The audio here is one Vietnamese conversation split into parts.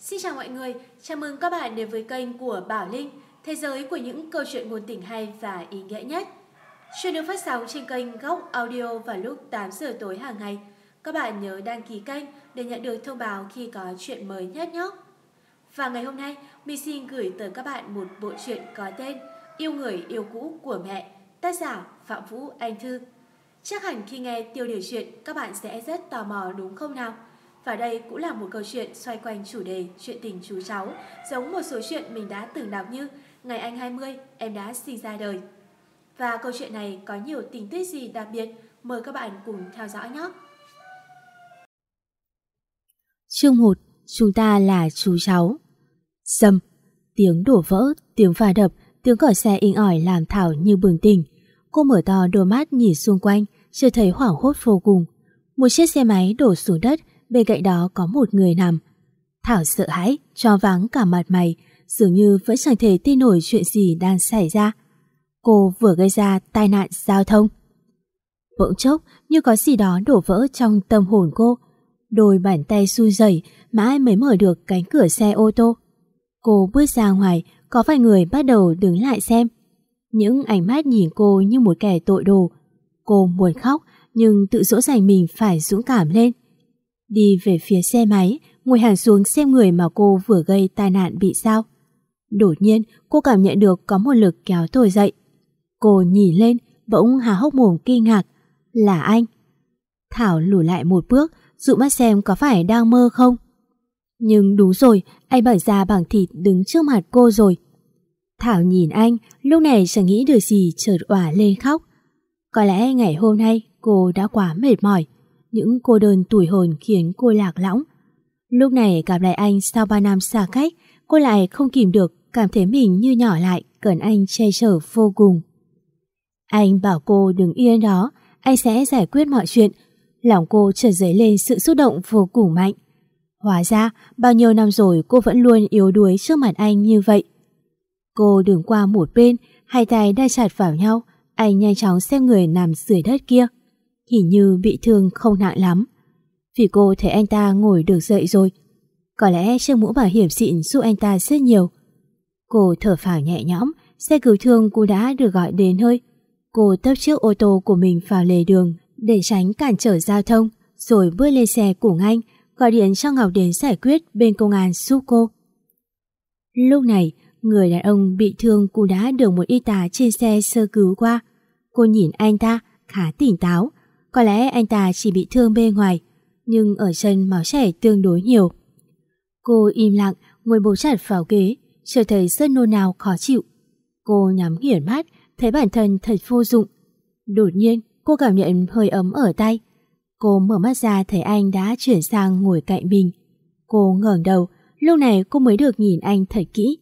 Xin chào mọi người, chào mừng các bạn đến với kênh của Bảo Linh, thế giới của những câu chuyện ngôn tình hay và ý nghĩa nhất. Chuyện được phát sóng trên kênh Góc Audio vào lúc 8 giờ tối hàng ngày. Các bạn nhớ đăng ký kênh để nhận được thông báo khi có chuyện mới nhất nhé. Và ngày hôm nay, mình xin gửi tới các bạn một bộ truyện có tên Yêu người yêu cũ của mẹ, tác giả Phạm Vũ Anh Thư. Chắc hẳn khi nghe tiêu đề chuyện các bạn sẽ rất tò mò đúng không nào? Và đây cũng là một câu chuyện xoay quanh chủ đề chuyện tình chú cháu, giống một số chuyện mình đã từng đọc như Ngày anh 20, em đã sinh ra đời. Và câu chuyện này có nhiều tình tiết gì đặc biệt, mời các bạn cùng theo dõi nhé. Chương 1 Chúng ta là chú cháu Dâm Tiếng đổ vỡ, tiếng pha đập, tiếng còi xe inh ỏi làm Thảo như bừng tỉnh. Cô mở to đôi mắt nhìn xung quanh, chưa thấy hoảng hốt vô cùng. Một chiếc xe máy đổ xuống đất, bên cạnh đó có một người nằm. Thảo sợ hãi, cho vắng cả mặt mày, dường như vẫn chẳng thể tin nổi chuyện gì đang xảy ra. Cô vừa gây ra tai nạn giao thông. Bỗng chốc như có gì đó đổ vỡ trong tâm hồn cô. Đôi bàn tay run rẩy mãi mới mở được cánh cửa xe ô tô. Cô bước ra ngoài, có vài người bắt đầu đứng lại xem. Những ánh mắt nhìn cô như một kẻ tội đồ. Cô muốn khóc nhưng tự dỗ dành mình phải dũng cảm lên. Đi về phía xe máy, ngồi hàng xuống xem người mà cô vừa gây tai nạn bị sao. Đột nhiên, cô cảm nhận được có một lực kéo tôi dậy. Cô nhìn lên, bỗng há hốc mồm kinh ngạc. Là anh. Thảo lùi lại một bước, dụ mắt xem có phải đang mơ không. Nhưng đúng rồi, anh bằng da bằng thịt đứng trước mặt cô rồi. Thảo nhìn anh, lúc này chẳng nghĩ được gì chợt òa lên khóc. Có lẽ ngày hôm nay cô đã quá mệt mỏi. Những cô đơn tuổi hồn khiến cô lạc lõng. Lúc này gặp lại anh sau 3 năm xa cách, cô lại không kìm được cảm thấy mình như nhỏ lại, cần anh che chở vô cùng. Anh bảo cô đừng yên đó, anh sẽ giải quyết mọi chuyện. Lòng cô trở dấy lên sự xúc động vô cùng mạnh. Hóa ra, bao nhiêu năm rồi cô vẫn luôn yếu đuối trước mặt anh như vậy. Cô đứng qua một bên, hai tay đai chặt vào nhau, anh nhanh chóng xem người nằm dưới đất kia. Hình như bị thương không nặng lắm. Vì cô thấy anh ta ngồi được dậy rồi. Có lẽ chiếc mũ bảo hiểm xịn giúp anh ta rất nhiều. Cô thở phào nhẹ nhõm, xe cứu thương cũng đã được gọi đến hơi. Cô tấp chiếc ô tô của mình vào lề đường để tránh cản trở giao thông, rồi bước lên xe cùng anh, gọi điện cho Ngọc đến giải quyết bên công an giúp cô. Lúc này, người đàn ông bị thương cũng đã được một y tá trên xe sơ cứu qua. Cô nhìn anh ta khá tỉnh táo, có lẽ anh ta chỉ bị thương bên ngoài, nhưng ở chân máu chảy tương đối nhiều. Cô im lặng, ngồi bố chặt vào ghế, trở thấy rất nôn nào khó chịu. Cô nhắm nghiền mắt, thấy bản thân thật vô dụng. Đột nhiên, cô cảm nhận hơi ấm ở tay. Cô mở mắt ra thấy anh đã chuyển sang ngồi cạnh mình. Cô ngẩng đầu, lúc này cô mới được nhìn anh thật kỹ.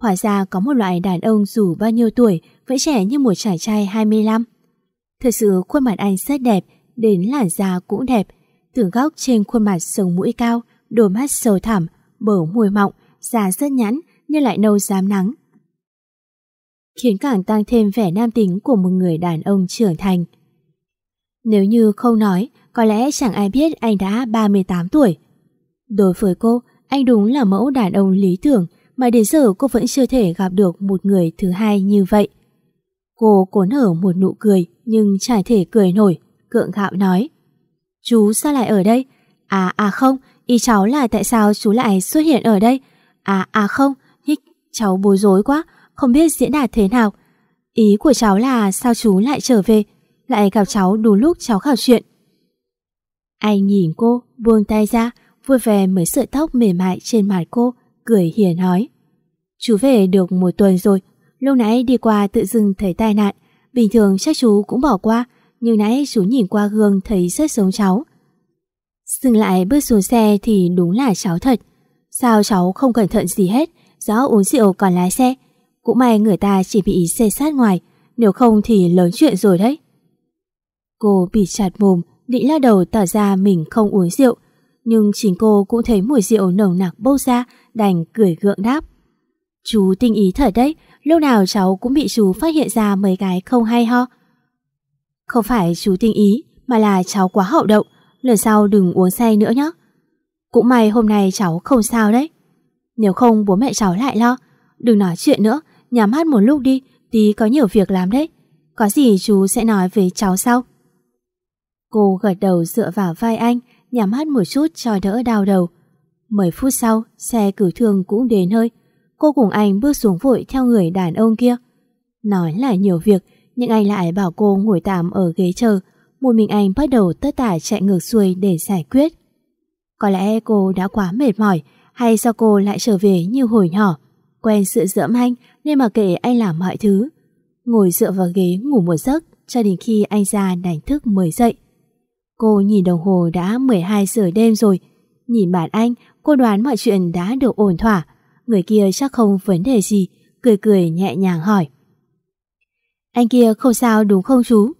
Hóa ra có một loại đàn ông dù bao nhiêu tuổi vẫn trẻ như một chàng trai 25. Thật sự khuôn mặt anh rất đẹp, đến làn da cũng đẹp. Từ góc trên khuôn mặt sống mũi cao, đôi mắt sâu thẳm, bờ môi mọng, da rất nhẵn nhưng lại nâu dám nắng. Khiến càng tăng thêm vẻ nam tính của một người đàn ông trưởng thành. Nếu như không nói, có lẽ chẳng ai biết anh đã 38 tuổi. Đối với cô, anh đúng là mẫu đàn ông lý tưởng mà đến giờ cô vẫn chưa thể gặp được một người thứ hai như vậy. Cô cố nở một nụ cười nhưng chẳng thể cười nổi, cượng gạo nói. Chú sao lại ở đây? À à không, ý cháu là tại sao chú lại xuất hiện ở đây? À à không, hích, cháu bối rối quá, không biết diễn đạt thế nào. Ý của cháu là sao chú lại trở về, lại gặp cháu đúng lúc cháu khảo chuyện. Anh nhìn cô, buông tay ra, vui vẻ mới sợi tóc mềm mại trên mặt cô, cười hiền nói. Chú về được một tuần rồi, lúc nãy đi qua tự dưng thấy tai nạn, bình thường chắc chú cũng bỏ qua, nhưng nãy chú nhìn qua gương thấy rất giống cháu. Dừng lại bước xuống xe thì đúng là cháu thật. Sao cháu không cẩn thận gì hết, rõ uống rượu còn lái xe. Cũng may người ta chỉ bị xe sát ngoài, nếu không thì lớn chuyện rồi đấy. Cô bị chặt mồm, định la đầu tỏ ra mình không uống rượu, nhưng chính cô cũng thấy mùi rượu nồng nặc bốc ra, đành cười gượng đáp. Chú tinh ý thật đấy, lúc nào cháu cũng bị chú phát hiện ra mấy cái không hay ho. Không phải chú tinh ý, mà là cháu quá hậu động, lần sau đừng uống say nữa nhé. Cũng may hôm nay cháu không sao đấy. Nếu không bố mẹ cháu lại lo. Đừng nói chuyện nữa, nhắm mắt một lúc đi, tí có nhiều việc làm đấy. Có gì chú sẽ nói với cháu sau. Cô gật đầu dựa vào vai anh, nhắm mắt một chút cho đỡ đau đầu. Mười phút sau, xe cử thương cũng đến hơi. Cô cùng anh bước xuống vội theo người đàn ông kia. Nói là nhiều việc, nhưng anh lại bảo cô ngồi tạm ở ghế chờ. Một mình anh bắt đầu tất tả chạy ngược xuôi để giải quyết. Có lẽ cô đã quá mệt mỏi, hay sao cô lại trở về như hồi nhỏ, quen sự dẫm anh nên mà kệ anh làm mọi thứ. Ngồi dựa vào ghế ngủ một giấc cho đến khi anh ra đánh thức mới dậy. Cô nhìn đồng hồ đã 12 giờ đêm rồi. Nhìn bạn anh, cô đoán mọi chuyện đã được ổn thỏa. Người kia chắc không vấn đề gì, cười cười nhẹ nhàng hỏi. Anh kia không sao đúng không chú?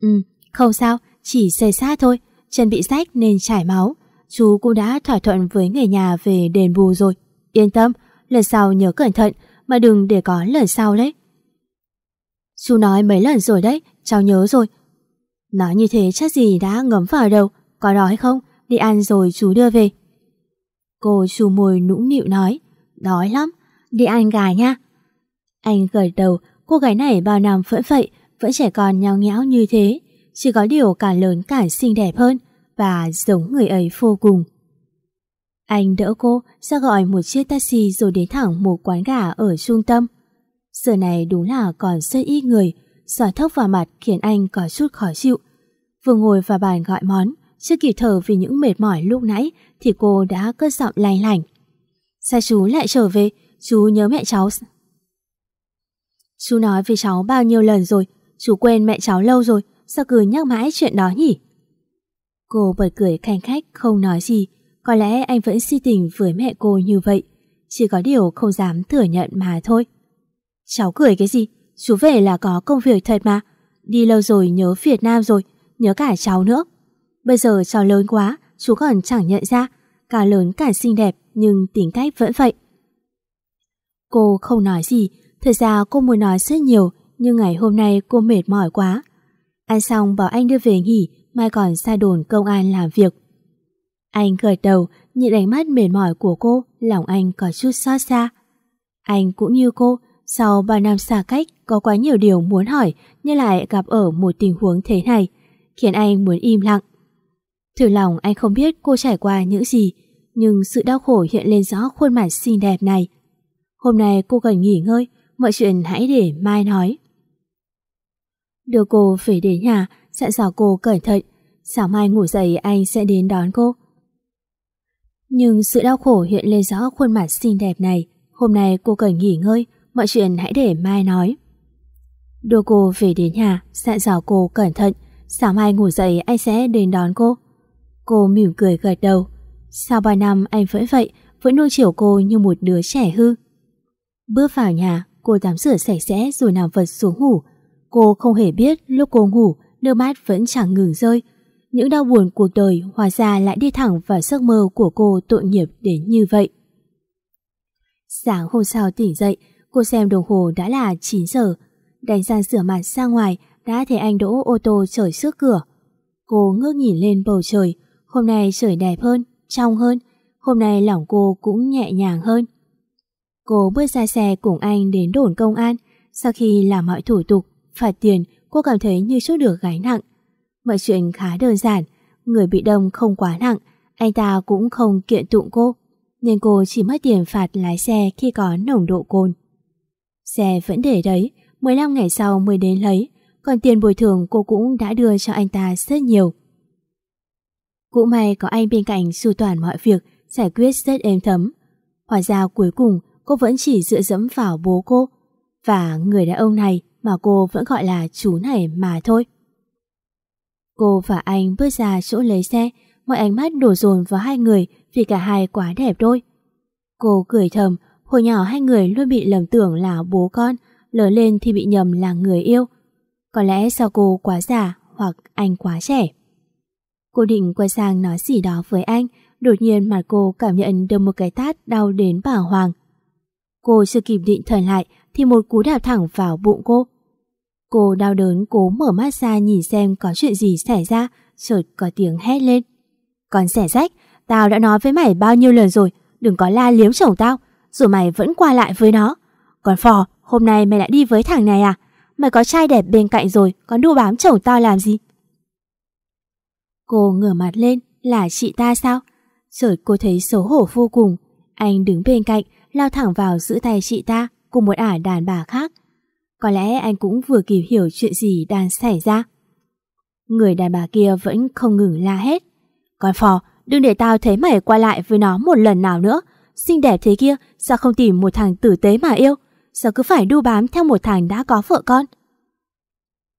Ừ, không sao, chỉ xây sát thôi, chân bị rách nên chảy máu. Chú cũng đã thỏa thuận với người nhà về đền bù rồi. Yên tâm, lần sau nhớ cẩn thận, mà đừng để có lần sau đấy. Chú nói mấy lần rồi đấy, cháu nhớ rồi. Nói như thế chắc gì đã ngấm vào đầu, có đói không? Đi ăn rồi chú đưa về. Cô chú môi nũng nịu nói, đói lắm, đi ăn gà nha. Anh gật đầu, cô gái này bao năm vẫn vậy, vẫn trẻ con nhao nhẽo như thế, chỉ có điều cả lớn cả xinh đẹp hơn và giống người ấy vô cùng. Anh đỡ cô ra gọi một chiếc taxi rồi đến thẳng một quán gà ở trung tâm. Giờ này đúng là còn rất ít người, xoa thốc vào mặt khiến anh có chút khó chịu. Vừa ngồi vào bàn gọi món, chưa kịp thở vì những mệt mỏi lúc nãy thì cô đã cất giọng lành lành. Sao chú lại trở về? Chú nhớ mẹ cháu. Chú nói với cháu bao nhiêu lần rồi, chú quên mẹ cháu lâu rồi, sao cứ nhắc mãi chuyện đó nhỉ? Cô bật cười khanh khách không nói gì, có lẽ anh vẫn si tình với mẹ cô như vậy, chỉ có điều không dám thừa nhận mà thôi. Cháu cười cái gì? Chú về là có công việc thật mà. Đi lâu rồi nhớ Việt Nam rồi, nhớ cả cháu nữa. Bây giờ cháu lớn quá, chú còn chẳng nhận ra, cả lớn cả xinh đẹp nhưng tính cách vẫn vậy. Cô không nói gì, thật ra cô muốn nói rất nhiều, nhưng ngày hôm nay cô mệt mỏi quá. Ăn xong bảo anh đưa về nghỉ, mai còn xa đồn công an làm việc. Anh gật đầu, nhìn ánh mắt mệt mỏi của cô, lòng anh có chút xót xa. Anh cũng như cô, sau 3 năm xa cách, có quá nhiều điều muốn hỏi nhưng lại gặp ở một tình huống thế này, khiến anh muốn im lặng. Thử lòng anh không biết cô trải qua những gì, nhưng sự đau khổ hiện lên rõ khuôn mặt xinh đẹp này. Hôm nay cô cần nghỉ ngơi, mọi chuyện hãy để mai nói. Đưa cô về đến nhà, dặn dò cô cẩn thận, sáng mai ngủ dậy anh sẽ đến đón cô. Nhưng sự đau khổ hiện lên rõ khuôn mặt xinh đẹp này, hôm nay cô cần nghỉ ngơi, mọi chuyện hãy để mai nói. Đưa cô về đến nhà, dặn dò cô cẩn thận, sáng mai ngủ dậy anh sẽ đến đón cô. Cô mỉm cười gật đầu. Sau 3 năm anh vẫn vậy, vẫn nuôi chiều cô như một đứa trẻ hư. Bước vào nhà, cô tắm rửa sạch sẽ rồi nằm vật xuống ngủ. Cô không hề biết lúc cô ngủ, nước mắt vẫn chẳng ngừng rơi. Những đau buồn cuộc đời hòa ra lại đi thẳng vào giấc mơ của cô tội nghiệp đến như vậy. Sáng hôm sau tỉnh dậy, Cô xem đồng hồ đã là 9 giờ. Đánh răng rửa mặt ra ngoài đã thấy anh đỗ ô tô chở trước cửa. Cô ngước nhìn lên bầu trời. Hôm nay trời đẹp hơn, trong hơn. Hôm nay lòng cô cũng nhẹ nhàng hơn. Cô bước ra xe cùng anh đến đồn công an. Sau khi làm mọi thủ tục, phạt tiền, cô cảm thấy như chút được gánh nặng. Mọi chuyện khá đơn giản. Người bị đông không quá nặng, anh ta cũng không kiện tụng cô. Nên cô chỉ mất tiền phạt lái xe khi có nồng độ cồn. Xe vẫn để đấy, 15 ngày sau mới đến lấy, còn tiền bồi thường cô cũng đã đưa cho anh ta rất nhiều. Cũng may có anh bên cạnh su toàn mọi việc, giải quyết rất êm thấm. Hóa ra cuối cùng cô vẫn chỉ dựa dẫm vào bố cô, và người đàn ông này mà cô vẫn gọi là chú này mà thôi. Cô và anh bước ra chỗ lấy xe, mọi ánh mắt đổ dồn vào hai người vì cả hai quá đẹp đôi. Cô cười thầm, Hồi nhỏ hai người luôn bị lầm tưởng là bố con, lớn lên thì bị nhầm là người yêu. Có lẽ do cô quá già hoặc anh quá trẻ. Cô định quay sang nói gì đó với anh, đột nhiên mặt cô cảm nhận được một cái tát đau đến bàng hoàng. Cô chưa kịp định thần lại thì một cú đạp thẳng vào bụng cô. Cô đau đớn cố mở mắt ra nhìn xem có chuyện gì xảy ra, chợt có tiếng hét lên. Còn xẻ rách, tao đã nói với mày bao nhiêu lần rồi, đừng có la liếm chồng tao, rồi mày vẫn qua lại với nó. Còn phò, hôm nay mày lại đi với thằng này à? Mày có trai đẹp bên cạnh rồi, còn đu bám chồng tao làm gì? Cô ngửa mặt lên, là chị ta sao? Chợt cô thấy xấu hổ vô cùng. Anh đứng bên cạnh, lao thẳng vào giữ tay chị ta cùng một ả đàn bà khác. Có lẽ anh cũng vừa kịp hiểu chuyện gì đang xảy ra. Người đàn bà kia vẫn không ngừng la hết. Con phò, đừng để tao thấy mày qua lại với nó một lần nào nữa. Xinh đẹp thế kia, sao không tìm một thằng tử tế mà yêu? Sao cứ phải đu bám theo một thằng đã có vợ con?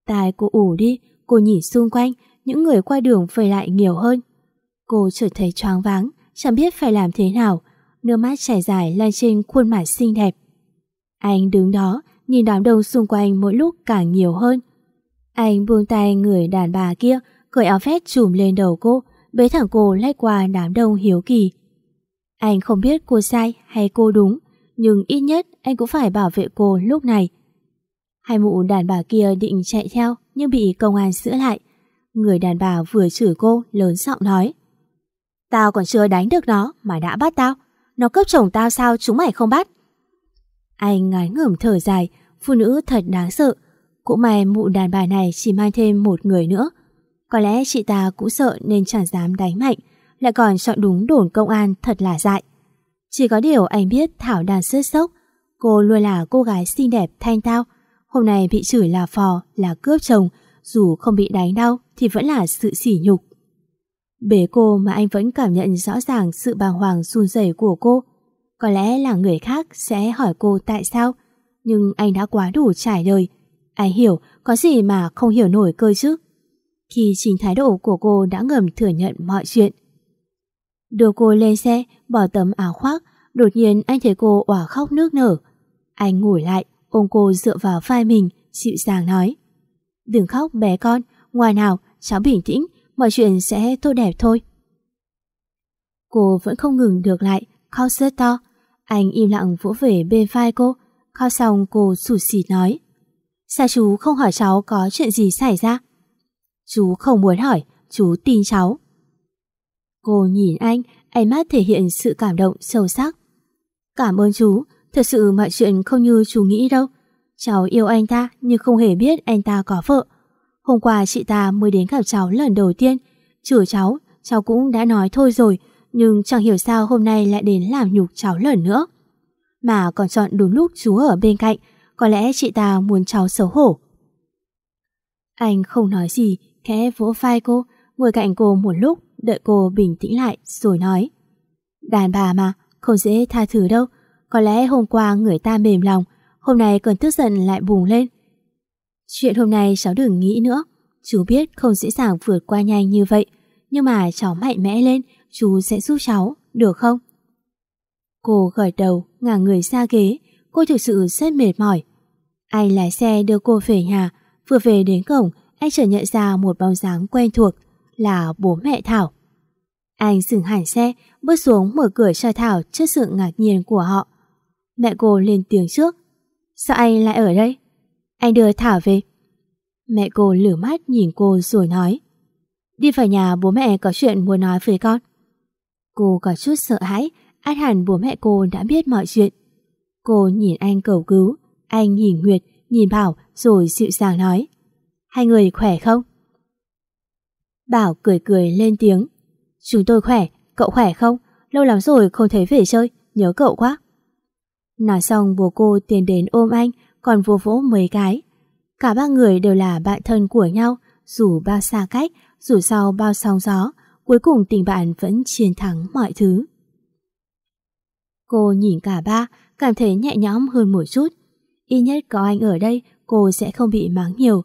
tài cô ủ đi, cô nhìn xung quanh, những người qua đường về lại nhiều hơn. Cô trở thấy choáng váng, chẳng biết phải làm thế nào, nước mắt chảy dài lên trên khuôn mặt xinh đẹp. Anh đứng đó, nhìn đám đông xung quanh mỗi lúc càng nhiều hơn. Anh buông tay người đàn bà kia, cởi áo vest trùm lên đầu cô, bế thẳng cô lách qua đám đông hiếu kỳ. Anh không biết cô sai hay cô đúng, nhưng ít nhất anh cũng phải bảo vệ cô lúc này. Hai mụ đàn bà kia định chạy theo nhưng bị công an giữ lại. Người đàn bà vừa chửi cô lớn giọng nói. Tao còn chưa đánh được nó mà đã bắt tao. Nó cướp chồng tao sao chúng mày không bắt? Anh ngái ngẩm thở dài, phụ nữ thật đáng sợ. Cũng may mụ đàn bà này chỉ mang thêm một người nữa. Có lẽ chị ta cũng sợ nên chẳng dám đánh mạnh, lại còn chọn đúng đồn công an thật là dại. Chỉ có điều anh biết Thảo đang rất sốc. Cô luôn là cô gái xinh đẹp thanh tao. Hôm nay bị chửi là phò, là cướp chồng, dù không bị đánh đau thì vẫn là sự sỉ nhục. Bế cô mà anh vẫn cảm nhận rõ ràng sự bàng hoàng run rẩy của cô. Có lẽ là người khác sẽ hỏi cô tại sao, nhưng anh đã quá đủ trải đời. Anh hiểu có gì mà không hiểu nổi cơ chứ. Khi chính thái độ của cô đã ngầm thừa nhận mọi chuyện. Đưa cô lên xe, bỏ tấm áo khoác, đột nhiên anh thấy cô òa khóc nước nở. Anh ngồi lại, ôm cô dựa vào vai mình, dịu dàng nói. Đừng khóc bé con, ngoài nào, cháu bình tĩnh, mọi chuyện sẽ tốt đẹp thôi. Cô vẫn không ngừng được lại, khóc rất to. Anh im lặng vỗ về bên vai cô, khóc xong cô sụt sịt nói. Sao chú không hỏi cháu có chuyện gì xảy ra? Chú không muốn hỏi, chú tin cháu. Cô nhìn anh, ánh mắt thể hiện sự cảm động sâu sắc. Cảm ơn chú, thật sự mọi chuyện không như chú nghĩ đâu. Cháu yêu anh ta nhưng không hề biết anh ta có vợ. Hôm qua chị ta mới đến gặp cháu lần đầu tiên. Chửi cháu, cháu cũng đã nói thôi rồi, nhưng chẳng hiểu sao hôm nay lại đến làm nhục cháu lần nữa. Mà còn chọn đúng lúc chú ở bên cạnh, có lẽ chị ta muốn cháu xấu hổ. Anh không nói gì, khẽ vỗ vai cô, ngồi cạnh cô một lúc, đợi cô bình tĩnh lại rồi nói. Đàn bà mà, không dễ tha thứ đâu. Có lẽ hôm qua người ta mềm lòng, hôm nay cơn tức giận lại bùng lên. Chuyện hôm nay cháu đừng nghĩ nữa. Chú biết không dễ dàng vượt qua nhanh như vậy, nhưng mà cháu mạnh mẽ lên, chú sẽ giúp cháu, được không? Cô gật đầu, ngả người ra ghế, cô thực sự rất mệt mỏi. Anh lái xe đưa cô về nhà, vừa về đến cổng, anh chợt nhận ra một bóng dáng quen thuộc, là bố mẹ Thảo. Anh dừng hẳn xe, bước xuống mở cửa cho Thảo trước sự ngạc nhiên của họ. Mẹ cô lên tiếng trước. Sao anh lại ở đây? Anh đưa Thảo về. Mẹ cô lửa mắt nhìn cô rồi nói. Đi vào nhà bố mẹ có chuyện muốn nói với con. Cô có chút sợ hãi, át hẳn bố mẹ cô đã biết mọi chuyện. Cô nhìn anh cầu cứu, anh nhìn Nguyệt, nhìn Bảo rồi dịu dàng nói. Hai người khỏe không? Bảo cười cười lên tiếng. Chúng tôi khỏe, cậu khỏe không? Lâu lắm rồi không thấy về chơi, nhớ cậu quá. Nói xong bố cô tiến đến ôm anh, còn vô vỗ mấy cái. Cả ba người đều là bạn thân của nhau, dù bao xa cách, dù sau bao sóng gió, cuối cùng tình bạn vẫn chiến thắng mọi thứ. Cô nhìn cả ba, cảm thấy nhẹ nhõm hơn một chút. Ít nhất có anh ở đây, cô sẽ không bị mắng nhiều.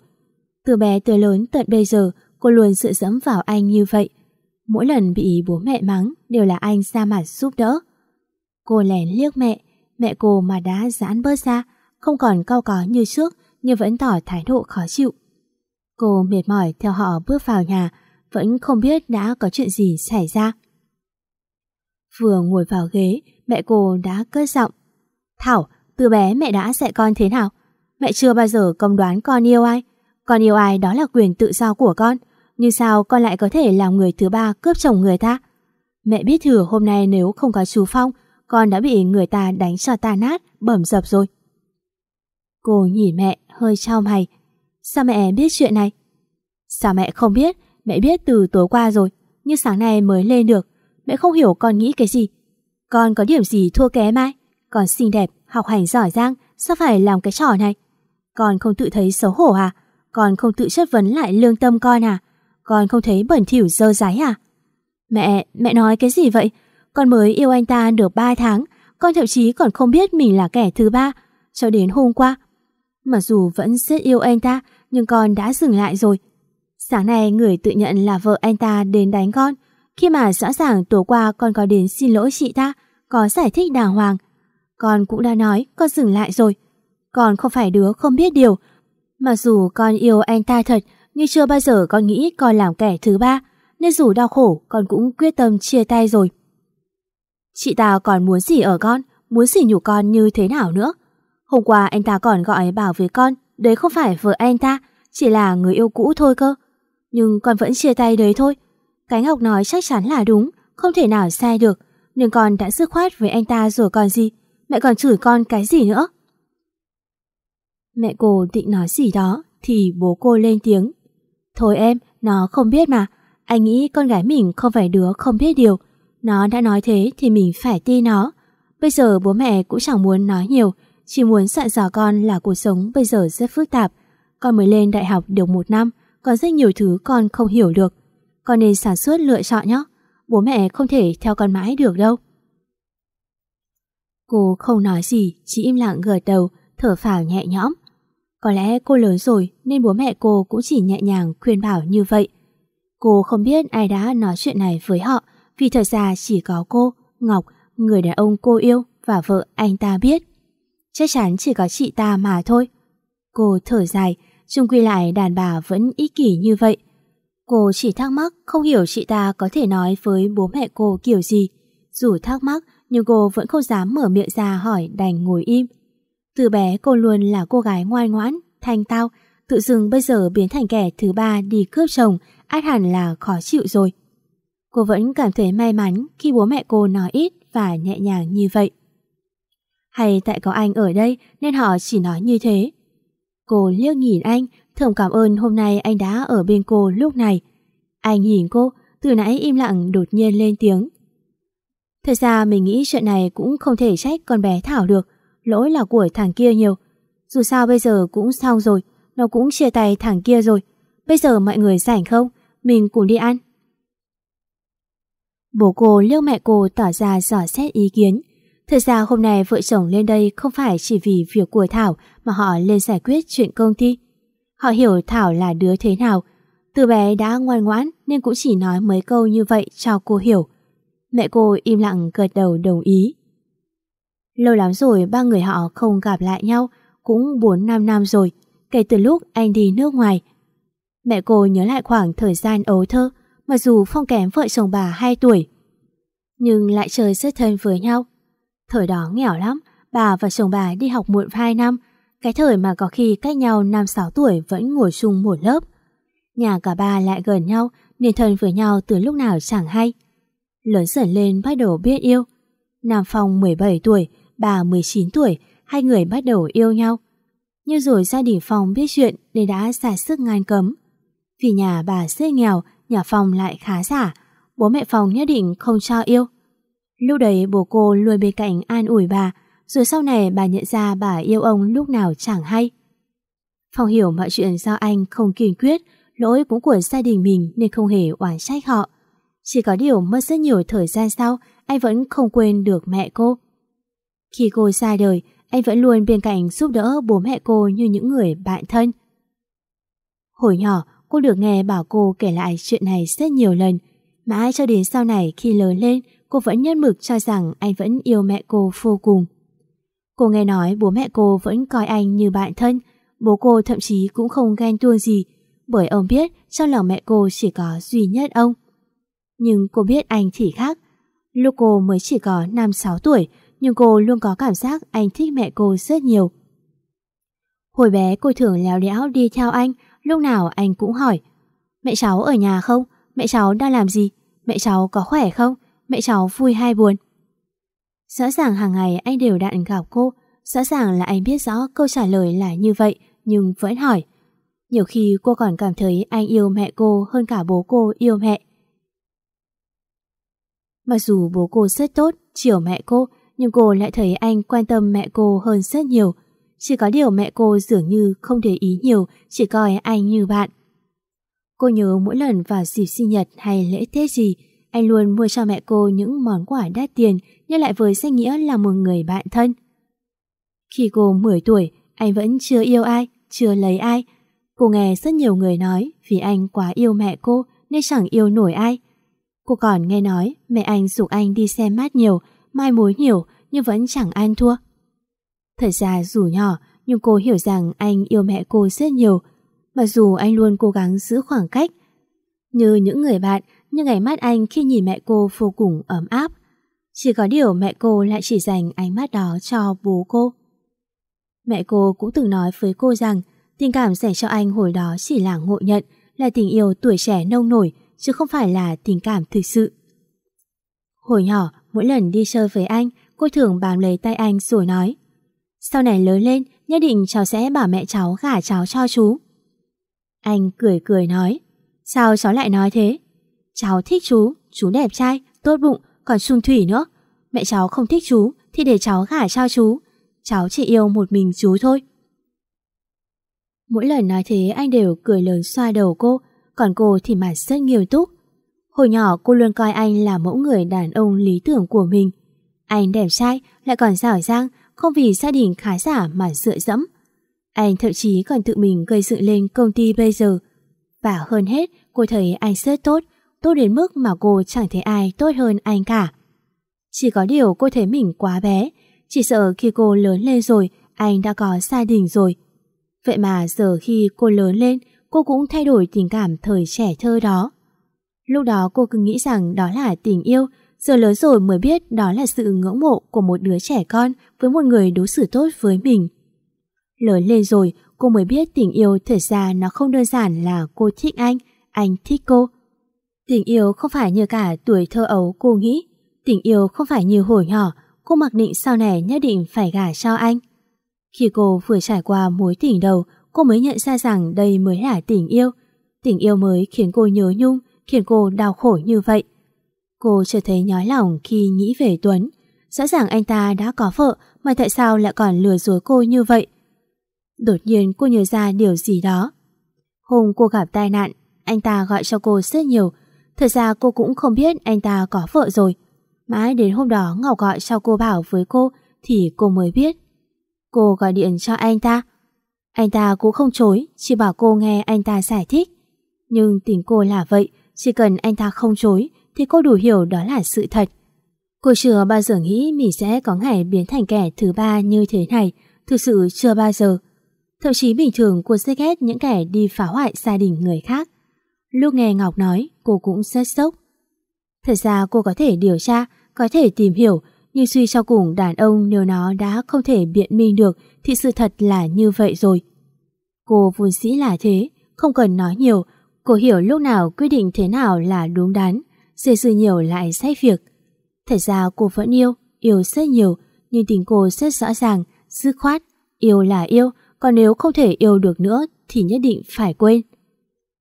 Từ bé tới lớn tận bây giờ, cô luôn sự dẫm vào anh như vậy. Mỗi lần bị bố mẹ mắng đều là anh ra mặt giúp đỡ. Cô lén liếc mẹ, mẹ cô mà đã giãn bớt ra, không còn cao có như trước nhưng vẫn tỏ thái độ khó chịu. Cô mệt mỏi theo họ bước vào nhà, vẫn không biết đã có chuyện gì xảy ra. Vừa ngồi vào ghế, mẹ cô đã cất giọng. Thảo, từ bé mẹ đã dạy con thế nào? Mẹ chưa bao giờ công đoán con yêu ai. Con yêu ai đó là quyền tự do của con. Nhưng sao con lại có thể làm người thứ ba cướp chồng người ta? Mẹ biết thừa hôm nay nếu không có chú Phong, con đã bị người ta đánh cho ta nát, bầm dập rồi. Cô nhìn mẹ, hơi trao mày. Sao mẹ biết chuyện này? Sao mẹ không biết? Mẹ biết từ tối qua rồi, nhưng sáng nay mới lên được. Mẹ không hiểu con nghĩ cái gì. Con có điểm gì thua kém ai? Con xinh đẹp, học hành giỏi giang, sao phải làm cái trò này? Con không tự thấy xấu hổ à? Con không tự chất vấn lại lương tâm con à? Con không thấy bẩn thỉu dơ dáy à? Mẹ, mẹ nói cái gì vậy? Con mới yêu anh ta được 3 tháng, con thậm chí còn không biết mình là kẻ thứ ba, cho đến hôm qua. Mặc dù vẫn rất yêu anh ta, nhưng con đã dừng lại rồi. Sáng nay người tự nhận là vợ anh ta đến đánh con, khi mà rõ ràng tối qua con có đến xin lỗi chị ta, có giải thích đàng hoàng. Con cũng đã nói con dừng lại rồi. Con không phải đứa không biết điều. Mặc dù con yêu anh ta thật, nhưng chưa bao giờ con nghĩ con làm kẻ thứ ba, nên dù đau khổ con cũng quyết tâm chia tay rồi. Chị ta còn muốn gì ở con, muốn gì nhủ con như thế nào nữa. Hôm qua anh ta còn gọi bảo với con, đấy không phải vợ anh ta, chỉ là người yêu cũ thôi cơ. Nhưng con vẫn chia tay đấy thôi. Cái Ngọc nói chắc chắn là đúng, không thể nào sai được. Nhưng con đã dứt khoát với anh ta rồi còn gì, mẹ còn chửi con cái gì nữa. Mẹ cô định nói gì đó, thì bố cô lên tiếng. Thôi em, nó không biết mà, anh nghĩ con gái mình không phải đứa không biết điều. Nó đã nói thế thì mình phải tin nó. Bây giờ bố mẹ cũng chẳng muốn nói nhiều, chỉ muốn dặn dò con là cuộc sống bây giờ rất phức tạp. Con mới lên đại học được một năm, còn rất nhiều thứ con không hiểu được. Con nên sản xuất lựa chọn nhé. Bố mẹ không thể theo con mãi được đâu. Cô không nói gì, chỉ im lặng gật đầu, thở phào nhẹ nhõm. Có lẽ cô lớn rồi nên bố mẹ cô cũng chỉ nhẹ nhàng khuyên bảo như vậy. Cô không biết ai đã nói chuyện này với họ vì thật ra chỉ có cô, Ngọc, người đàn ông cô yêu và vợ anh ta biết. Chắc chắn chỉ có chị ta mà thôi. Cô thở dài, chung quy lại đàn bà vẫn ích kỷ như vậy. Cô chỉ thắc mắc không hiểu chị ta có thể nói với bố mẹ cô kiểu gì. Dù thắc mắc nhưng cô vẫn không dám mở miệng ra hỏi đành ngồi im. Từ bé cô luôn là cô gái ngoan ngoãn, thanh tao, tự dưng bây giờ biến thành kẻ thứ ba đi cướp chồng, át hẳn là khó chịu rồi. Cô vẫn cảm thấy may mắn khi bố mẹ cô nói ít và nhẹ nhàng như vậy. Hay tại có anh ở đây nên họ chỉ nói như thế. Cô liếc nhìn anh, thầm cảm ơn hôm nay anh đã ở bên cô lúc này. Anh nhìn cô, từ nãy im lặng đột nhiên lên tiếng. Thật ra mình nghĩ chuyện này cũng không thể trách con bé Thảo được, lỗi là của thằng kia nhiều. Dù sao bây giờ cũng xong rồi, nó cũng chia tay thằng kia rồi. Bây giờ mọi người rảnh không? Mình cùng đi ăn. Bố cô liếc mẹ cô tỏ ra dò xét ý kiến. Thật ra hôm nay vợ chồng lên đây không phải chỉ vì việc của Thảo mà họ lên giải quyết chuyện công ty. Họ hiểu Thảo là đứa thế nào. Từ bé đã ngoan ngoãn nên cũng chỉ nói mấy câu như vậy cho cô hiểu. Mẹ cô im lặng gật đầu đồng ý. Lâu lắm rồi ba người họ không gặp lại nhau, cũng 4-5 năm rồi, kể từ lúc anh đi nước ngoài. Mẹ cô nhớ lại khoảng thời gian ấu thơ, mặc dù phong kém vợ chồng bà 2 tuổi. Nhưng lại chơi rất thân với nhau. Thời đó nghèo lắm, bà và chồng bà đi học muộn 2 năm, cái thời mà có khi cách nhau 5-6 tuổi vẫn ngồi chung một lớp. Nhà cả ba lại gần nhau nên thân với nhau từ lúc nào chẳng hay. Lớn dần lên bắt đầu biết yêu. Nam Phong 17 tuổi, bà 19 tuổi, hai người bắt đầu yêu nhau. Nhưng rồi gia đình Phong biết chuyện nên đã xả sức ngăn cấm. Vì nhà bà rất nghèo, nhà Phong lại khá giả, bố mẹ Phong nhất định không cho yêu. Lúc đấy bố cô luôn bên cạnh an ủi bà, rồi sau này bà nhận ra bà yêu ông lúc nào chẳng hay. Phong hiểu mọi chuyện do anh không kiên quyết, lỗi cũng của gia đình mình nên không hề oán trách họ. Chỉ có điều mất rất nhiều thời gian sau, anh vẫn không quên được mẹ cô. Khi cô xa đời, anh vẫn luôn bên cạnh giúp đỡ bố mẹ cô như những người bạn thân. Hồi nhỏ, cô được nghe bảo cô kể lại chuyện này rất nhiều lần. Mãi cho đến sau này khi lớn lên, cô vẫn nhất mực cho rằng anh vẫn yêu mẹ cô vô cùng. Cô nghe nói bố mẹ cô vẫn coi anh như bạn thân, bố cô thậm chí cũng không ghen tuông gì, bởi ông biết trong lòng mẹ cô chỉ có duy nhất ông. Nhưng cô biết anh thì khác. Lúc cô mới chỉ có 5-6 tuổi, nhưng cô luôn có cảm giác anh thích mẹ cô rất nhiều. Hồi bé cô thường léo đẽo đi theo anh, lúc nào anh cũng hỏi Mẹ cháu ở nhà không? Mẹ cháu đang làm gì? Mẹ cháu có khỏe không? Mẹ cháu vui hay buồn? Rõ ràng hàng ngày anh đều đặn gặp cô, rõ ràng là anh biết rõ câu trả lời là như vậy, nhưng vẫn hỏi. Nhiều khi cô còn cảm thấy anh yêu mẹ cô hơn cả bố cô yêu mẹ. Mặc dù bố cô rất tốt, chiều mẹ cô, nhưng cô lại thấy anh quan tâm mẹ cô hơn rất nhiều. Chỉ có điều mẹ cô dường như không để ý nhiều, chỉ coi anh như bạn. Cô nhớ mỗi lần vào dịp sinh nhật hay lễ Tết gì, anh luôn mua cho mẹ cô những món quà đắt tiền nhưng lại với danh nghĩa là một người bạn thân. Khi cô 10 tuổi, anh vẫn chưa yêu ai, chưa lấy ai. Cô nghe rất nhiều người nói vì anh quá yêu mẹ cô nên chẳng yêu nổi ai. Cô còn nghe nói mẹ anh dục anh đi xem mát nhiều, mai mối nhiều nhưng vẫn chẳng ăn thua. Thật ra dù nhỏ nhưng cô hiểu rằng anh yêu mẹ cô rất nhiều. Mặc dù anh luôn cố gắng giữ khoảng cách. Như những người bạn, nhưng ánh mắt anh khi nhìn mẹ cô vô cùng ấm áp. Chỉ có điều mẹ cô lại chỉ dành ánh mắt đó cho bố cô. Mẹ cô cũng từng nói với cô rằng tình cảm dành cho anh hồi đó chỉ là ngộ nhận, là tình yêu tuổi trẻ nông nổi, chứ không phải là tình cảm thực sự. Hồi nhỏ, mỗi lần đi chơi với anh, cô thường bám lấy tay anh rồi nói sau này lớn lên, nhất định cháu sẽ bảo mẹ cháu gả cháu cho chú. Anh cười cười nói Sao cháu lại nói thế? Cháu thích chú, chú đẹp trai, tốt bụng, còn trung thủy nữa. Mẹ cháu không thích chú thì để cháu gả cho chú. Cháu chỉ yêu một mình chú thôi. Mỗi lần nói thế anh đều cười lớn xoa đầu cô, còn cô thì mặt rất nghiêm túc. Hồi nhỏ cô luôn coi anh là mẫu người đàn ông lý tưởng của mình. Anh đẹp trai, lại còn giỏi giang, không vì gia đình khá giả mà dựa dẫm. Anh thậm chí còn tự mình gây dựng lên công ty bây giờ. Và hơn hết, cô thấy anh rất tốt, tốt đến mức mà cô chẳng thấy ai tốt hơn anh cả. Chỉ có điều cô thấy mình quá bé, chỉ sợ khi cô lớn lên rồi, anh đã có gia đình rồi. Vậy mà giờ khi cô lớn lên, cô cũng thay đổi tình cảm thời trẻ thơ đó. Lúc đó cô cứ nghĩ rằng đó là tình yêu, giờ lớn rồi mới biết đó là sự ngưỡng mộ của một đứa trẻ con với một người đối xử tốt với mình. Lớn lên rồi, cô mới biết tình yêu thật ra nó không đơn giản là cô thích anh, anh thích cô. Tình yêu không phải như cả tuổi thơ ấu cô nghĩ. Tình yêu không phải như hồi nhỏ, cô mặc định sau này nhất định phải gả cho anh. Khi cô vừa trải qua mối tình đầu, cô mới nhận ra rằng đây mới là tình yêu. Tình yêu mới khiến cô nhớ nhung, khiến cô đau khổ như vậy. Cô chợt thấy nhói lòng khi nghĩ về Tuấn. Rõ ràng anh ta đã có vợ mà tại sao lại còn lừa dối cô như vậy? Đột nhiên cô nhớ ra điều gì đó. Hôm cô gặp tai nạn, anh ta gọi cho cô rất nhiều. Thật ra cô cũng không biết anh ta có vợ rồi. Mãi đến hôm đó Ngọc gọi cho cô bảo với cô thì cô mới biết. Cô gọi điện cho anh ta. Anh ta cũng không chối, chỉ bảo cô nghe anh ta giải thích. Nhưng tình cô là vậy, chỉ cần anh ta không chối thì cô đủ hiểu đó là sự thật. Cô chưa bao giờ nghĩ mình sẽ có ngày biến thành kẻ thứ ba như thế này, thực sự chưa bao giờ. Thậm chí bình thường cô sẽ ghét những kẻ đi phá hoại gia đình người khác. Lúc nghe Ngọc nói, cô cũng rất sốc. Thật ra cô có thể điều tra, có thể tìm hiểu, nhưng suy cho cùng đàn ông nếu nó đã không thể biện minh được thì sự thật là như vậy rồi. Cô vốn dĩ là thế, không cần nói nhiều, cô hiểu lúc nào quyết định thế nào là đúng đắn, dễ dư nhiều lại sai việc. Thật ra cô vẫn yêu, yêu rất nhiều, nhưng tình cô rất rõ ràng, dứt khoát, yêu là yêu, còn nếu không thể yêu được nữa thì nhất định phải quên.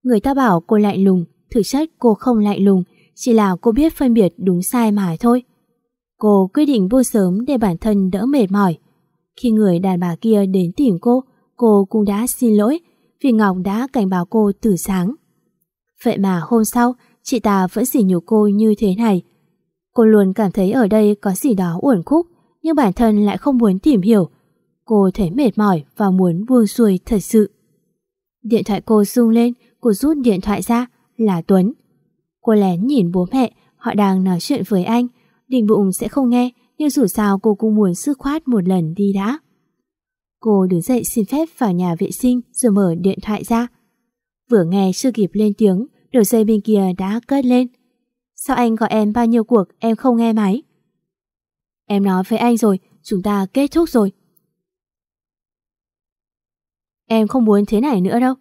Người ta bảo cô lạnh lùng, thực chất cô không lạnh lùng, chỉ là cô biết phân biệt đúng sai mà thôi. Cô quyết định vô sớm để bản thân đỡ mệt mỏi. Khi người đàn bà kia đến tìm cô, cô cũng đã xin lỗi vì Ngọc đã cảnh báo cô từ sáng. Vậy mà hôm sau, chị ta vẫn xỉ nhục cô như thế này. Cô luôn cảm thấy ở đây có gì đó uẩn khúc, nhưng bản thân lại không muốn tìm hiểu. Cô thấy mệt mỏi và muốn buông xuôi thật sự. Điện thoại cô rung lên, cô rút điện thoại ra, là Tuấn. Cô lén nhìn bố mẹ, họ đang nói chuyện với anh. Định bụng sẽ không nghe, nhưng dù sao cô cũng muốn sức khoát một lần đi đã. Cô đứng dậy xin phép vào nhà vệ sinh rồi mở điện thoại ra. Vừa nghe chưa kịp lên tiếng, đầu dây bên kia đã cất lên. Sao anh gọi em bao nhiêu cuộc em không nghe máy? Em nói với anh rồi, chúng ta kết thúc rồi. Em không muốn thế này nữa đâu.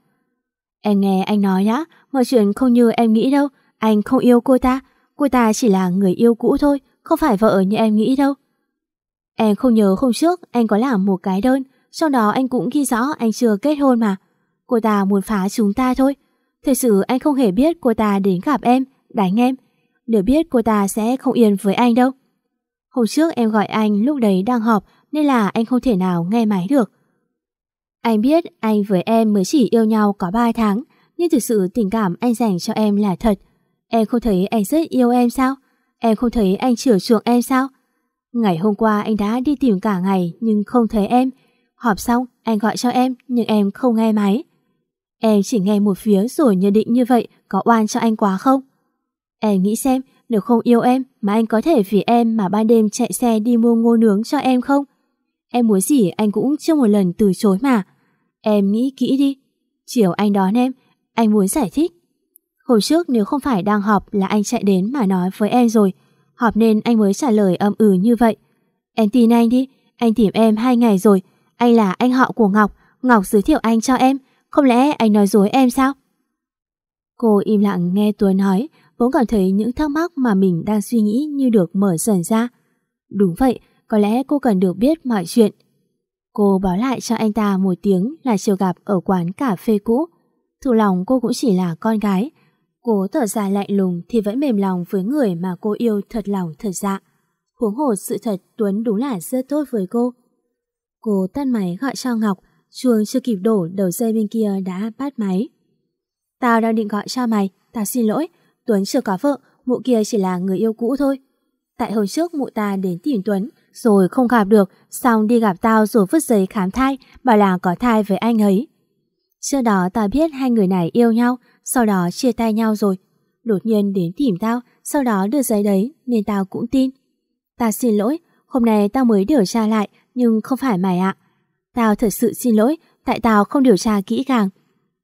Em nghe anh nói đã, mọi chuyện không như em nghĩ đâu. Anh không yêu cô ta, cô ta chỉ là người yêu cũ thôi, không phải vợ như em nghĩ đâu. Em không nhớ hôm trước anh có làm một cái đơn, sau đó anh cũng ghi rõ anh chưa kết hôn mà. Cô ta muốn phá chúng ta thôi. Thực sự anh không hề biết cô ta đến gặp em, đánh em. Nếu biết cô ta sẽ không yên với anh đâu. Hôm trước em gọi anh lúc đấy đang họp nên là anh không thể nào nghe máy được. Anh biết anh với em mới chỉ yêu nhau có 3 tháng, nhưng thực sự tình cảm anh dành cho em là thật. Em không thấy anh rất yêu em sao? Em không thấy anh chiều chuộng em sao? Ngày hôm qua anh đã đi tìm cả ngày nhưng không thấy em. Họp xong, anh gọi cho em nhưng em không nghe máy. Em chỉ nghe một phía rồi nhận định như vậy có oan cho anh quá không? Em nghĩ xem, nếu không yêu em mà anh có thể vì em mà ban đêm chạy xe đi mua ngô nướng cho em không? Em muốn gì anh cũng chưa một lần từ chối mà. Em nghĩ kỹ đi. Chiều anh đón em, anh muốn giải thích. Hồi trước nếu không phải đang họp là anh chạy đến mà nói với em rồi. Họp nên anh mới trả lời âm ừ như vậy. Em tin anh đi, anh tìm em hai ngày rồi. Anh là anh họ của Ngọc, Ngọc giới thiệu anh cho em. Không lẽ anh nói dối em sao? Cô im lặng nghe Tuấn nói, bỗng cảm thấy những thắc mắc mà mình đang suy nghĩ như được mở dần ra. Đúng vậy, có lẽ cô cần được biết mọi chuyện. Cô báo lại cho anh ta một tiếng là chiều gặp ở quán cà phê cũ. Thủ lòng cô cũng chỉ là con gái. Cô thở dài lạnh lùng thì vẫn mềm lòng với người mà cô yêu thật lòng thật dạ. Huống hồ sự thật Tuấn đúng là rất tốt với cô. Cô tắt máy gọi cho Ngọc, chuông chưa kịp đổ đầu dây bên kia đã bắt máy. Tao đang định gọi cho mày, tao xin lỗi, Tuấn chưa có vợ, mụ kia chỉ là người yêu cũ thôi. Tại hôm trước mụ ta đến tìm Tuấn, rồi không gặp được, xong đi gặp tao rồi vứt giấy khám thai, bảo là có thai với anh ấy. Trước đó tao biết hai người này yêu nhau, sau đó chia tay nhau rồi. Đột nhiên đến tìm tao, sau đó đưa giấy đấy, nên tao cũng tin. Tao xin lỗi, hôm nay tao mới điều tra lại, nhưng không phải mày ạ. Tao thật sự xin lỗi, tại tao không điều tra kỹ càng.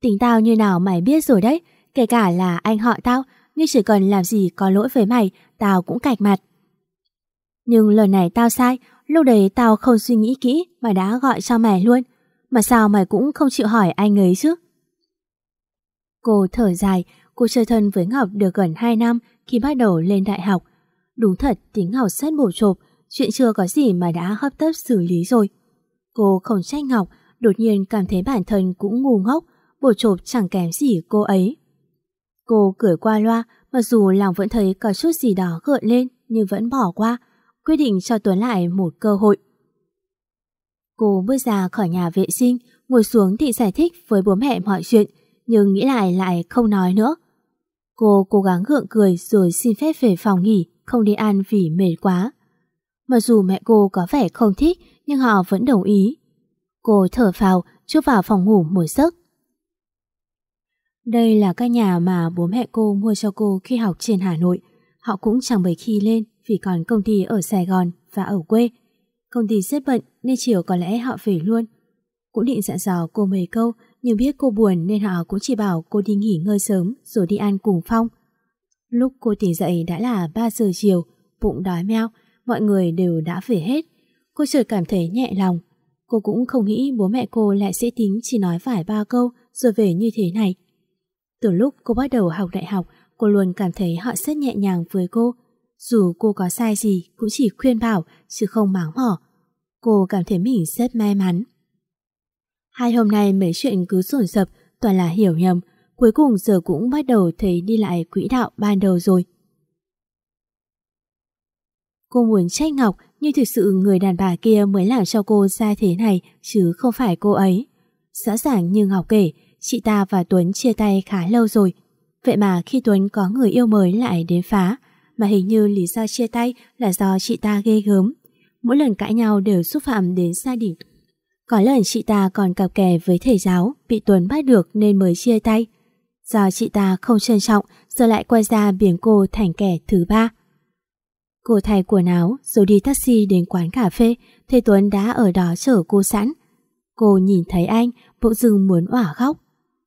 Tính tao như nào mày biết rồi đấy, kể cả là anh họ tao, nhưng chỉ cần làm gì có lỗi với mày, tao cũng cạch mặt. Nhưng lần này tao sai, lúc đấy tao không suy nghĩ kỹ mà đã gọi cho mày luôn. Mà sao mày cũng không chịu hỏi anh ấy chứ? Cô thở dài, cô chơi thân với Ngọc được gần 2 năm khi bắt đầu lên đại học. Đúng thật tính Ngọc rất bổ chộp, chuyện chưa có gì mà đã hấp tấp xử lý rồi. Cô không trách Ngọc, đột nhiên cảm thấy bản thân cũng ngu ngốc, bổ chộp chẳng kém gì cô ấy. Cô cười qua loa, mặc dù lòng vẫn thấy có chút gì đó gợn lên nhưng vẫn bỏ qua, quyết định cho Tuấn lại một cơ hội. Cô bước ra khỏi nhà vệ sinh, ngồi xuống thì giải thích với bố mẹ mọi chuyện, nhưng nghĩ lại lại không nói nữa. Cô cố gắng gượng cười rồi xin phép về phòng nghỉ, không đi ăn vì mệt quá. Mặc dù mẹ cô có vẻ không thích, nhưng họ vẫn đồng ý. Cô thở phào, chút vào phòng ngủ một giấc. Đây là căn nhà mà bố mẹ cô mua cho cô khi học trên Hà Nội. Họ cũng chẳng mấy khi lên vì còn công ty ở Sài Gòn và ở quê. Công ty rất bận nên chiều có lẽ họ về luôn. Cũng định dặn dò cô mấy câu nhưng biết cô buồn nên họ cũng chỉ bảo cô đi nghỉ ngơi sớm rồi đi ăn cùng Phong. Lúc cô tỉnh dậy đã là 3 giờ chiều, bụng đói meo, mọi người đều đã về hết. Cô chợt cảm thấy nhẹ lòng. Cô cũng không nghĩ bố mẹ cô lại sẽ tính chỉ nói vài ba câu rồi về như thế này. Từ lúc cô bắt đầu học đại học, cô luôn cảm thấy họ rất nhẹ nhàng với cô. Dù cô có sai gì cũng chỉ khuyên bảo chứ không mắng mỏ. Cô cảm thấy mình rất may mắn. Hai hôm nay mấy chuyện cứ sổn sập, toàn là hiểu nhầm. Cuối cùng giờ cũng bắt đầu thấy đi lại quỹ đạo ban đầu rồi. Cô muốn trách Ngọc nhưng thực sự người đàn bà kia mới làm cho cô ra thế này chứ không phải cô ấy. Rõ ràng như Ngọc kể, chị ta và Tuấn chia tay khá lâu rồi. Vậy mà khi Tuấn có người yêu mới lại đến phá, mà hình như lý do chia tay là do chị ta ghê gớm. Mỗi lần cãi nhau đều xúc phạm đến gia đình. Có lần chị ta còn cặp kè với thầy giáo, bị Tuấn bắt được nên mới chia tay. Do chị ta không trân trọng, giờ lại quay ra biến cô thành kẻ thứ ba. Cô thay quần áo rồi đi taxi đến quán cà phê, thấy Tuấn đã ở đó chờ cô sẵn. Cô nhìn thấy anh, bỗng dưng muốn ỏa khóc.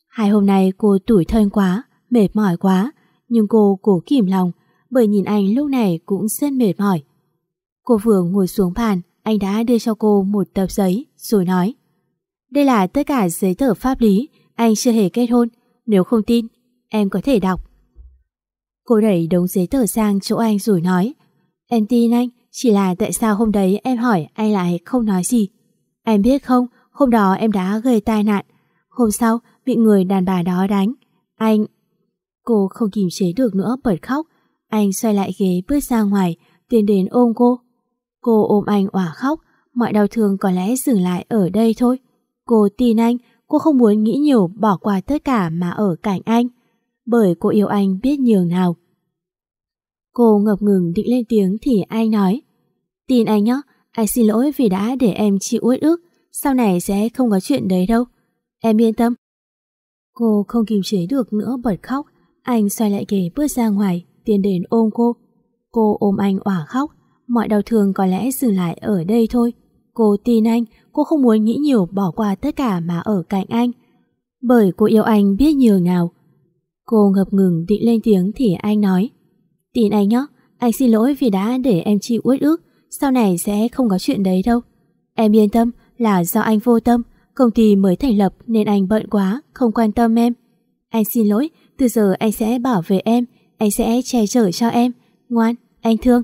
Hai hôm nay cô tủi thân quá, mệt mỏi quá, nhưng cô cố kìm lòng, bởi nhìn anh lúc này cũng rất mệt mỏi. Cô vừa ngồi xuống bàn, anh đã đưa cho cô một tập giấy, rồi nói Đây là tất cả giấy tờ pháp lý, anh chưa hề kết hôn, nếu không tin, em có thể đọc. Cô đẩy đống giấy tờ sang chỗ anh rồi nói Em tin anh, Chỉ là tại sao hôm đấy em hỏi anh lại không nói gì. Em biết không, hôm đó em đã gây tai nạn. Hôm sau, bị người đàn bà đó đánh. Anh... Cô không kìm chế được nữa bật khóc. Anh xoay lại ghế bước ra ngoài, tiến đến ôm cô. Cô ôm anh òa khóc, mọi đau thương có lẽ dừng lại ở đây thôi. Cô tin anh, cô không muốn nghĩ nhiều bỏ qua tất cả mà ở cạnh anh. Bởi cô yêu anh biết nhường nào. Cô ngập ngừng định lên tiếng thì anh nói. Tin anh nhé, anh xin lỗi vì đã để em chịu uất ức Sau này sẽ không có chuyện đấy đâu. Em yên tâm. Cô không kiềm chế được nữa bật khóc Anh xoay lại ghế bước ra ngoài Tiến đến ôm cô. Cô ôm anh òa khóc Mọi đau thương có lẽ dừng lại ở đây thôi. Cô tin anh Cô không muốn nghĩ nhiều bỏ qua tất cả mà ở cạnh anh. Bởi cô yêu anh biết nhiều nào. Cô ngập ngừng định lên tiếng thì anh nói. Tin anh nhé, anh xin lỗi vì đã để em chịu uất ức, sau này sẽ không có chuyện đấy đâu. Em yên tâm là do anh vô tâm, công ty mới thành lập nên anh bận quá, không quan tâm em. Anh xin lỗi, từ giờ anh sẽ bảo vệ em, anh sẽ che chở cho em. Ngoan, anh thương.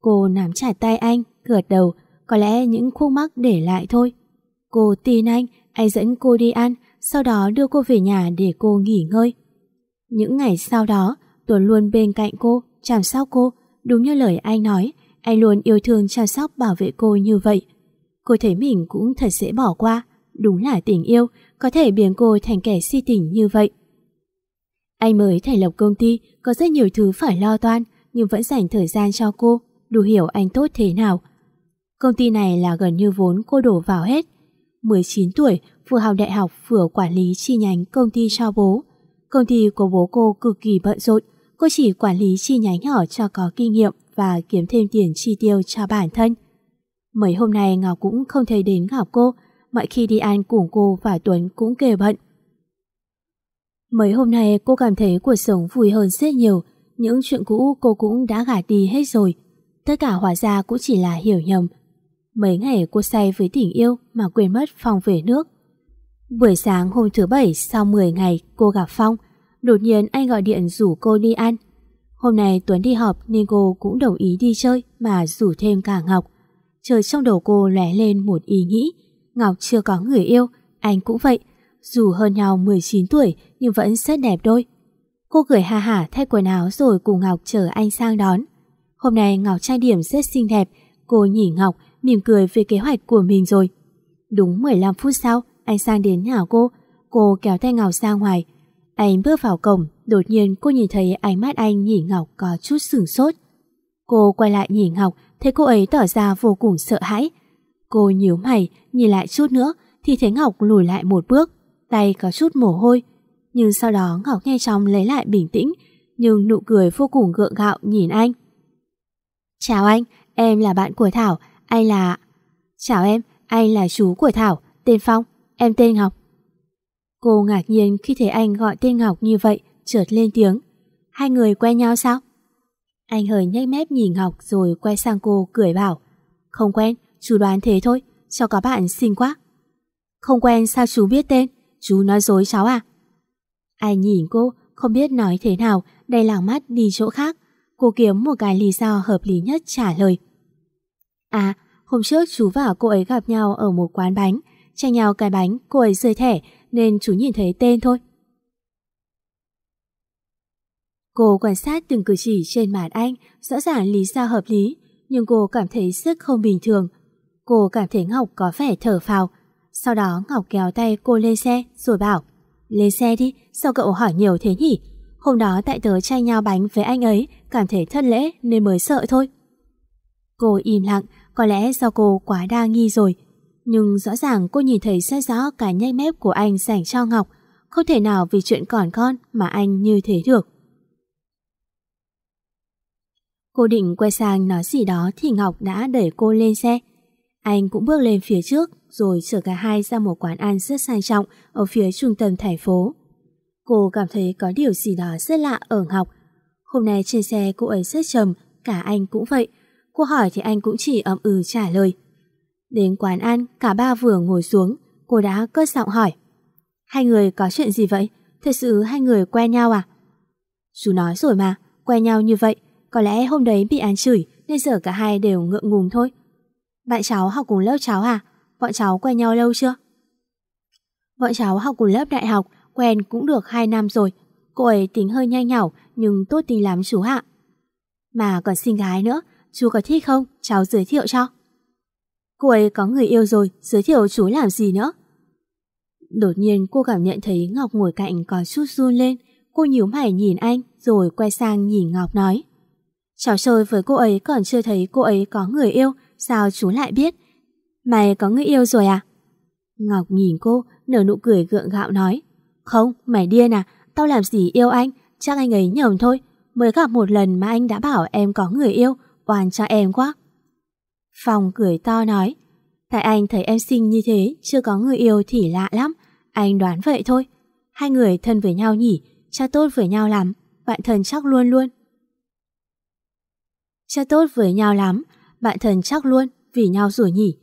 Cô nắm chặt tay anh, gật đầu, có lẽ những khúc mắc để lại thôi. Cô tin anh, anh dẫn cô đi ăn, sau đó đưa cô về nhà để cô nghỉ ngơi. Những ngày sau đó, Tuấn luôn bên cạnh cô, chăm sóc cô, đúng như lời anh nói, anh luôn yêu thương chăm sóc bảo vệ cô như vậy. Cô thấy mình cũng thật dễ bỏ qua, đúng là tình yêu, có thể biến cô thành kẻ si tình như vậy. Anh mới thành lập công ty, có rất nhiều thứ phải lo toan, nhưng vẫn dành thời gian cho cô, đủ hiểu anh tốt thế nào. Công ty này là gần như vốn cô đổ vào hết. 19 tuổi, vừa học đại học vừa quản lý chi nhánh công ty cho bố. Công ty của bố cô cực kỳ bận rộn, cô chỉ quản lý chi nhánh nhỏ cho có kinh nghiệm và kiếm thêm tiền chi tiêu cho bản thân. Mấy hôm nay Ngọc cũng không thấy đến gặp cô, mọi khi đi ăn cùng cô và Tuấn cũng kề bận. Mấy hôm nay cô cảm thấy cuộc sống vui hơn rất nhiều, những chuyện cũ cô cũng đã gạt đi hết rồi. Tất cả hóa ra cũng chỉ là hiểu nhầm. Mấy ngày cô say với tình yêu mà quên mất Phong về nước. Buổi sáng hôm thứ bảy sau 10 ngày cô gặp Phong, Đột nhiên anh gọi điện rủ cô đi ăn. Hôm nay Tuấn đi họp nên cô cũng đồng ý đi chơi mà rủ thêm cả Ngọc. Trời trong đầu cô lóe lên một ý nghĩ. Ngọc chưa có người yêu, anh cũng vậy. Dù hơn nhau 19 tuổi nhưng vẫn rất đẹp đôi. Cô cười ha hả thay quần áo rồi cùng Ngọc chờ anh sang đón. Hôm nay Ngọc trang điểm rất xinh đẹp. Cô nhìn Ngọc mỉm cười về kế hoạch của mình rồi. Đúng 15 phút sau, anh sang đến nhà cô. Cô kéo tay Ngọc ra ngoài. Anh bước vào cổng, đột nhiên cô nhìn thấy ánh mắt anh nhìn Ngọc có chút sửng sốt. Cô quay lại nhìn Ngọc, thấy cô ấy tỏ ra vô cùng sợ hãi. Cô nhíu mày, nhìn lại chút nữa, thì thấy Ngọc lùi lại một bước, tay có chút mồ hôi. Nhưng sau đó Ngọc nghe chóng lấy lại bình tĩnh, nhưng nụ cười vô cùng gượng gạo nhìn anh. Chào anh, em là bạn của Thảo, anh là... Chào em, anh là chú của Thảo, tên Phong, em tên Ngọc. Cô ngạc nhiên khi thấy anh gọi tên Ngọc như vậy, trượt lên tiếng. Hai người quen nhau sao? Anh hơi nhếch mép nhìn Ngọc rồi quay sang cô cười bảo. Không quen, chú đoán thế thôi, cho có bạn xinh quá. Không quen sao chú biết tên, chú nói dối cháu à? Anh nhìn cô, không biết nói thế nào, đầy làng mắt đi chỗ khác. Cô kiếm một cái lý do hợp lý nhất trả lời. À, hôm trước chú và cô ấy gặp nhau ở một quán bánh, tranh nhau cái bánh, cô ấy rơi thẻ, nên chú nhìn thấy tên thôi. Cô quan sát từng cử chỉ trên mặt anh, rõ ràng lý do hợp lý, nhưng cô cảm thấy sức không bình thường. Cô cảm thấy Ngọc có vẻ thở phào. Sau đó Ngọc kéo tay cô lên xe rồi bảo Lên xe đi, sao cậu hỏi nhiều thế nhỉ? Hôm đó tại tớ tranh nhau bánh với anh ấy, cảm thấy thất lễ nên mới sợ thôi. Cô im lặng, có lẽ do cô quá đa nghi rồi. Nhưng rõ ràng cô nhìn thấy rất rõ cả nhanh mép của anh dành cho Ngọc, không thể nào vì chuyện còn con mà anh như thế được. Cô định quay sang nói gì đó thì Ngọc đã đẩy cô lên xe. Anh cũng bước lên phía trước rồi chở cả hai ra một quán ăn rất sang trọng ở phía trung tâm thành phố. Cô cảm thấy có điều gì đó rất lạ ở Ngọc. Hôm nay trên xe cô ấy rất trầm, cả anh cũng vậy. Cô hỏi thì anh cũng chỉ ậm ừ trả lời. Đến quán ăn, cả ba vừa ngồi xuống, cô đã cất giọng hỏi. Hai người có chuyện gì vậy? Thật sự hai người quen nhau à? Chú nói rồi mà, quen nhau như vậy, có lẽ hôm đấy bị án chửi nên giờ cả hai đều ngượng ngùng thôi. Bạn cháu học cùng lớp cháu à? Bọn cháu quen nhau lâu chưa? Bọn cháu học cùng lớp đại học, quen cũng được 2 năm rồi. Cô ấy tính hơi nhanh nhảo nhưng tốt tính lắm chú ạ. Mà còn xinh gái nữa, chú có thích không? Cháu giới thiệu cho. Cô ấy có người yêu rồi, giới thiệu chú làm gì nữa? Đột nhiên cô cảm nhận thấy Ngọc ngồi cạnh có chút run lên. Cô nhíu mày nhìn anh rồi quay sang nhìn Ngọc nói. Cháu chơi với cô ấy còn chưa thấy cô ấy có người yêu, sao chú lại biết? Mày có người yêu rồi à? Ngọc nhìn cô, nở nụ cười gượng gạo nói. Không, mày điên à, tao làm gì yêu anh, chắc anh ấy nhầm thôi. Mới gặp một lần mà anh đã bảo em có người yêu, oan cho em quá. Phong cười to nói. Tại anh thấy em xinh như thế, chưa có người yêu thì lạ lắm. Anh đoán vậy thôi. Hai người thân với nhau nhỉ, cha tốt với nhau lắm, bạn thân chắc luôn luôn. Cha tốt với nhau lắm, bạn thân chắc luôn, vì nhau rồi nhỉ.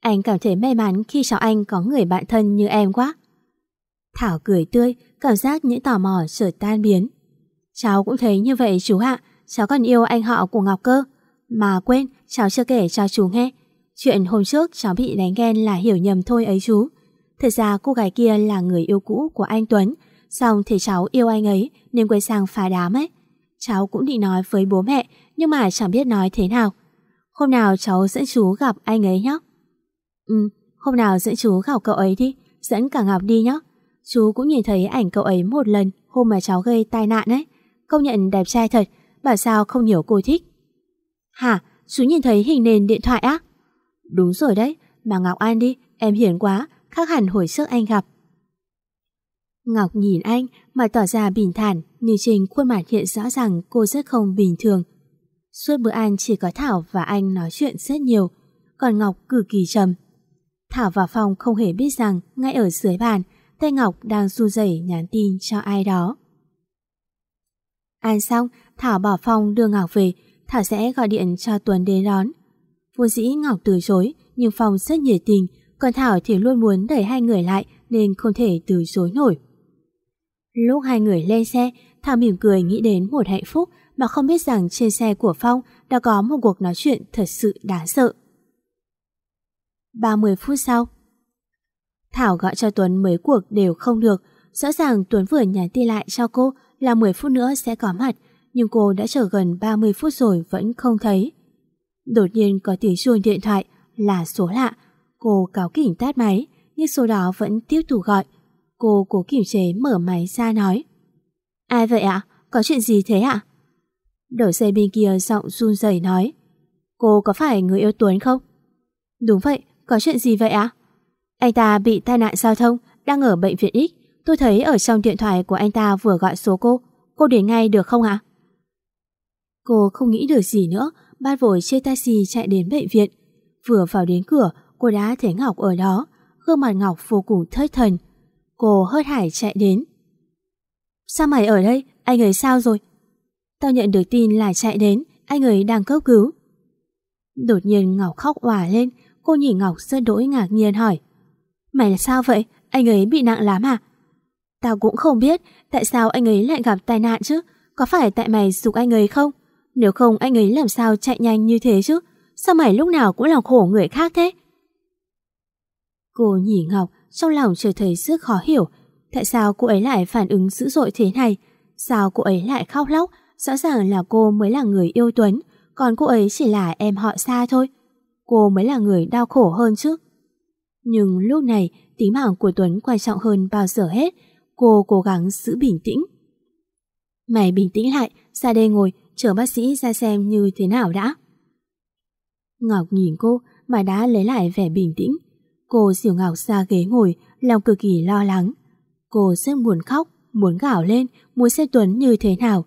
Anh cảm thấy may mắn khi cháu anh có người bạn thân như em quá. Thảo cười tươi, cảm giác những tò mò trở tan biến. Cháu cũng thấy như vậy chú ạ, cháu còn yêu anh họ của Ngọc cơ. Mà quên, cháu chưa kể cho chú nghe. Chuyện hôm trước cháu bị đánh ghen là hiểu nhầm thôi ấy chú. Thật ra cô gái kia là người yêu cũ của anh Tuấn, xong thì cháu yêu anh ấy nên quay sang phá đám ấy. Cháu cũng định nói với bố mẹ nhưng mà chẳng biết nói thế nào. Hôm nào cháu dẫn chú gặp anh ấy nhé. Ừ, hôm nào dẫn chú gặp cậu ấy đi, dẫn cả Ngọc đi nhé. Chú cũng nhìn thấy ảnh cậu ấy một lần hôm mà cháu gây tai nạn ấy. Công nhận đẹp trai thật, bảo sao không hiểu cô thích. Hả, chú nhìn thấy hình nền điện thoại á? Đúng rồi đấy, mà Ngọc An đi, em hiền quá, khác hẳn hồi trước anh gặp. Ngọc nhìn anh mà tỏ ra bình thản, như trên khuôn mặt hiện rõ ràng cô rất không bình thường. Suốt bữa ăn chỉ có Thảo và anh nói chuyện rất nhiều, còn Ngọc cực kỳ trầm. Thảo vào phòng không hề biết rằng ngay ở dưới bàn, tay Ngọc đang run rẩy nhắn tin cho ai đó. Ăn xong, Thảo bỏ phòng đưa Ngọc về, Thảo sẽ gọi điện cho Tuấn đến đón. Vô dĩ Ngọc từ chối, nhưng Phong rất nhiệt tình, còn Thảo thì luôn muốn đẩy hai người lại nên không thể từ chối nổi. Lúc hai người lên xe, Thảo mỉm cười nghĩ đến một hạnh phúc mà không biết rằng trên xe của Phong đã có một cuộc nói chuyện thật sự đáng sợ. 30 phút sau Thảo gọi cho Tuấn mấy cuộc đều không được Rõ ràng Tuấn vừa nhắn tin lại cho cô là 10 phút nữa sẽ có mặt nhưng cô đã chờ gần 30 phút rồi vẫn không thấy Đột nhiên có tiếng chuông điện thoại là số lạ Cô cáo kỉnh tắt máy Nhưng số đó vẫn tiếp tục gọi Cô cố kiểm chế mở máy ra nói Ai vậy ạ? Có chuyện gì thế ạ? Đầu xe bên kia giọng run rẩy nói Cô có phải người yêu Tuấn không? Đúng vậy, có chuyện gì vậy ạ? Anh ta bị tai nạn giao thông, đang ở bệnh viện X. Tôi thấy ở trong điện thoại của anh ta vừa gọi số cô. Cô đến ngay được không ạ? Cô không nghĩ được gì nữa, bắt vội chê taxi chạy đến bệnh viện. Vừa vào đến cửa, cô đã thấy Ngọc ở đó. Gương mặt Ngọc vô cùng thất thần. Cô hớt hải chạy đến. Sao mày ở đây? Anh ấy sao rồi? Tao nhận được tin là chạy đến, anh ấy đang cấp cứu. Đột nhiên Ngọc khóc òa lên, cô nhìn Ngọc rất đỗi ngạc nhiên hỏi. Mày là sao vậy? Anh ấy bị nặng lắm à? Tao cũng không biết tại sao anh ấy lại gặp tai nạn chứ. Có phải tại mày dục anh ấy không? Nếu không anh ấy làm sao chạy nhanh như thế chứ? Sao mày lúc nào cũng làm khổ người khác thế? Cô nhỉ Ngọc, trong lòng trở thấy rất khó hiểu. Tại sao cô ấy lại phản ứng dữ dội thế này? Sao cô ấy lại khóc lóc? Rõ ràng là cô mới là người yêu Tuấn, còn cô ấy chỉ là em họ xa thôi. Cô mới là người đau khổ hơn chứ. Nhưng lúc này, tính mạng của Tuấn quan trọng hơn bao giờ hết. Cô cố gắng giữ bình tĩnh. Mày bình tĩnh lại, ra đây ngồi, chờ bác sĩ ra xem như thế nào đã. Ngọc nhìn cô mà đã lấy lại vẻ bình tĩnh. Cô xỉu Ngọc ra ghế ngồi, lòng cực kỳ lo lắng. Cô rất muốn khóc, muốn gào lên, muốn xem Tuấn như thế nào.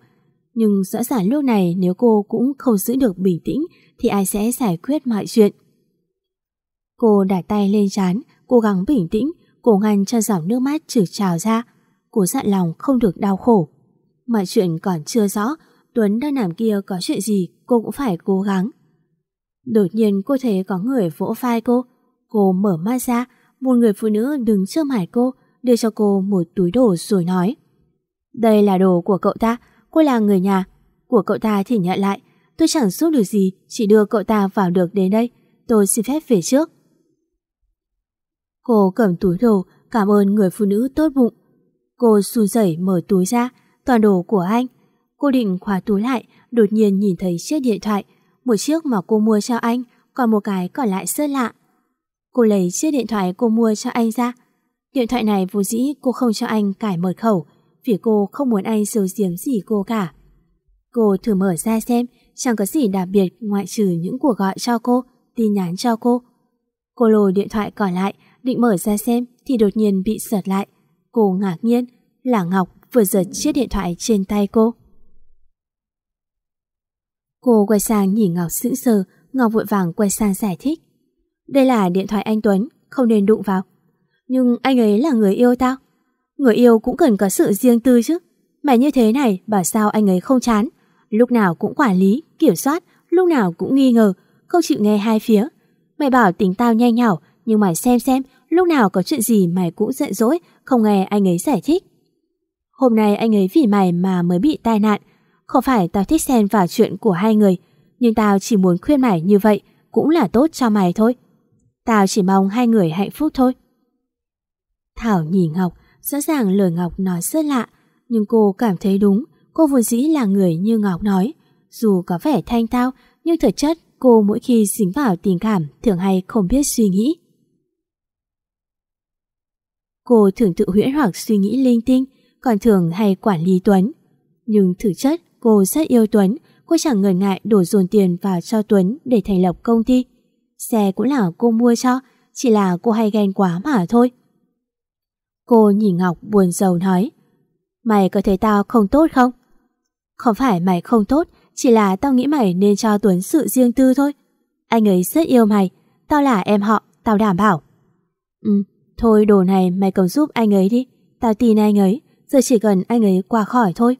Nhưng rõ ràng lúc này nếu cô cũng không giữ được bình tĩnh thì ai sẽ giải quyết mọi chuyện. Cô đặt tay lên trán, cố gắng bình tĩnh, cố ngăn cho dòng nước mắt trượt trào ra. Cô dặn lòng không được đau khổ. Mọi chuyện còn chưa rõ, Tuấn đang nằm kia có chuyện gì cô cũng phải cố gắng. Đột nhiên cô thấy có người vỗ vai cô. Cô mở mắt ra, một người phụ nữ đứng trước mặt cô, đưa cho cô một túi đồ rồi nói. Đây là đồ của cậu ta, cô là người nhà. Của cậu ta thì nhận lại, tôi chẳng giúp được gì, chỉ đưa cậu ta vào được đến đây. Tôi xin phép về trước. Cô cầm túi đồ, cảm ơn người phụ nữ tốt bụng. Cô run rẩy mở túi ra, toàn đồ của anh. Cô định khóa túi lại, đột nhiên nhìn thấy chiếc điện thoại, một chiếc mà cô mua cho anh, còn một cái còn lại rất lạ. Cô lấy chiếc điện thoại cô mua cho anh ra. Điện thoại này vô dĩ cô không cho anh cải mật khẩu, vì cô không muốn anh giấu giếm gì cô cả. Cô thử mở ra xem, chẳng có gì đặc biệt ngoại trừ những cuộc gọi cho cô, tin nhắn cho cô. Cô lôi điện thoại còn lại, định mở ra xem thì đột nhiên bị giật lại. Cô ngạc nhiên, là Ngọc vừa giật chiếc điện thoại trên tay cô. Cô quay sang nhìn Ngọc sững sờ, Ngọc vội vàng quay sang giải thích. Đây là điện thoại anh Tuấn, không nên đụng vào. Nhưng anh ấy là người yêu tao. Người yêu cũng cần có sự riêng tư chứ. Mày như thế này, bảo sao anh ấy không chán. Lúc nào cũng quản lý, kiểm soát, lúc nào cũng nghi ngờ, không chịu nghe hai phía. Mày bảo tính tao nhanh nhảu, nhưng mày xem xem, lúc nào có chuyện gì mày cũng giận dỗi, không nghe anh ấy giải thích. Hôm nay anh ấy vì mày mà mới bị tai nạn. Không phải tao thích xen vào chuyện của hai người, nhưng tao chỉ muốn khuyên mày như vậy cũng là tốt cho mày thôi. Tao chỉ mong hai người hạnh phúc thôi. Thảo nhìn Ngọc, rõ ràng lời Ngọc nói rất lạ, nhưng cô cảm thấy đúng, cô vốn dĩ là người như Ngọc nói. Dù có vẻ thanh tao, nhưng thực chất cô mỗi khi dính vào tình cảm thường hay không biết suy nghĩ. Cô thường tự huyễn hoặc suy nghĩ linh tinh, còn thường hay quản lý Tuấn. Nhưng thực chất cô rất yêu Tuấn, cô chẳng ngần ngại đổ dồn tiền vào cho Tuấn để thành lập công ty. Xe cũng là cô mua cho, chỉ là cô hay ghen quá mà thôi. Cô nhìn Ngọc buồn rầu nói Mày có thấy tao không tốt không? Không phải mày không tốt Chỉ là tao nghĩ mày nên cho Tuấn sự riêng tư thôi Anh ấy rất yêu mày Tao là em họ, tao đảm bảo Ừ, thôi đồ này mày cầm giúp anh ấy đi Tao tin anh ấy Giờ chỉ cần anh ấy qua khỏi thôi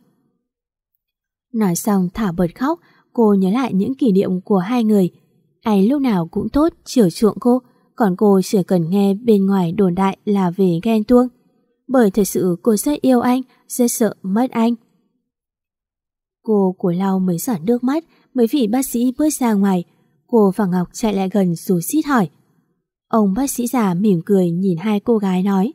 Nói xong Thảo bật khóc Cô nhớ lại những kỷ niệm của hai người Anh lúc nào cũng tốt, chiều chuộng cô còn cô chỉ cần nghe bên ngoài đồn đại là về ghen tuông. Bởi thật sự cô rất yêu anh, rất sợ mất anh. Cô của lau mới giọt nước mắt, mấy vị bác sĩ bước ra ngoài. Cô và Ngọc chạy lại gần rồi xít hỏi. Ông bác sĩ già mỉm cười nhìn hai cô gái nói.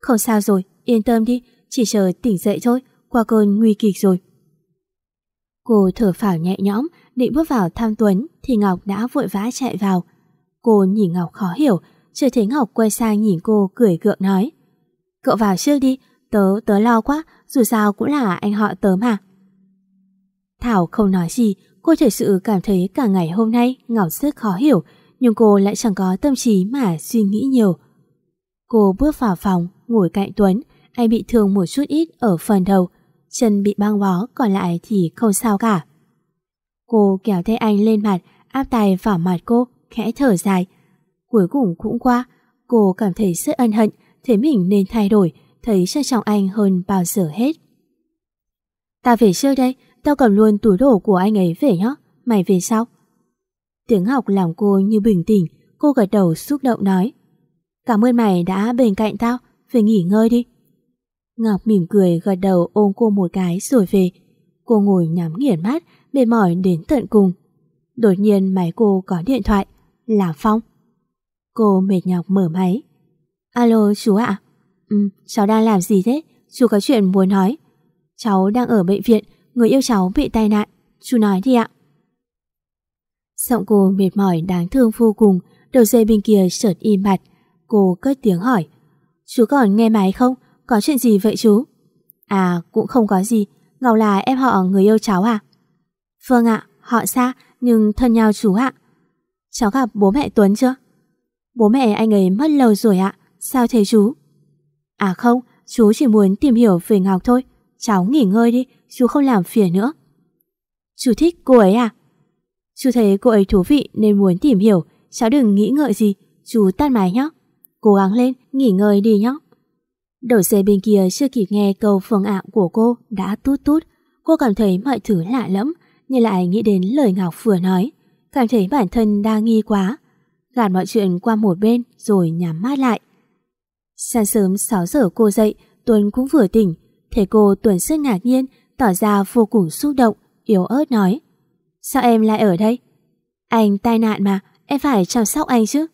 Không sao rồi, yên tâm đi, chỉ chờ tỉnh dậy thôi, qua cơn nguy kịch rồi. Cô thở phào nhẹ nhõm, định bước vào thăm Tuấn thì Ngọc đã vội vã chạy vào. Cô nhìn Ngọc khó hiểu, chưa thấy Ngọc quay sang nhìn cô cười gượng nói. Cậu vào trước đi, tớ, tớ lo quá, dù sao cũng là anh họ tớ mà. Thảo không nói gì, cô thật sự cảm thấy cả ngày hôm nay Ngọc rất khó hiểu, nhưng cô lại chẳng có tâm trí mà suy nghĩ nhiều. Cô bước vào phòng, ngồi cạnh Tuấn, anh bị thương một chút ít ở phần đầu, chân bị băng bó, còn lại thì không sao cả. Cô kéo tay anh lên mặt, áp tay vào mặt cô, khẽ thở dài. Cuối cùng cũng qua, cô cảm thấy rất ân hận, thấy mình nên thay đổi, thấy trân trọng anh hơn bao giờ hết. Ta về chơi đây, tao cầm luôn túi đồ của anh ấy về nhé, mày về sau. Tiếng học làm cô như bình tĩnh, cô gật đầu xúc động nói. Cảm ơn mày đã bên cạnh tao, về nghỉ ngơi đi. Ngọc mỉm cười gật đầu ôm cô một cái rồi về. Cô ngồi nhắm nghiền mắt, mệt mỏi đến tận cùng. Đột nhiên máy cô có điện thoại, là Phong. Cô mệt nhọc mở máy. Alo chú ạ? Ừ, cháu đang làm gì thế? Chú có chuyện muốn nói. Cháu đang ở bệnh viện, người yêu cháu bị tai nạn. Chú nói đi ạ. Giọng cô mệt mỏi đáng thương vô cùng, đầu dây bên kia chợt im bặt. Cô cất tiếng hỏi. Chú còn nghe máy không? Có chuyện gì vậy chú? À, cũng không có gì. Ngọc là em họ người yêu cháu à? Vâng ạ, họ xa, nhưng thân nhau chú ạ. Cháu gặp bố mẹ Tuấn chưa? Bố mẹ anh ấy mất lâu rồi ạ. Sao thế chú? À không, chú chỉ muốn tìm hiểu về Ngọc thôi. Cháu nghỉ ngơi đi, chú không làm phiền nữa. Chú thích cô ấy à? Chú thấy cô ấy thú vị nên muốn tìm hiểu. Cháu đừng nghĩ ngợi gì, chú tắt máy nhé. Cố gắng lên, nghỉ ngơi đi nhé. Đầu dây bên kia chưa kịp nghe câu phương ạ của cô đã tút tút. Cô cảm thấy mọi thứ lạ lắm, nhưng lại nghĩ đến lời Ngọc vừa nói cảm thấy bản thân đa nghi quá, gạt mọi chuyện qua một bên rồi nhắm mắt lại. Sáng sớm 6 giờ cô dậy, Tuấn cũng vừa tỉnh, thấy cô Tuấn rất ngạc nhiên, tỏ ra vô cùng xúc động, yếu ớt nói. Sao em lại ở đây? Anh tai nạn mà, em phải chăm sóc anh chứ.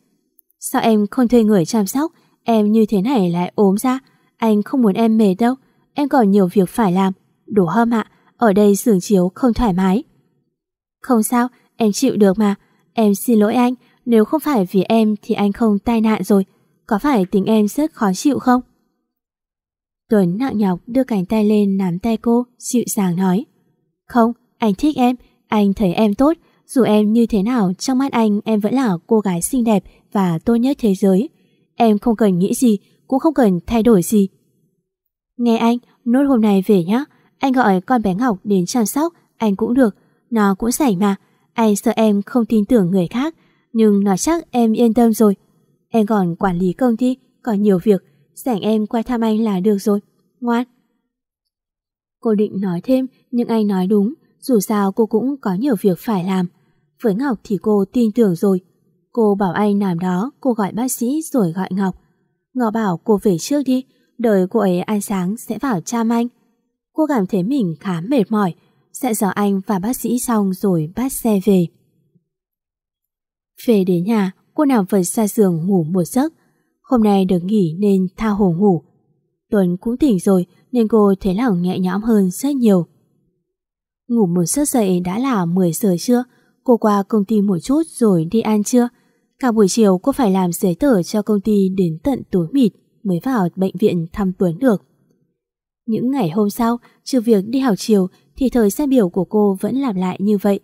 Sao em không thuê người chăm sóc, em như thế này lại ốm ra. Anh không muốn em mệt đâu, em còn nhiều việc phải làm. Đủ hâm ạ, ở đây giường chiếu không thoải mái. Không sao, em chịu được mà. Em xin lỗi anh, nếu không phải vì em thì anh không tai nạn rồi. Có phải tính em rất khó chịu không? Tuấn nặng nhọc đưa cánh tay lên nắm tay cô, dịu dàng nói. Không, anh thích em, anh thấy em tốt, dù em như thế nào trong mắt anh em vẫn là cô gái xinh đẹp và tốt nhất thế giới. Em không cần nghĩ gì, cũng không cần thay đổi gì. Nghe anh, nốt hôm nay về nhá. Anh gọi con bé Ngọc đến chăm sóc, anh cũng được. Nó cũng rảnh mà. Anh sợ em không tin tưởng người khác, nhưng nó chắc em yên tâm rồi. Em còn quản lý công ty, còn nhiều việc, rảnh em qua thăm anh là được rồi. Ngoan. Cô định nói thêm, nhưng anh nói đúng, dù sao cô cũng có nhiều việc phải làm. Với Ngọc thì cô tin tưởng rồi. Cô bảo anh làm đó, cô gọi bác sĩ rồi gọi Ngọc. Ngọ bảo cô về trước đi, đợi cô ấy ăn sáng sẽ vào chăm anh. Cô cảm thấy mình khá mệt mỏi, sẽ dò anh và bác sĩ xong rồi bắt xe về. Về đến nhà, cô nằm vật ra giường ngủ một giấc. Hôm nay được nghỉ nên tha hồ ngủ. Tuấn cũng tỉnh rồi nên cô thấy lòng nhẹ nhõm hơn rất nhiều. Ngủ một giấc dậy đã là 10 giờ trưa, cô qua công ty một chút rồi đi ăn trưa. Cả buổi chiều cô phải làm giấy tờ cho công ty đến tận tối mịt mới vào bệnh viện thăm Tuấn được. Những ngày hôm sau, trừ việc đi học chiều thì thời gian biểu của cô vẫn làm lại như vậy.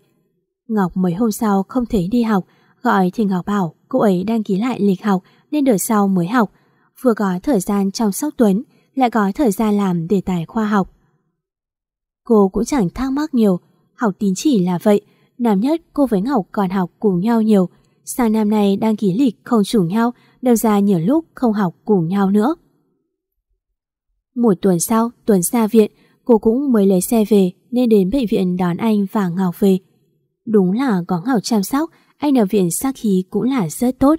Ngọc mấy hôm sau không thấy đi học, gọi thì Ngọc bảo cô ấy đăng ký lại lịch học nên đợt sau mới học. Vừa có thời gian chăm sóc Tuấn, lại có thời gian làm đề tài khoa học. Cô cũng chẳng thắc mắc nhiều, học tín chỉ là vậy. Năm nhất cô với Ngọc còn học cùng nhau nhiều. Sang năm nay đăng ký lịch không trùng nhau, đâm ra nhiều lúc không học cùng nhau nữa. Một tuần sau, tuần ra viện, cô cũng mới lấy xe về nên đến bệnh viện đón anh và Ngọc về. Đúng là có Ngọc chăm sóc, anh ở viện sắc khí cũng là rất tốt.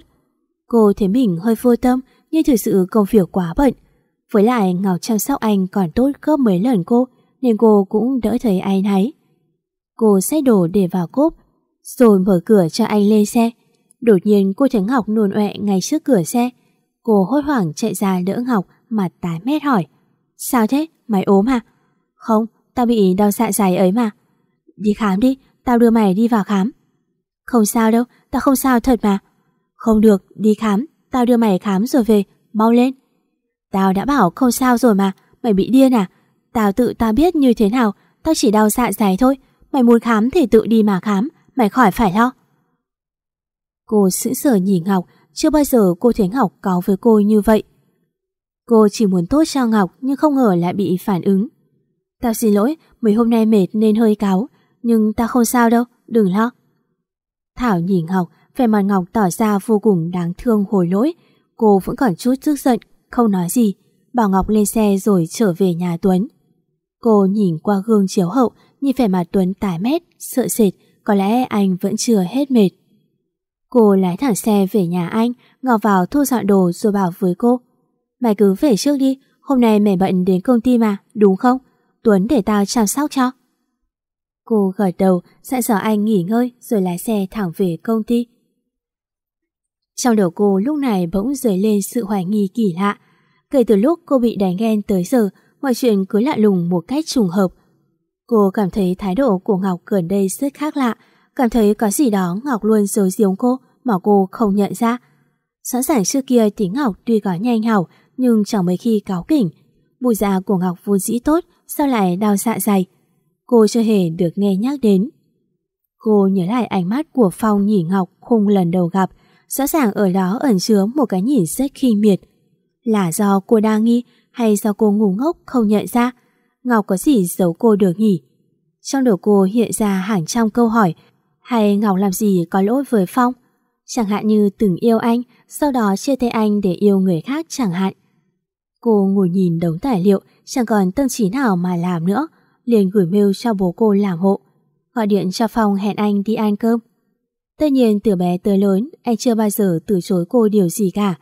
Cô thấy mình hơi vô tâm nhưng thực sự công việc quá bận. Với lại Ngọc chăm sóc anh còn tốt gấp mấy lần cô nên cô cũng đỡ thấy ai nấy. Cô xách đồ để vào cốp rồi mở cửa cho anh lên xe. Đột nhiên cô thấy Ngọc nôn ọe ngay trước cửa xe. Cô hốt hoảng chạy ra đỡ Ngọc mà tái mét hỏi Sao thế? Mày ốm à? Không, tao bị đau dạ dày ấy mà. Đi khám đi, tao đưa mày đi vào khám. Không sao đâu, tao không sao thật mà. Không được, đi khám, tao đưa mày khám rồi về, mau lên. Tao đã bảo không sao rồi mà, mày bị điên à? Tao tự tao biết như thế nào, tao chỉ đau dạ dày thôi. Mày muốn khám thì tự đi mà khám, mày khỏi phải lo. Cô sững sờ nhìn Ngọc, chưa bao giờ cô thấy Ngọc có với cô như vậy. Cô chỉ muốn tốt cho Ngọc nhưng không ngờ lại bị phản ứng. Tao xin lỗi, mấy hôm nay mệt nên hơi cáo, nhưng tao không sao đâu, đừng lo. Thảo nhìn Ngọc, vẻ mặt Ngọc tỏ ra vô cùng đáng thương hồi lỗi. Cô vẫn còn chút tức giận, không nói gì. Bảo Ngọc lên xe rồi trở về nhà Tuấn. Cô nhìn qua gương chiếu hậu, nhìn vẻ mặt Tuấn tái mét, sợ sệt, có lẽ anh vẫn chưa hết mệt. Cô lái thẳng xe về nhà anh, ngỏ vào thu dọn đồ rồi bảo với cô. Mày cứ về trước đi, hôm nay mày bận đến công ty mà, đúng không? Tuấn để tao chăm sóc cho. Cô gật đầu, dặn dò anh nghỉ ngơi rồi lái xe thẳng về công ty. Trong đầu cô lúc này bỗng dấy lên sự hoài nghi kỳ lạ. Kể từ lúc cô bị đánh ghen tới giờ, mọi chuyện cứ lạ lùng một cách trùng hợp. Cô cảm thấy thái độ của Ngọc gần đây rất khác lạ, cảm thấy có gì đó Ngọc luôn giấu giếm cô mà cô không nhận ra. Rõ ràng trước kia tính Ngọc tuy có nhanh hảo nhưng chẳng mấy khi cáo kỉnh. Bùi dạ của Ngọc vốn dĩ tốt, sao lại đau dạ dày? Cô chưa hề được nghe nhắc đến. Cô nhớ lại ánh mắt của Phong nhìn Ngọc khung lần đầu gặp, rõ ràng ở đó ẩn chứa một cái nhìn rất khi miệt. Là do cô đa nghi hay do cô ngu ngốc không nhận ra? Ngọc có gì giấu cô được nhỉ? Trong đầu cô hiện ra hàng trăm câu hỏi hay Ngọc làm gì có lỗi với Phong? Chẳng hạn như từng yêu anh, sau đó chia tay anh để yêu người khác chẳng hạn. Cô ngồi nhìn đống tài liệu, chẳng còn tâm trí nào mà làm nữa, liền gửi mail cho bố cô làm hộ. Gọi điện cho Phong hẹn anh đi ăn cơm. Tất nhiên từ bé tới lớn, anh chưa bao giờ từ chối cô điều gì cả.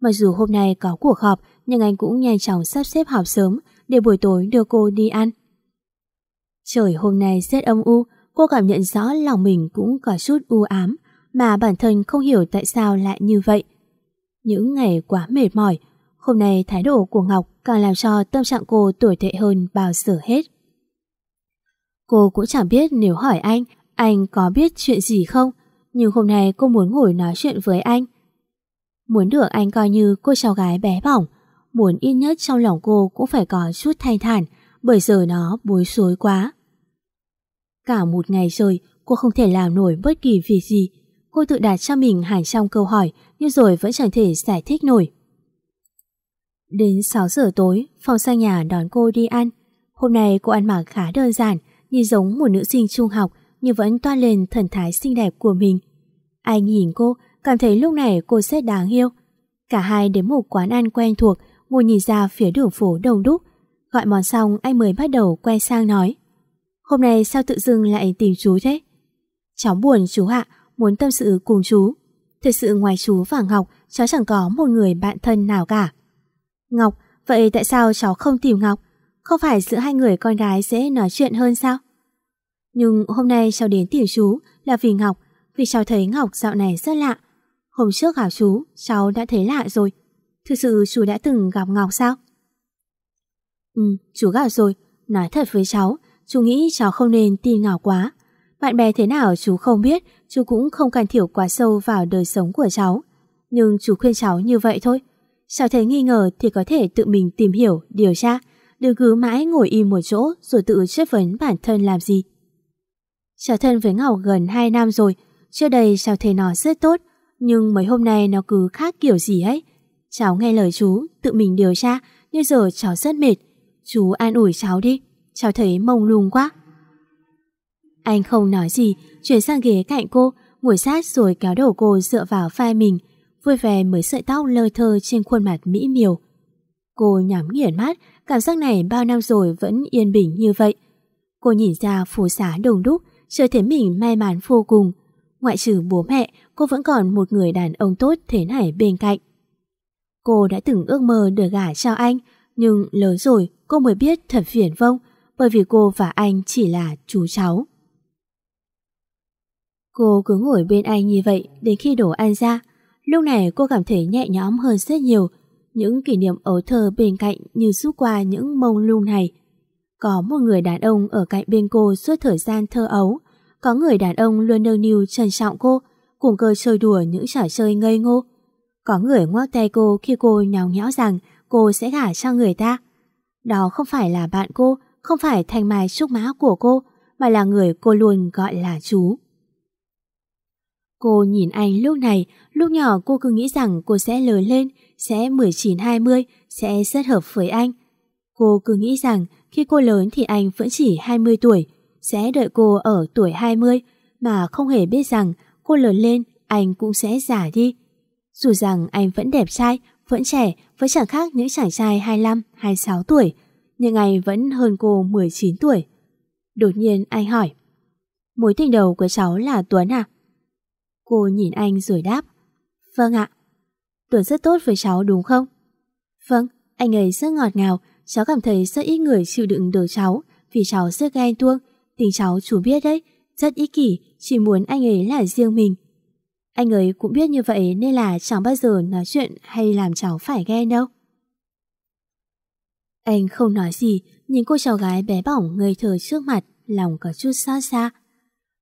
Mặc dù hôm nay có cuộc họp, nhưng anh cũng nhanh chóng sắp xếp họp sớm để buổi tối đưa cô đi ăn. Trời hôm nay rất âm u, cô cảm nhận rõ lòng mình cũng có chút u ám, mà bản thân không hiểu tại sao lại như vậy. Những ngày quá mệt mỏi, hôm nay thái độ của Ngọc càng làm cho tâm trạng cô tồi tệ hơn bao giờ hết. Cô cũng chẳng biết nếu hỏi anh, anh có biết chuyện gì không, nhưng hôm nay cô muốn ngồi nói chuyện với anh. Muốn được anh coi như cô cháu gái bé bỏng, muốn ít nhất trong lòng cô cũng phải có chút thanh thản, bởi giờ nó bối rối quá. Cả một ngày rồi, cô không thể làm nổi bất kỳ việc gì. Cô tự đặt cho mình hàng trăm câu hỏi, nhưng rồi vẫn chẳng thể giải thích nổi. Đến 6 giờ tối, phòng sang nhà đón cô đi ăn. Hôm nay cô ăn mặc khá đơn giản, nhìn giống một nữ sinh trung học, nhưng vẫn toan lên thần thái xinh đẹp của mình. ai nhìn cô, cảm thấy lúc này cô rất đáng yêu. Cả hai đến một quán ăn quen thuộc, ngồi nhìn ra phía đường phố đông đúc. Gọi món xong anh mới bắt đầu quay sang nói. Hôm nay sao tự dưng lại tìm chú thế? Cháu buồn chú ạ, muốn tâm sự cùng chú. Thật sự ngoài chú và Ngọc, cháu chẳng có một người bạn thân nào cả. Ngọc, vậy tại sao cháu không tìm Ngọc? Không phải giữa hai người con gái dễ nói chuyện hơn sao? Nhưng hôm nay cháu đến tìm chú là vì Ngọc, vì cháu thấy Ngọc dạo này rất lạ. Hôm trước gặp chú, cháu đã thấy lạ rồi. Thực sự chú đã từng gặp Ngọc sao? Ừ, chú gặp rồi. Nói thật với cháu, chú nghĩ cháu không nên tin ngảo quá. Bạn bè thế nào chú không biết, chú cũng không can thiệp quá sâu vào đời sống của cháu. Nhưng chú khuyên cháu như vậy thôi. Cháu thấy nghi ngờ thì có thể tự mình tìm hiểu, điều tra. Đừng cứ mãi ngồi im một chỗ rồi tự chất vấn bản thân làm gì. Cháu thân với Ngọc gần 2 năm rồi, trước đây cháu thấy nó rất tốt, nhưng mấy hôm nay nó cứ khác kiểu gì ấy. Cháu nghe lời chú, tự mình điều tra, nhưng giờ cháu rất mệt. Chú an ủi cháu đi, cháu thấy mông lung quá. Anh không nói gì, chuyển sang ghế cạnh cô, ngồi sát rồi kéo đầu cô dựa vào vai mình, vui vẻ mới sợi tóc lơ thơ trên khuôn mặt mỹ miều. Cô nhắm nghiền mắt, cảm giác này bao năm rồi vẫn yên bình như vậy. Cô nhìn ra phố xá đông đúc, chưa thấy mình may mắn vô cùng. Ngoại trừ bố mẹ, cô vẫn còn một người đàn ông tốt thế này bên cạnh. Cô đã từng ước mơ được gả cho anh, nhưng lớn rồi cô mới biết thật phiền vông, bởi vì cô và anh chỉ là chú cháu. Cô cứ ngồi bên anh như vậy đến khi đổ ăn ra. Lúc này cô cảm thấy nhẹ nhõm hơn rất nhiều. Những kỷ niệm ấu thơ bên cạnh như rút qua những mông lung này. Có một người đàn ông ở cạnh bên cô suốt thời gian thơ ấu. Có người đàn ông luôn nâng niu trân trọng cô, cùng cơ chơi đùa những trò chơi ngây ngô. Có người ngoắc tay cô khi cô nhào nhẽo rằng cô sẽ gả cho người ta. Đó không phải là bạn cô, không phải thanh mai trúc mã của cô, mà là người cô luôn gọi là chú. Cô nhìn anh lúc này, lúc nhỏ cô cứ nghĩ rằng cô sẽ lớn lên, sẽ 19-20, sẽ rất hợp với anh. Cô cứ nghĩ rằng khi cô lớn thì anh vẫn chỉ 20 tuổi, sẽ đợi cô ở tuổi 20 mà không hề biết rằng cô lớn lên anh cũng sẽ già đi. Dù rằng anh vẫn đẹp trai, vẫn trẻ, vẫn chẳng khác những chàng trai 25, 26 tuổi, nhưng anh vẫn hơn cô 19 tuổi. Đột nhiên anh hỏi, mối tình đầu của cháu là Tuấn à? Cô nhìn anh rồi đáp, vâng ạ. Tuấn rất tốt với cháu đúng không? Vâng, anh ấy rất ngọt ngào, cháu cảm thấy rất ít người chịu đựng được cháu vì cháu rất ghen tuông, Tình cháu chú biết đấy, rất ích kỷ, chỉ muốn anh ấy là riêng mình. Anh ấy cũng biết như vậy nên là chẳng bao giờ nói chuyện hay làm cháu phải ghen đâu. Anh không nói gì, nhìn cô cháu gái bé bỏng ngây thơ trước mặt, lòng có chút xa xa.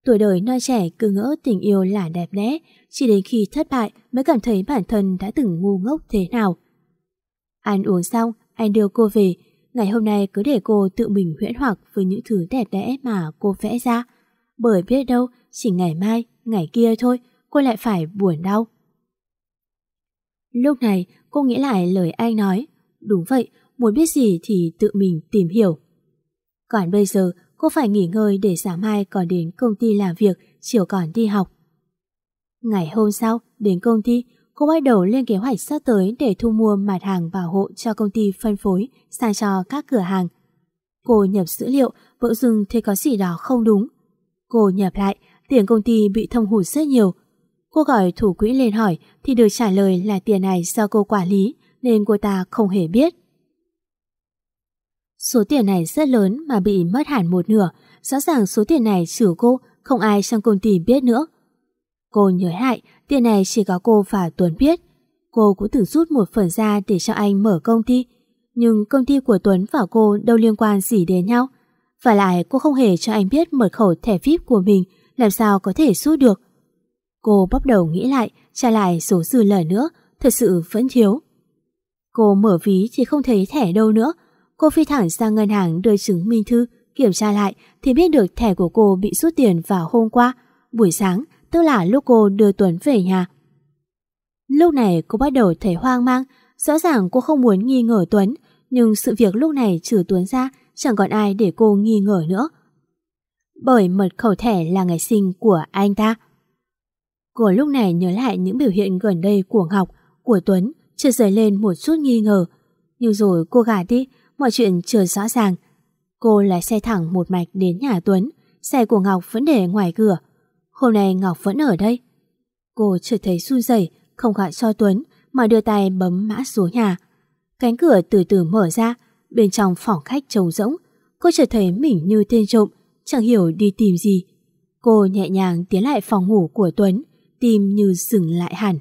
Tuổi đời non trẻ cứ ngỡ tình yêu là đẹp đẽ, chỉ đến khi thất bại mới cảm thấy bản thân đã từng ngu ngốc thế nào. Ăn uống xong, anh đưa cô về, Ngày hôm nay cứ để cô tự mình huyễn hoặc với những thứ đẹp đẽ mà cô vẽ ra. Bởi biết đâu, chỉ ngày mai, ngày kia thôi, cô lại phải buồn đau. Lúc này, cô nghĩ lại lời anh nói. Đúng vậy, muốn biết gì thì tự mình tìm hiểu. Còn bây giờ, cô phải nghỉ ngơi để sáng mai còn đến công ty làm việc, chiều còn đi học. Ngày hôm sau, đến công ty, cô bắt đầu lên kế hoạch sắp tới để thu mua mặt hàng bảo hộ cho công ty phân phối sang cho các cửa hàng. Cô nhập dữ liệu, bỗng dưng thấy có gì đó không đúng. Cô nhập lại, tiền công ty bị thông hụt rất nhiều. Cô gọi thủ quỹ lên hỏi thì được trả lời là tiền này do cô quản lý nên cô ta không hề biết. Số tiền này rất lớn mà bị mất hẳn một nửa, rõ ràng số tiền này trừ cô, không ai trong công ty biết nữa. Cô nhớ lại, tiền này chỉ có cô và Tuấn biết. Cô cũng thử rút một phần ra để cho anh mở công ty. Nhưng công ty của Tuấn và cô đâu liên quan gì đến nhau. Và lại cô không hề cho anh biết mật khẩu thẻ VIP của mình làm sao có thể rút được. Cô bắt đầu nghĩ lại, trả lại số dư lời nữa, thật sự vẫn thiếu. Cô mở ví thì không thấy thẻ đâu nữa. Cô phi thẳng sang ngân hàng đưa chứng minh thư, kiểm tra lại thì biết được thẻ của cô bị rút tiền vào hôm qua, buổi sáng, tức là lúc cô đưa Tuấn về nhà. Lúc này cô bắt đầu thấy hoang mang, rõ ràng cô không muốn nghi ngờ Tuấn, nhưng sự việc lúc này trừ Tuấn ra chẳng còn ai để cô nghi ngờ nữa. Bởi mật khẩu thẻ là ngày sinh của anh ta. Cô lúc này nhớ lại những biểu hiện gần đây của Ngọc, của Tuấn, chưa rời lên một chút nghi ngờ. Nhưng rồi cô gạt đi, mọi chuyện chưa rõ ràng. Cô lái xe thẳng một mạch đến nhà Tuấn, xe của Ngọc vẫn để ngoài cửa. Hôm nay Ngọc vẫn ở đây. Cô chợt thấy run rẩy, không gọi cho Tuấn mà đưa tay bấm mã số nhà. Cánh cửa từ từ mở ra, bên trong phòng khách trống rỗng. Cô chợt thấy mình như tên trộm, chẳng hiểu đi tìm gì. Cô nhẹ nhàng tiến lại phòng ngủ của Tuấn, tim như dừng lại hẳn.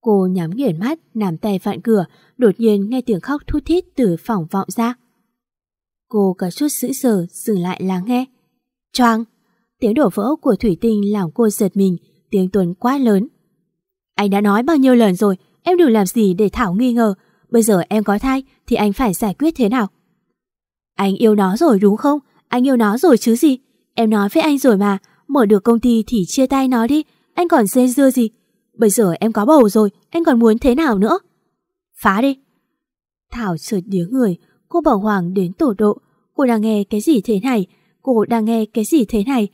Cô nhắm nghiền mắt, nằm tay vặn cửa, đột nhiên nghe tiếng khóc thút thít từ phòng vọng ra. Cô có chút sững sờ, dừng lại lắng nghe. Choang! Tiếng đổ vỡ của thủy tinh làm cô giật mình, tiếng Tuấn quá lớn. Anh đã nói bao nhiêu lần rồi, em đừng làm gì để Thảo nghi ngờ. Bây giờ em có thai thì anh phải giải quyết thế nào? Anh yêu nó rồi đúng không? Anh yêu nó rồi chứ gì? Em nói với anh rồi mà, mở được công ty thì chia tay nó đi, anh còn dê dưa gì? Bây giờ em có bầu rồi, anh còn muốn thế nào nữa? Phá đi! Thảo chợt đứa người, cô bảo hoàng đến tổ độ. Cô đang nghe cái gì thế này? Cô đang nghe cái gì thế này?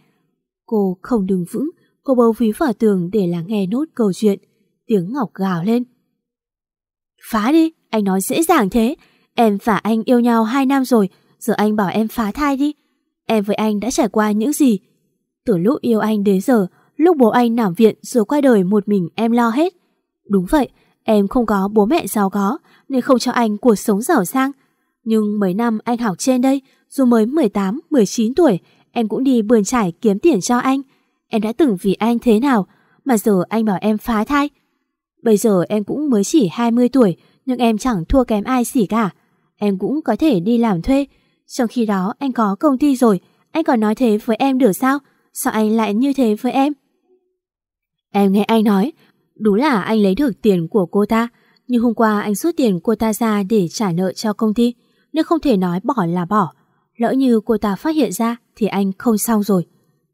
Cô không đứng vững, cô bấu ví vào tường để lắng nghe nốt câu chuyện. Tiếng Ngọc gào lên. Phá đi, anh nói dễ dàng thế. Em và anh yêu nhau 2 năm rồi, giờ anh bảo em phá thai đi. Em với anh đã trải qua những gì? Từ lúc yêu anh đến giờ, lúc bố anh nằm viện rồi qua đời một mình em lo hết. Đúng vậy, em không có bố mẹ giàu có nên không cho anh cuộc sống giàu sang. Nhưng mấy năm anh học trên đây, dù mới 18, 19 tuổi, em cũng đi bươn trải kiếm tiền cho anh. Em đã từng vì anh thế nào, mà giờ anh bảo em phá thai. Bây giờ em cũng mới chỉ 20 tuổi, nhưng em chẳng thua kém ai gì cả. Em cũng có thể đi làm thuê. Trong khi đó anh có công ty rồi, anh còn nói thế với em được sao? Sao anh lại như thế với em? Em nghe anh nói, đúng là anh lấy được tiền của cô ta, nhưng hôm qua anh rút tiền cô ta ra để trả nợ cho công ty, nên không thể nói bỏ là bỏ. Lỡ như cô ta phát hiện ra thì anh không xong rồi.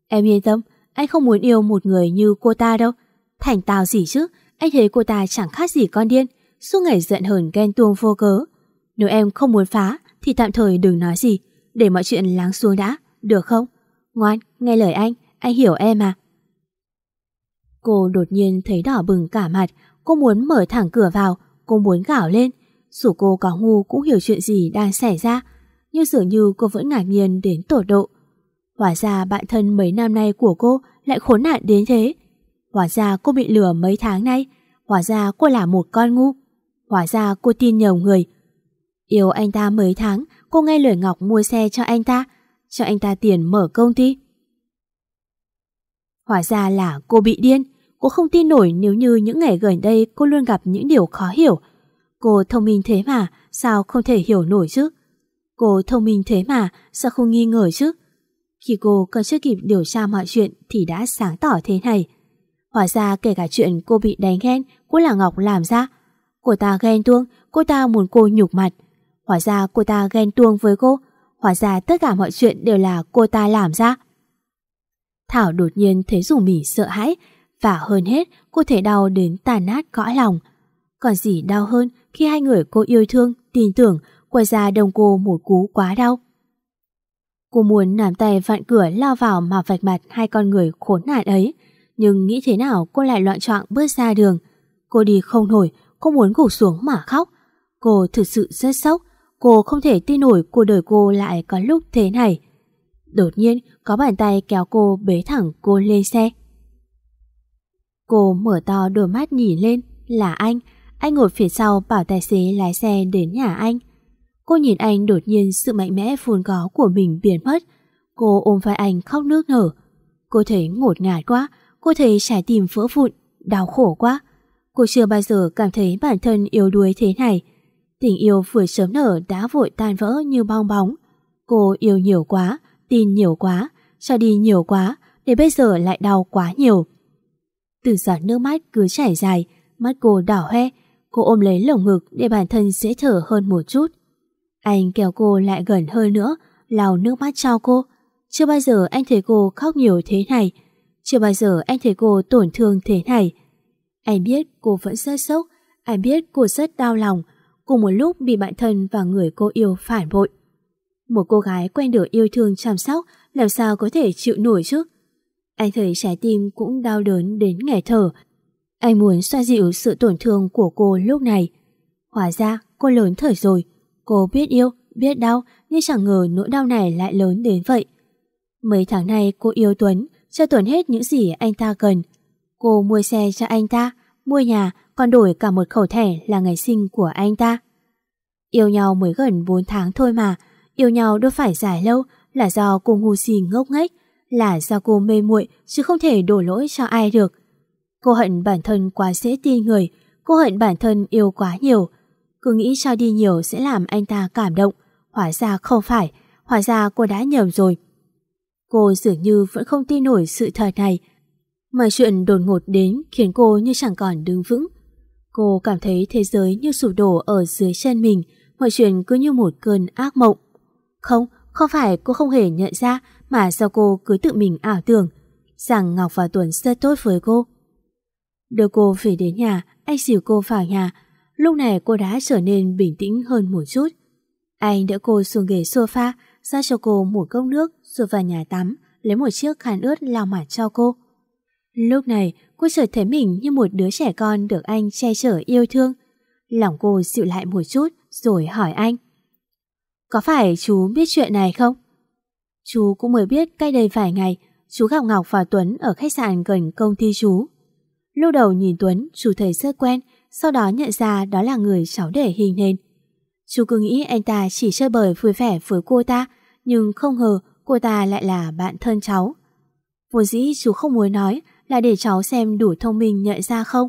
Em yên tâm, anh không muốn yêu một người như cô ta đâu. Thành tào gì chứ, anh thấy cô ta chẳng khác gì con điên, suốt ngày giận hờn ghen tuông vô cớ. Nếu em không muốn phá thì tạm thời đừng nói gì, để mọi chuyện lắng xuống đã, được không? Ngoan, nghe lời anh, anh hiểu em à. Cô đột nhiên thấy đỏ bừng cả mặt, cô muốn mở thẳng cửa vào, cô muốn gào lên. Dù cô có ngu cũng hiểu chuyện gì đang xảy ra, nhưng dường như cô vẫn ngạc nhiên đến tổ độ. Hóa ra bạn thân mấy năm nay của cô lại khốn nạn đến thế. Hóa ra cô bị lừa mấy tháng nay, hóa ra cô là một con ngu. Hóa ra cô tin nhiều người. Yêu anh ta mấy tháng, cô nghe lời Ngọc mua xe cho anh ta, cho anh ta tiền mở công ty. Hóa ra là cô bị điên, cô không tin nổi nếu như những ngày gần đây cô luôn gặp những điều khó hiểu. Cô thông minh thế mà, sao không thể hiểu nổi chứ? Cô thông minh thế mà, sao không nghi ngờ chứ? Khi cô còn chưa kịp điều tra mọi chuyện thì đã sáng tỏ thế này. Hóa ra kể cả chuyện cô bị đánh ghen cũng là Ngọc làm ra. Cô ta ghen tuông, cô ta muốn cô nhục mặt. Hóa ra cô ta ghen tuông với cô. Hóa ra tất cả mọi chuyện đều là cô ta làm ra. Thảo đột nhiên thấy rủ mỉ sợ hãi và hơn hết cô thể đau đến tàn nát cõi lòng. Còn gì đau hơn khi hai người cô yêu thương, tin tưởng quay ra đồng cô một cú quá đau. Cô muốn nắm tay vặn cửa lao vào mà vạch mặt hai con người khốn nạn ấy, nhưng nghĩ thế nào cô lại loạn trọng bước ra đường. Cô đi không nổi, cô muốn gục xuống mà khóc. Cô thực sự rất sốc, cô không thể tin nổi cuộc đời cô lại có lúc thế này. Đột nhiên có bàn tay kéo cô bế thẳng cô lên xe. Cô mở to đôi mắt nhìn lên, là anh. Anh ngồi phía sau bảo tài xế lái xe đến nhà anh. Cô nhìn anh đột nhiên sự mạnh mẽ phun có của mình biến mất. Cô ôm vai anh khóc nước nở. Cô thấy ngột ngạt quá, cô thấy trái tim vỡ vụn, đau khổ quá. Cô chưa bao giờ cảm thấy bản thân yếu đuối thế này. Tình yêu vừa sớm nở đã vội tan vỡ như bong bóng. Cô yêu nhiều quá, tin nhiều quá, cho đi nhiều quá, để bây giờ lại đau quá nhiều. Từ giọt nước mắt cứ chảy dài, mắt cô đỏ hoe, cô ôm lấy lồng ngực để bản thân dễ thở hơn một chút. Anh kéo cô lại gần hơn nữa, lau nước mắt cho cô. Chưa bao giờ anh thấy cô khóc nhiều thế này, chưa bao giờ anh thấy cô tổn thương thế này. Anh biết cô vẫn rất sốc, anh biết cô rất đau lòng, cùng một lúc bị bạn thân và người cô yêu phản bội. Một cô gái quen được yêu thương chăm sóc làm sao có thể chịu nổi chứ? Anh thấy trái tim cũng đau đớn đến nghẹt thở. Anh muốn xoa dịu sự tổn thương của cô lúc này. Hóa ra cô lớn thở rồi. Cô biết yêu, biết đau nhưng chẳng ngờ nỗi đau này lại lớn đến vậy. Mấy tháng nay cô yêu Tuấn, cho Tuấn hết những gì anh ta cần. Cô mua xe cho anh ta, mua nhà, còn đổi cả một khẩu thẻ là ngày sinh của anh ta. Yêu nhau mới gần 4 tháng thôi mà, yêu nhau đâu phải dài lâu là do cô ngu si ngốc nghếch, là do cô mê muội chứ không thể đổ lỗi cho ai được. Cô hận bản thân quá dễ tin người, cô hận bản thân yêu quá nhiều. Cứ nghĩ cho đi nhiều sẽ làm anh ta cảm động, hóa ra không phải, hóa ra cô đã nhầm rồi. Cô dường như vẫn không tin nổi sự thật này, mà chuyện đột ngột đến khiến cô như chẳng còn đứng vững. Cô cảm thấy thế giới như sụp đổ ở dưới chân mình, mọi chuyện cứ như một cơn ác mộng. Không, không phải cô không hề nhận ra mà do cô cứ tự mình ảo tưởng rằng Ngọc và Tuấn rất tốt với cô. Đưa cô về đến nhà, anh dìu cô vào nhà. Lúc này cô đã trở nên bình tĩnh hơn một chút. Anh đỡ cô xuống ghế sofa, ra cho cô một cốc nước rồi vào nhà tắm, lấy một chiếc khăn ướt lau mặt cho cô. Lúc này, cô chợt thấy mình như một đứa trẻ con được anh che chở yêu thương. Lòng cô dịu lại một chút rồi hỏi anh. Có phải chú biết chuyện này không? Chú cũng mới biết cách đây vài ngày, chú gặp Ngọc và Tuấn ở khách sạn gần công ty chú. Lúc đầu nhìn Tuấn, chú thấy rất quen, sau đó nhận ra đó là người cháu để hình nên. Chú cứ nghĩ anh ta chỉ chơi bời vui vẻ với cô ta, nhưng không ngờ cô ta lại là bạn thân cháu. Vốn dĩ chú không muốn nói là để cháu xem đủ thông minh nhận ra không.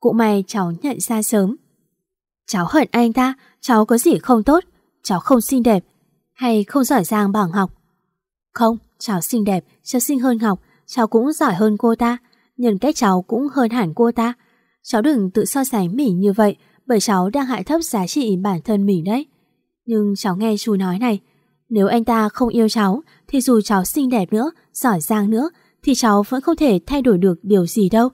Cũng may cháu nhận ra sớm. Cháu hận anh ta, cháu có gì không tốt, cháu không xinh đẹp, hay không giỏi giang bằng học. Không, cháu xinh đẹp, cháu xinh hơn học cháu cũng giỏi hơn cô ta, nhân cách cháu cũng hơn hẳn cô ta. Cháu đừng tự so sánh mình như vậy, bởi cháu đang hại thấp giá trị bản thân mình đấy. Nhưng cháu nghe chú nói này, nếu anh ta không yêu cháu, thì dù cháu xinh đẹp nữa, giỏi giang nữa, thì cháu vẫn không thể thay đổi được điều gì đâu.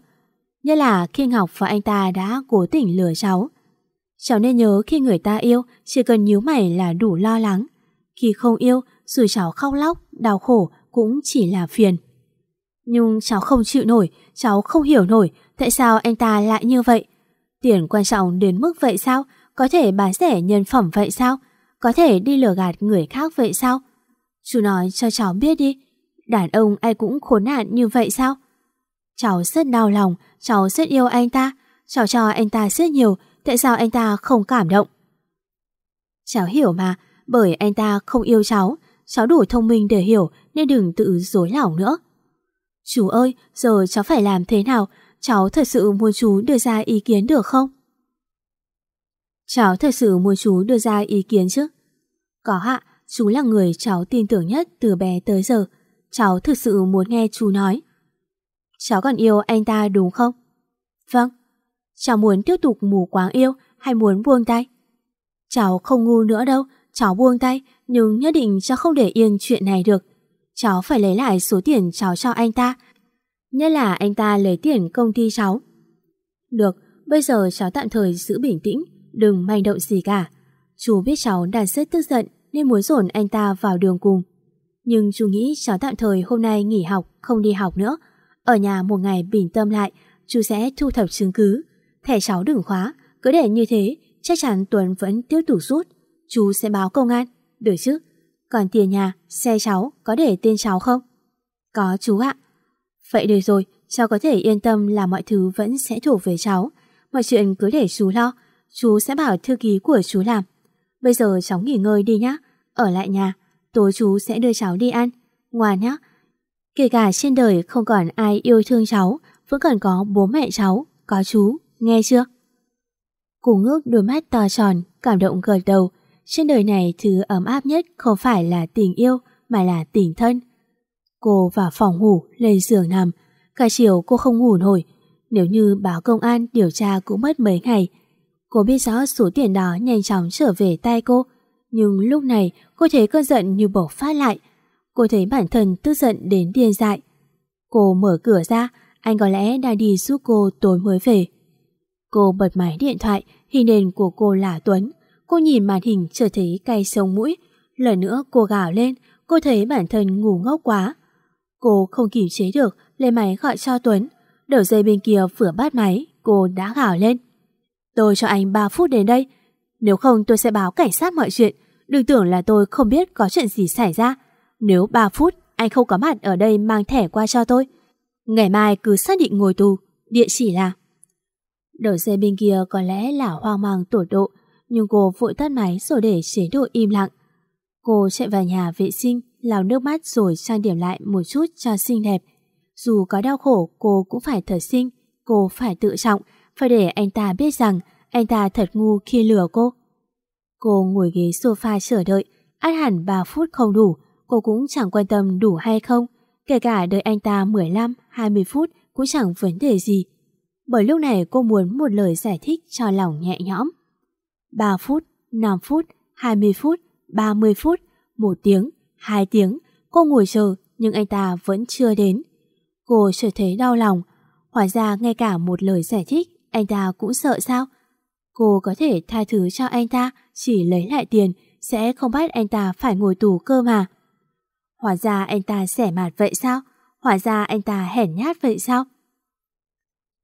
Như là khi Ngọc và anh ta đã cố tình lừa cháu. Cháu nên nhớ khi người ta yêu, chỉ cần nhíu mày là đủ lo lắng. Khi không yêu, dù cháu khóc lóc, đau khổ cũng chỉ là phiền. Nhưng cháu không chịu nổi, cháu không hiểu nổi tại sao anh ta lại như vậy. Tiền quan trọng đến mức vậy sao? Có thể bán rẻ nhân phẩm vậy sao? Có thể đi lừa gạt người khác vậy sao? Chú nói cho cháu biết đi, đàn ông ai cũng khốn nạn như vậy sao? Cháu rất đau lòng, cháu rất yêu anh ta, cháu cho anh ta rất nhiều, tại sao anh ta không cảm động? Cháu hiểu mà, bởi anh ta không yêu cháu, cháu đủ thông minh để hiểu nên đừng tự dối lòng nữa. Chú ơi, giờ cháu phải làm thế nào? Cháu thật sự muốn chú đưa ra ý kiến được không? Cháu thật sự muốn chú đưa ra ý kiến chứ? Có hạ, chú là người cháu tin tưởng nhất từ bé tới giờ. Cháu thực sự muốn nghe chú nói. Cháu còn yêu anh ta đúng không? Vâng. Cháu muốn tiếp tục mù quáng yêu hay muốn buông tay? Cháu không ngu nữa đâu, cháu buông tay, nhưng nhất định cháu không để yên chuyện này được. Cháu phải lấy lại số tiền cháu cho anh ta. Nhất là anh ta lấy tiền công ty cháu. Được, bây giờ cháu tạm thời giữ bình tĩnh, đừng manh động gì cả. Chú biết cháu đang rất tức giận nên muốn dồn anh ta vào đường cùng. Nhưng chú nghĩ cháu tạm thời hôm nay nghỉ học, không đi học nữa. Ở nhà một ngày bình tâm lại, chú sẽ thu thập chứng cứ. Thẻ cháu đừng khóa, cứ để như thế, chắc chắn Tuấn vẫn tiếp tục rút. Chú sẽ báo công an, được chứ? Còn tiền nhà, xe cháu có để tên cháu không? Có chú ạ. Vậy được rồi, cháu có thể yên tâm là mọi thứ vẫn sẽ thuộc về cháu. Mọi chuyện cứ để chú lo, chú sẽ bảo thư ký của chú làm. Bây giờ cháu nghỉ ngơi đi nhá. Ở lại nhà, tối chú sẽ đưa cháu đi ăn. Ngoan nhá. Kể cả trên đời không còn ai yêu thương cháu, vẫn còn có bố mẹ cháu, có chú, nghe chưa? Cô ngước đôi mắt to tròn, cảm động gật đầu. Trên đời này thứ ấm áp nhất không phải là tình yêu, mà là tình thân. Cô vào phòng ngủ, lên giường nằm. Cả chiều cô không ngủ nổi. Nếu như báo công an điều tra cũng mất mấy ngày. Cô biết rõ số tiền đó nhanh chóng trở về tay cô. Nhưng lúc này cô thấy cơn giận như bộc phát lại. Cô thấy bản thân tức giận đến điên dại. Cô mở cửa ra, anh có lẽ đang đi giúp cô tối mới về. Cô bật máy điện thoại, hình nền của cô là Tuấn. Cô nhìn màn hình trở thấy cay sông mũi. Lần nữa cô gào lên, cô thấy bản thân ngủ ngốc quá. Cô không kìm chế được, lấy máy gọi cho Tuấn. Đầu dây bên kia vừa bắt máy, cô đã gào lên. Tôi cho anh 3 phút đến đây. Nếu không tôi sẽ báo cảnh sát mọi chuyện. Đừng tưởng là tôi không biết có chuyện gì xảy ra. Nếu 3 phút anh không có mặt ở đây mang thẻ qua cho tôi. Ngày mai cứ xác định ngồi tù, địa chỉ là... Đầu dây bên kia có lẽ là hoang mang tổn độ, nhưng cô vội tắt máy rồi để chế độ im lặng. Cô chạy vào nhà vệ sinh, lau nước mắt rồi trang điểm lại một chút cho xinh đẹp. Dù có đau khổ, cô cũng phải thật xinh, cô phải tự trọng, phải để anh ta biết rằng anh ta thật ngu khi lừa cô. Cô ngồi ghế sofa chờ đợi, ăn hẳn 3 phút không đủ, cô cũng chẳng quan tâm đủ hay không. Kể cả đợi anh ta 15, 20 phút cũng chẳng vấn đề gì. Bởi lúc này cô muốn một lời giải thích cho lòng nhẹ nhõm. 3 phút, 5 phút, 20 phút, 30 phút, 1 tiếng, 2 tiếng, cô ngồi chờ nhưng anh ta vẫn chưa đến. Cô trở thấy đau lòng, hóa ra ngay cả một lời giải thích anh ta cũng sợ sao? Cô có thể tha thứ cho anh ta chỉ lấy lại tiền sẽ không bắt anh ta phải ngồi tù cơ mà. Hóa ra anh ta rẻ mạt vậy sao? Hóa ra anh ta hèn nhát vậy sao?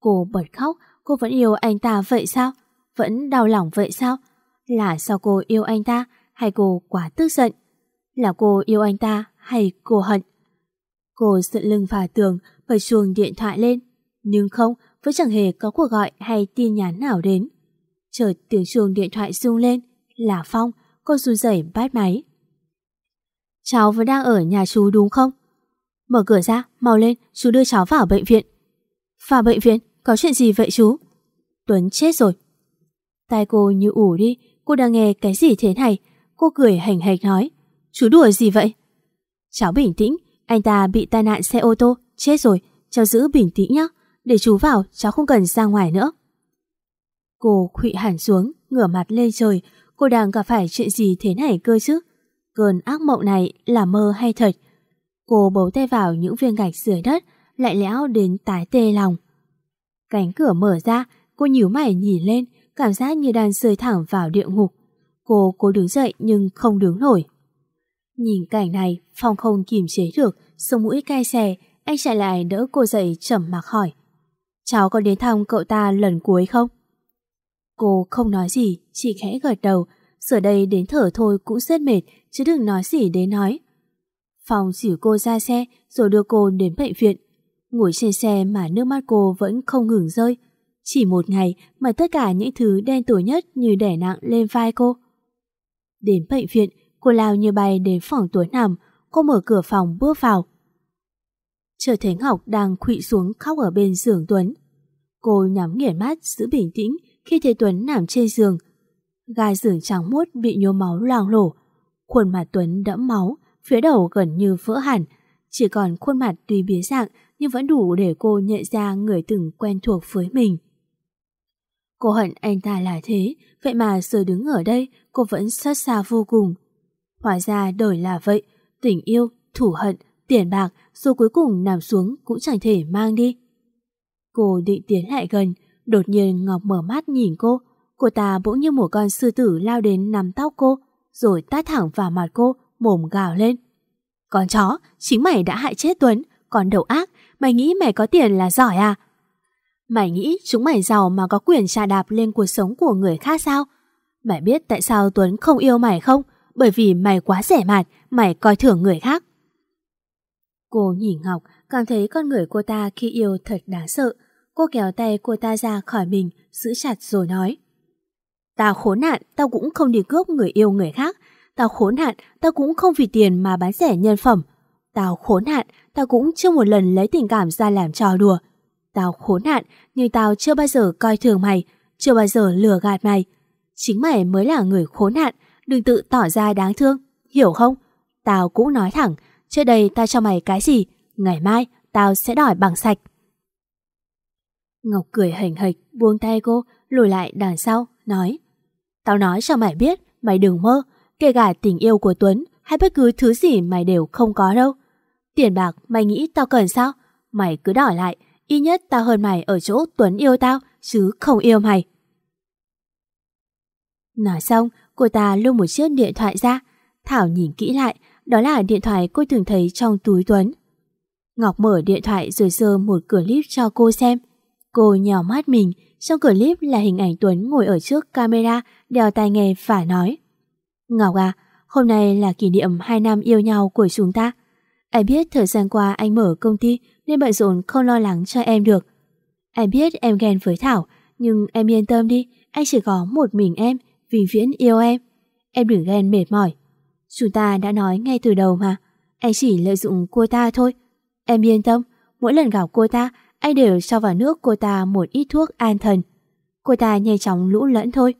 Cô bật khóc, cô vẫn yêu anh ta vậy sao? Vẫn đau lòng vậy sao? Là sao cô yêu anh ta hay cô quá tức giận? Là cô yêu anh ta hay cô hận? Cô sợ lưng vào tường, bật chuông điện thoại lên. Nhưng không, vẫn chẳng hề có cuộc gọi hay tin nhắn nào đến. Chợt tiếng chuông điện thoại rung lên, là Phong, cô run rẩy bắt máy. Cháu vẫn đang ở nhà chú đúng không? Mở cửa ra, mau lên, chú đưa cháu vào bệnh viện. Vào bệnh viện? Có chuyện gì vậy chú? Tuấn chết rồi. Tai cô như ủ đi, cô đang nghe cái gì thế này? Cô cười hành hạch nói. Chú đùa gì vậy? Cháu bình tĩnh, anh ta bị tai nạn xe ô tô, chết rồi. Cháu giữ bình tĩnh nhé. Để chú vào, cháu không cần ra ngoài nữa. Cô khụy hẳn xuống, ngửa mặt lên trời. Cô đang gặp phải chuyện gì thế này cơ chứ? Cơn ác mộng này là mơ hay thật? Cô bấu tay vào những viên gạch dưới đất, lại lẽo đến tái tê lòng. Cánh cửa mở ra, cô nhíu mày nhìn lên, cảm giác như đang rơi thẳng vào địa ngục. Cô cố đứng dậy nhưng không đứng nổi. Nhìn cảnh này, Phong không kìm chế được, sông mũi cay xè, anh chạy lại đỡ cô dậy trầm mặc hỏi. Cháu có đến thăm cậu ta lần cuối không? Cô không nói gì, chỉ khẽ gật đầu, giờ đây đến thở thôi cũng rất mệt, chứ đừng nói gì đến nói. Phong dìu cô ra xe rồi đưa cô đến bệnh viện. Ngồi trên xe mà nước mắt cô vẫn không ngừng rơi. Chỉ một ngày mà tất cả những thứ đen tối nhất như đẻ nặng lên vai cô. Đến bệnh viện, cô lao như bay đến phòng tối nằm, cô mở cửa phòng bước vào. Chờ thấy Ngọc đang khụy xuống khóc ở bên giường Tuấn. Cô nhắm nghiền mắt giữ bình tĩnh khi thấy Tuấn nằm trên giường. Gai giường trắng muốt bị nhô máu loang lổ. Khuôn mặt Tuấn đẫm máu, phía đầu gần như vỡ hẳn. Chỉ còn khuôn mặt tuy biến dạng nhưng vẫn đủ để cô nhận ra người từng quen thuộc với mình. Cô hận anh ta là thế, vậy mà giờ đứng ở đây cô vẫn xót xa vô cùng. Hóa ra đời là vậy, tình yêu, thủ hận, tiền bạc rồi cuối cùng nằm xuống cũng chẳng thể mang đi. Cô định tiến lại gần, đột nhiên Ngọc mở mắt nhìn cô. Cô ta bỗng như một con sư tử lao đến nắm tóc cô, rồi tát thẳng vào mặt cô, mồm gào lên. Con chó, chính mày đã hại chết Tuấn, còn đầu ác, mày nghĩ mày có tiền là giỏi à? Mày nghĩ chúng mày giàu mà có quyền trà đạp lên cuộc sống của người khác sao? Mày biết tại sao Tuấn không yêu mày không? Bởi vì mày quá rẻ mạt, mày coi thường người khác. Cô nhìn Ngọc, cảm thấy con người cô ta khi yêu thật đáng sợ. Cô kéo tay cô ta ra khỏi mình, giữ chặt rồi nói. Tao khốn nạn, tao cũng không đi cướp người yêu người khác. Tao khốn nạn, tao cũng không vì tiền mà bán rẻ nhân phẩm. Tao khốn nạn, tao cũng chưa một lần lấy tình cảm ra làm trò đùa. Tao khốn nạn, nhưng tao chưa bao giờ coi thường mày, chưa bao giờ lừa gạt mày. Chính mày mới là người khốn nạn, đừng tự tỏ ra đáng thương, hiểu không? Tao cũng nói thẳng, trước đây tao cho mày cái gì, ngày mai tao sẽ đòi bằng sạch. Ngọc cười hình hịch, buông tay cô, lùi lại đằng sau, nói Tao nói cho mày biết, mày đừng mơ, kể cả tình yêu của Tuấn hay bất cứ thứ gì mày đều không có đâu. Tiền bạc mày nghĩ tao cần sao? Mày cứ đòi lại, ít nhất tao hơn mày ở chỗ Tuấn yêu tao, chứ không yêu mày. Nói xong, cô ta lưu một chiếc điện thoại ra. Thảo nhìn kỹ lại, đó là điện thoại cô thường thấy trong túi Tuấn. Ngọc mở điện thoại rồi sơ một clip cho cô xem. Cô nhào mắt mình, trong clip là hình ảnh Tuấn ngồi ở trước camera, đeo tai nghe và nói. Ngọc à, hôm nay là kỷ niệm 2 năm yêu nhau của chúng ta. Anh biết thời gian qua anh mở công ty nên bận rộn không lo lắng cho em được. Anh biết em ghen với Thảo, nhưng em yên tâm đi, anh chỉ có một mình em, vĩnh viễn yêu em. Em đừng ghen mệt mỏi. Chúng ta đã nói ngay từ đầu mà, anh chỉ lợi dụng cô ta thôi. Em yên tâm, mỗi lần gặp cô ta, anh đều cho vào nước cô ta một ít thuốc an thần. Cô ta nhanh chóng lũ lẫn thôi.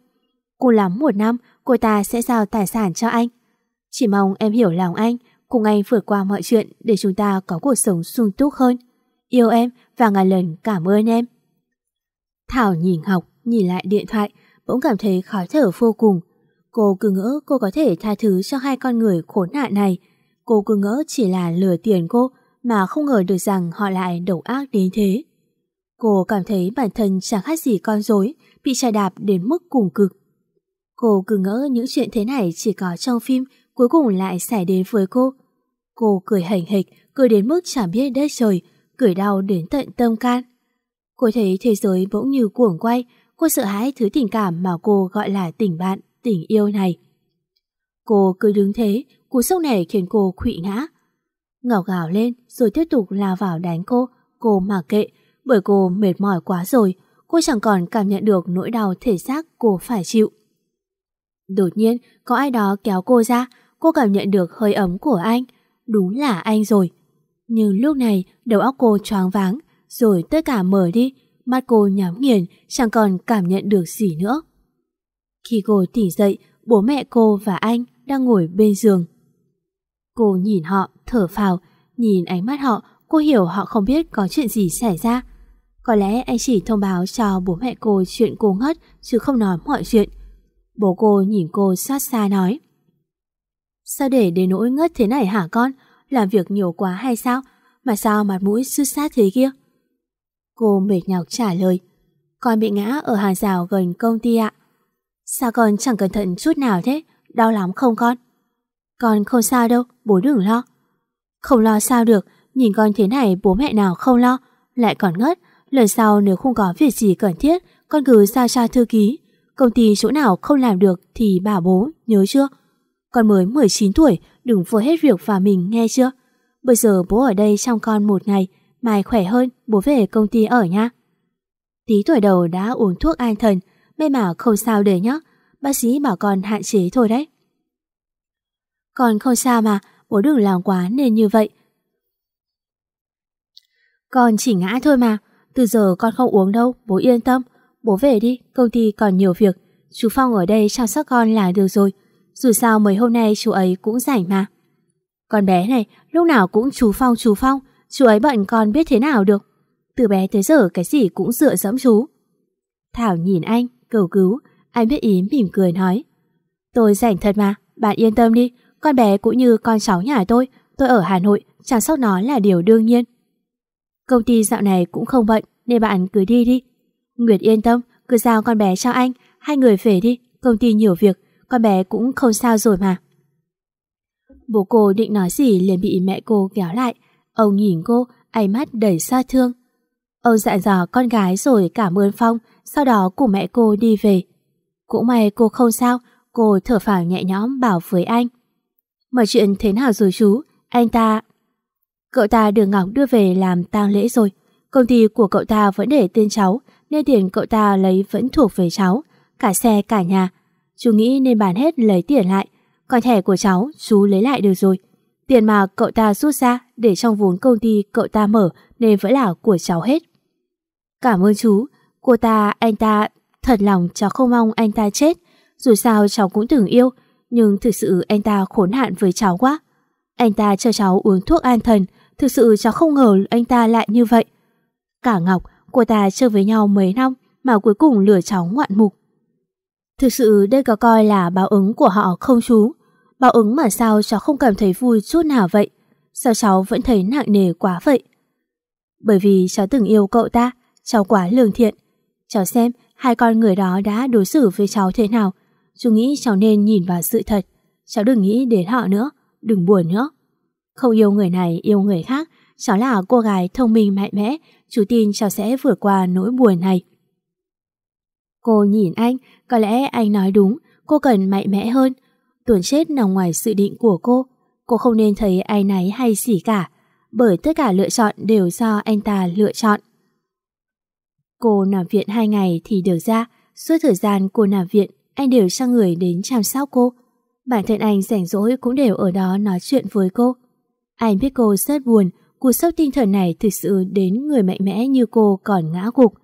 Cô lắm một năm, cô ta sẽ giao tài sản cho anh. Chỉ mong em hiểu lòng anh, cùng anh vượt qua mọi chuyện để chúng ta có cuộc sống sung túc hơn. Yêu em và ngàn lần cảm ơn em. Thảo nhìn học, nhìn lại điện thoại, bỗng cảm thấy khó thở vô cùng. Cô cứ ngỡ cô có thể tha thứ cho hai con người khốn nạn này. Cô cứ ngỡ chỉ là lừa tiền cô mà không ngờ được rằng họ lại độc ác đến thế. Cô cảm thấy bản thân chẳng khác gì con rối bị trà đạp đến mức cùng cực. Cô cứ ngỡ những chuyện thế này chỉ có trong phim cuối cùng lại xảy đến với cô. Cô cười hành hịch, cười đến mức chẳng biết đất trời, cười đau đến tận tâm can. Cô thấy thế giới bỗng như cuồng quay, cô sợ hãi thứ tình cảm mà cô gọi là tình bạn, tình yêu này. Cô cứ đứng thế, cú sốc này khiến cô khụy ngã. Ngọc gào lên rồi tiếp tục lao vào đánh cô, cô mà kệ, bởi cô mệt mỏi quá rồi, cô chẳng còn cảm nhận được nỗi đau thể xác cô phải chịu. Đột nhiên, có ai đó kéo cô ra, cô cảm nhận được hơi ấm của anh. Đúng là anh rồi. Nhưng lúc này, đầu óc cô choáng váng, rồi tất cả mở đi, mắt cô nhắm nghiền, chẳng còn cảm nhận được gì nữa. Khi cô tỉnh dậy, bố mẹ cô và anh đang ngồi bên giường. Cô nhìn họ, thở phào, nhìn ánh mắt họ, cô hiểu họ không biết có chuyện gì xảy ra. Có lẽ anh chỉ thông báo cho bố mẹ cô chuyện cô ngất, chứ không nói mọi chuyện. Bố cô nhìn cô xót xa nói. Sao để đến nỗi ngất thế này hả con? Làm việc nhiều quá hay sao? Mà sao mặt mũi sứt sát thế kia? Cô mệt nhọc trả lời. Con bị ngã ở hàng rào gần công ty ạ. Sao con chẳng cẩn thận chút nào thế? Đau lắm không con? Con không sao đâu, bố đừng lo. Không lo sao được, nhìn con thế này bố mẹ nào không lo, lại còn ngất. Lần sau nếu không có việc gì cần thiết, con cứ giao cho thư ký. Công ty chỗ nào không làm được thì bảo bố, nhớ chưa? Con mới 19 tuổi, đừng vội hết việc và mình nghe chưa? Bây giờ bố ở đây trong con một ngày, mai khỏe hơn, bố về công ty ở nha. Tí tuổi đầu đã uống thuốc an thần, may mà không sao để nhá. Bác sĩ bảo con hạn chế thôi đấy. Con không sao mà, bố đừng làm quá nên như vậy. Con chỉ ngã thôi mà, từ giờ con không uống đâu, bố yên tâm. Bố về đi, công ty còn nhiều việc. Chú Phong ở đây chăm sóc con là được rồi. Dù sao mấy hôm nay chú ấy cũng rảnh mà. Con bé này, lúc nào cũng chú Phong chú Phong. Chú ấy bận con biết thế nào được. Từ bé tới giờ cái gì cũng dựa dẫm chú. Thảo nhìn anh, cầu cứu. Anh biết ý mỉm cười nói. Tôi rảnh thật mà, bạn yên tâm đi. Con bé cũng như con cháu nhà tôi. Tôi ở Hà Nội, chăm sóc nó là điều đương nhiên. Công ty dạo này cũng không bận, nên bạn cứ đi đi. Nguyệt yên tâm, cứ giao con bé cho anh, hai người về đi, công ty nhiều việc, con bé cũng không sao rồi mà. Bố cô định nói gì liền bị mẹ cô kéo lại. Ông nhìn cô, ánh mắt đầy xa thương. Ông dặn dò con gái rồi cảm ơn Phong, sau đó cùng mẹ cô đi về. Cũng may cô không sao, cô thở phào nhẹ nhõm bảo với anh. Mọi chuyện thế nào rồi chú? Anh ta... Cậu ta được Ngọc đưa về làm tang lễ rồi. Công ty của cậu ta vẫn để tên cháu, nên tiền cậu ta lấy vẫn thuộc về cháu. cả xe cả nhà. Chú nghĩ nên bán hết lấy tiền lại, còn thẻ của cháu chú lấy lại được rồi. Tiền mà cậu ta rút ra để trong vốn công ty cậu ta mở nên vẫn là của cháu hết. Cảm ơn chú, cô ta, anh ta, thật lòng cháu không mong anh ta chết. Dù sao cháu cũng từng yêu, nhưng thực sự anh ta khốn hạn với cháu quá. Anh ta cho cháu uống thuốc an thần, thực sự cháu không ngờ anh ta lại như vậy. Cả Ngọc, cô ta chơi với nhau mấy năm mà cuối cùng lừa cháu ngoạn mục. Thực sự đây có coi là báo ứng của họ không chú? Báo ứng mà sao cháu không cảm thấy vui chút nào vậy? Sao cháu vẫn thấy nặng nề quá vậy? Bởi vì cháu từng yêu cậu ta, cháu quá lương thiện. Cháu xem hai con người đó đã đối xử với cháu thế nào. Chú nghĩ cháu nên nhìn vào sự thật. Cháu đừng nghĩ đến họ nữa, đừng buồn nữa. Không yêu người này, yêu người khác. Cháu là cô gái thông minh mạnh mẽ, chú tin cháu sẽ vượt qua nỗi buồn này. Cô nhìn anh, có lẽ anh nói đúng, cô cần mạnh mẽ hơn. Tuần chết nằm ngoài sự định của cô. Cô không nên thấy ai náy hay gì cả, bởi tất cả lựa chọn đều do anh ta lựa chọn. Cô nằm viện hai ngày thì được ra, suốt thời gian cô nằm viện, anh đều cho người đến chăm sóc cô. Bản thân anh rảnh rỗi cũng đều ở đó nói chuyện với cô. Anh biết cô rất buồn, cuộc sốc tinh thần này thực sự đến người mạnh mẽ như cô còn ngã gục.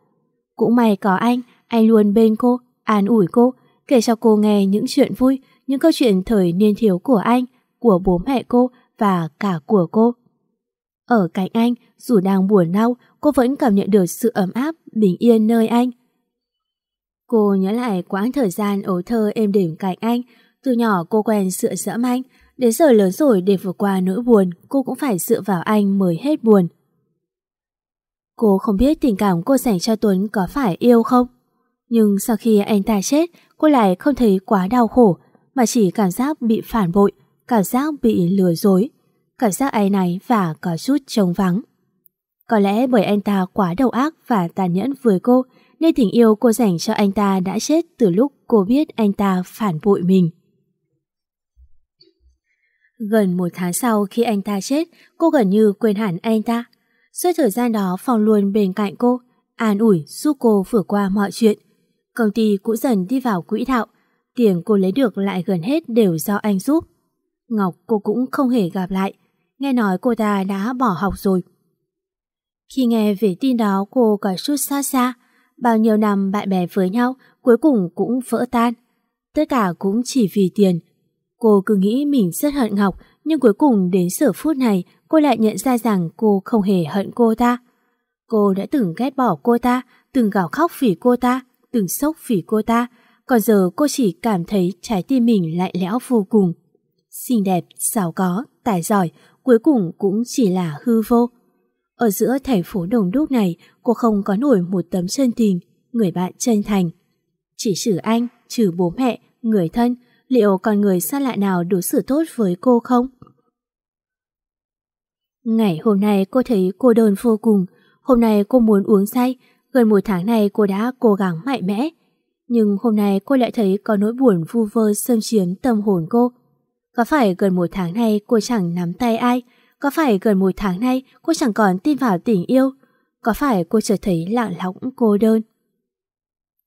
Cũng may có anh, anh luôn bên cô, an ủi cô, kể cho cô nghe những chuyện vui, những câu chuyện thời niên thiếu của anh, của bố mẹ cô và cả của cô. Ở cạnh anh, dù đang buồn đau, cô vẫn cảm nhận được sự ấm áp, bình yên nơi anh. Cô nhớ lại quãng thời gian ấu thơ êm đềm cạnh anh, từ nhỏ cô quen dựa dẫm anh, đến giờ lớn rồi để vượt qua nỗi buồn, cô cũng phải dựa vào anh mới hết buồn. Cô không biết tình cảm cô dành cho Tuấn có phải yêu không? Nhưng sau khi anh ta chết, cô lại không thấy quá đau khổ, mà chỉ cảm giác bị phản bội, cảm giác bị lừa dối, cảm giác ai này và có chút trống vắng. Có lẽ bởi anh ta quá đầu ác và tàn nhẫn với cô, nên tình yêu cô dành cho anh ta đã chết từ lúc cô biết anh ta phản bội mình. Gần một tháng sau khi anh ta chết, cô gần như quên hẳn anh ta. Suốt thời gian đó Phong luôn bên cạnh cô, an ủi giúp cô vượt qua mọi chuyện. Công ty cũng dần đi vào quỹ đạo, tiền cô lấy được lại gần hết đều do anh giúp. Ngọc cô cũng không hề gặp lại, nghe nói cô ta đã bỏ học rồi. Khi nghe về tin đó cô có chút xa xa, bao nhiêu năm bạn bè với nhau cuối cùng cũng vỡ tan. Tất cả cũng chỉ vì tiền. Cô cứ nghĩ mình rất hận Ngọc, nhưng cuối cùng đến giờ phút này cô lại nhận ra rằng cô không hề hận cô ta. Cô đã từng ghét bỏ cô ta, từng gào khóc vì cô ta, từng sốc vì cô ta, còn giờ cô chỉ cảm thấy trái tim mình lạnh lẽo vô cùng. Xinh đẹp, giàu có, tài giỏi, cuối cùng cũng chỉ là hư vô. Ở giữa thành phố đồng đúc này, cô không có nổi một tấm chân tình, người bạn chân thành. Chỉ trừ anh, trừ bố mẹ, người thân, liệu còn người xa lạ nào đối xử tốt với cô không? Ngày hôm nay cô thấy cô đơn vô cùng, hôm nay cô muốn uống say, gần một tháng này cô đã cố gắng mạnh mẽ. Nhưng hôm nay cô lại thấy có nỗi buồn vu vơ xâm chiếm tâm hồn cô. Có phải gần một tháng nay cô chẳng nắm tay ai, có phải gần một tháng nay cô chẳng còn tin vào tình yêu? Có phải cô trở thấy lạng lóng cô đơn?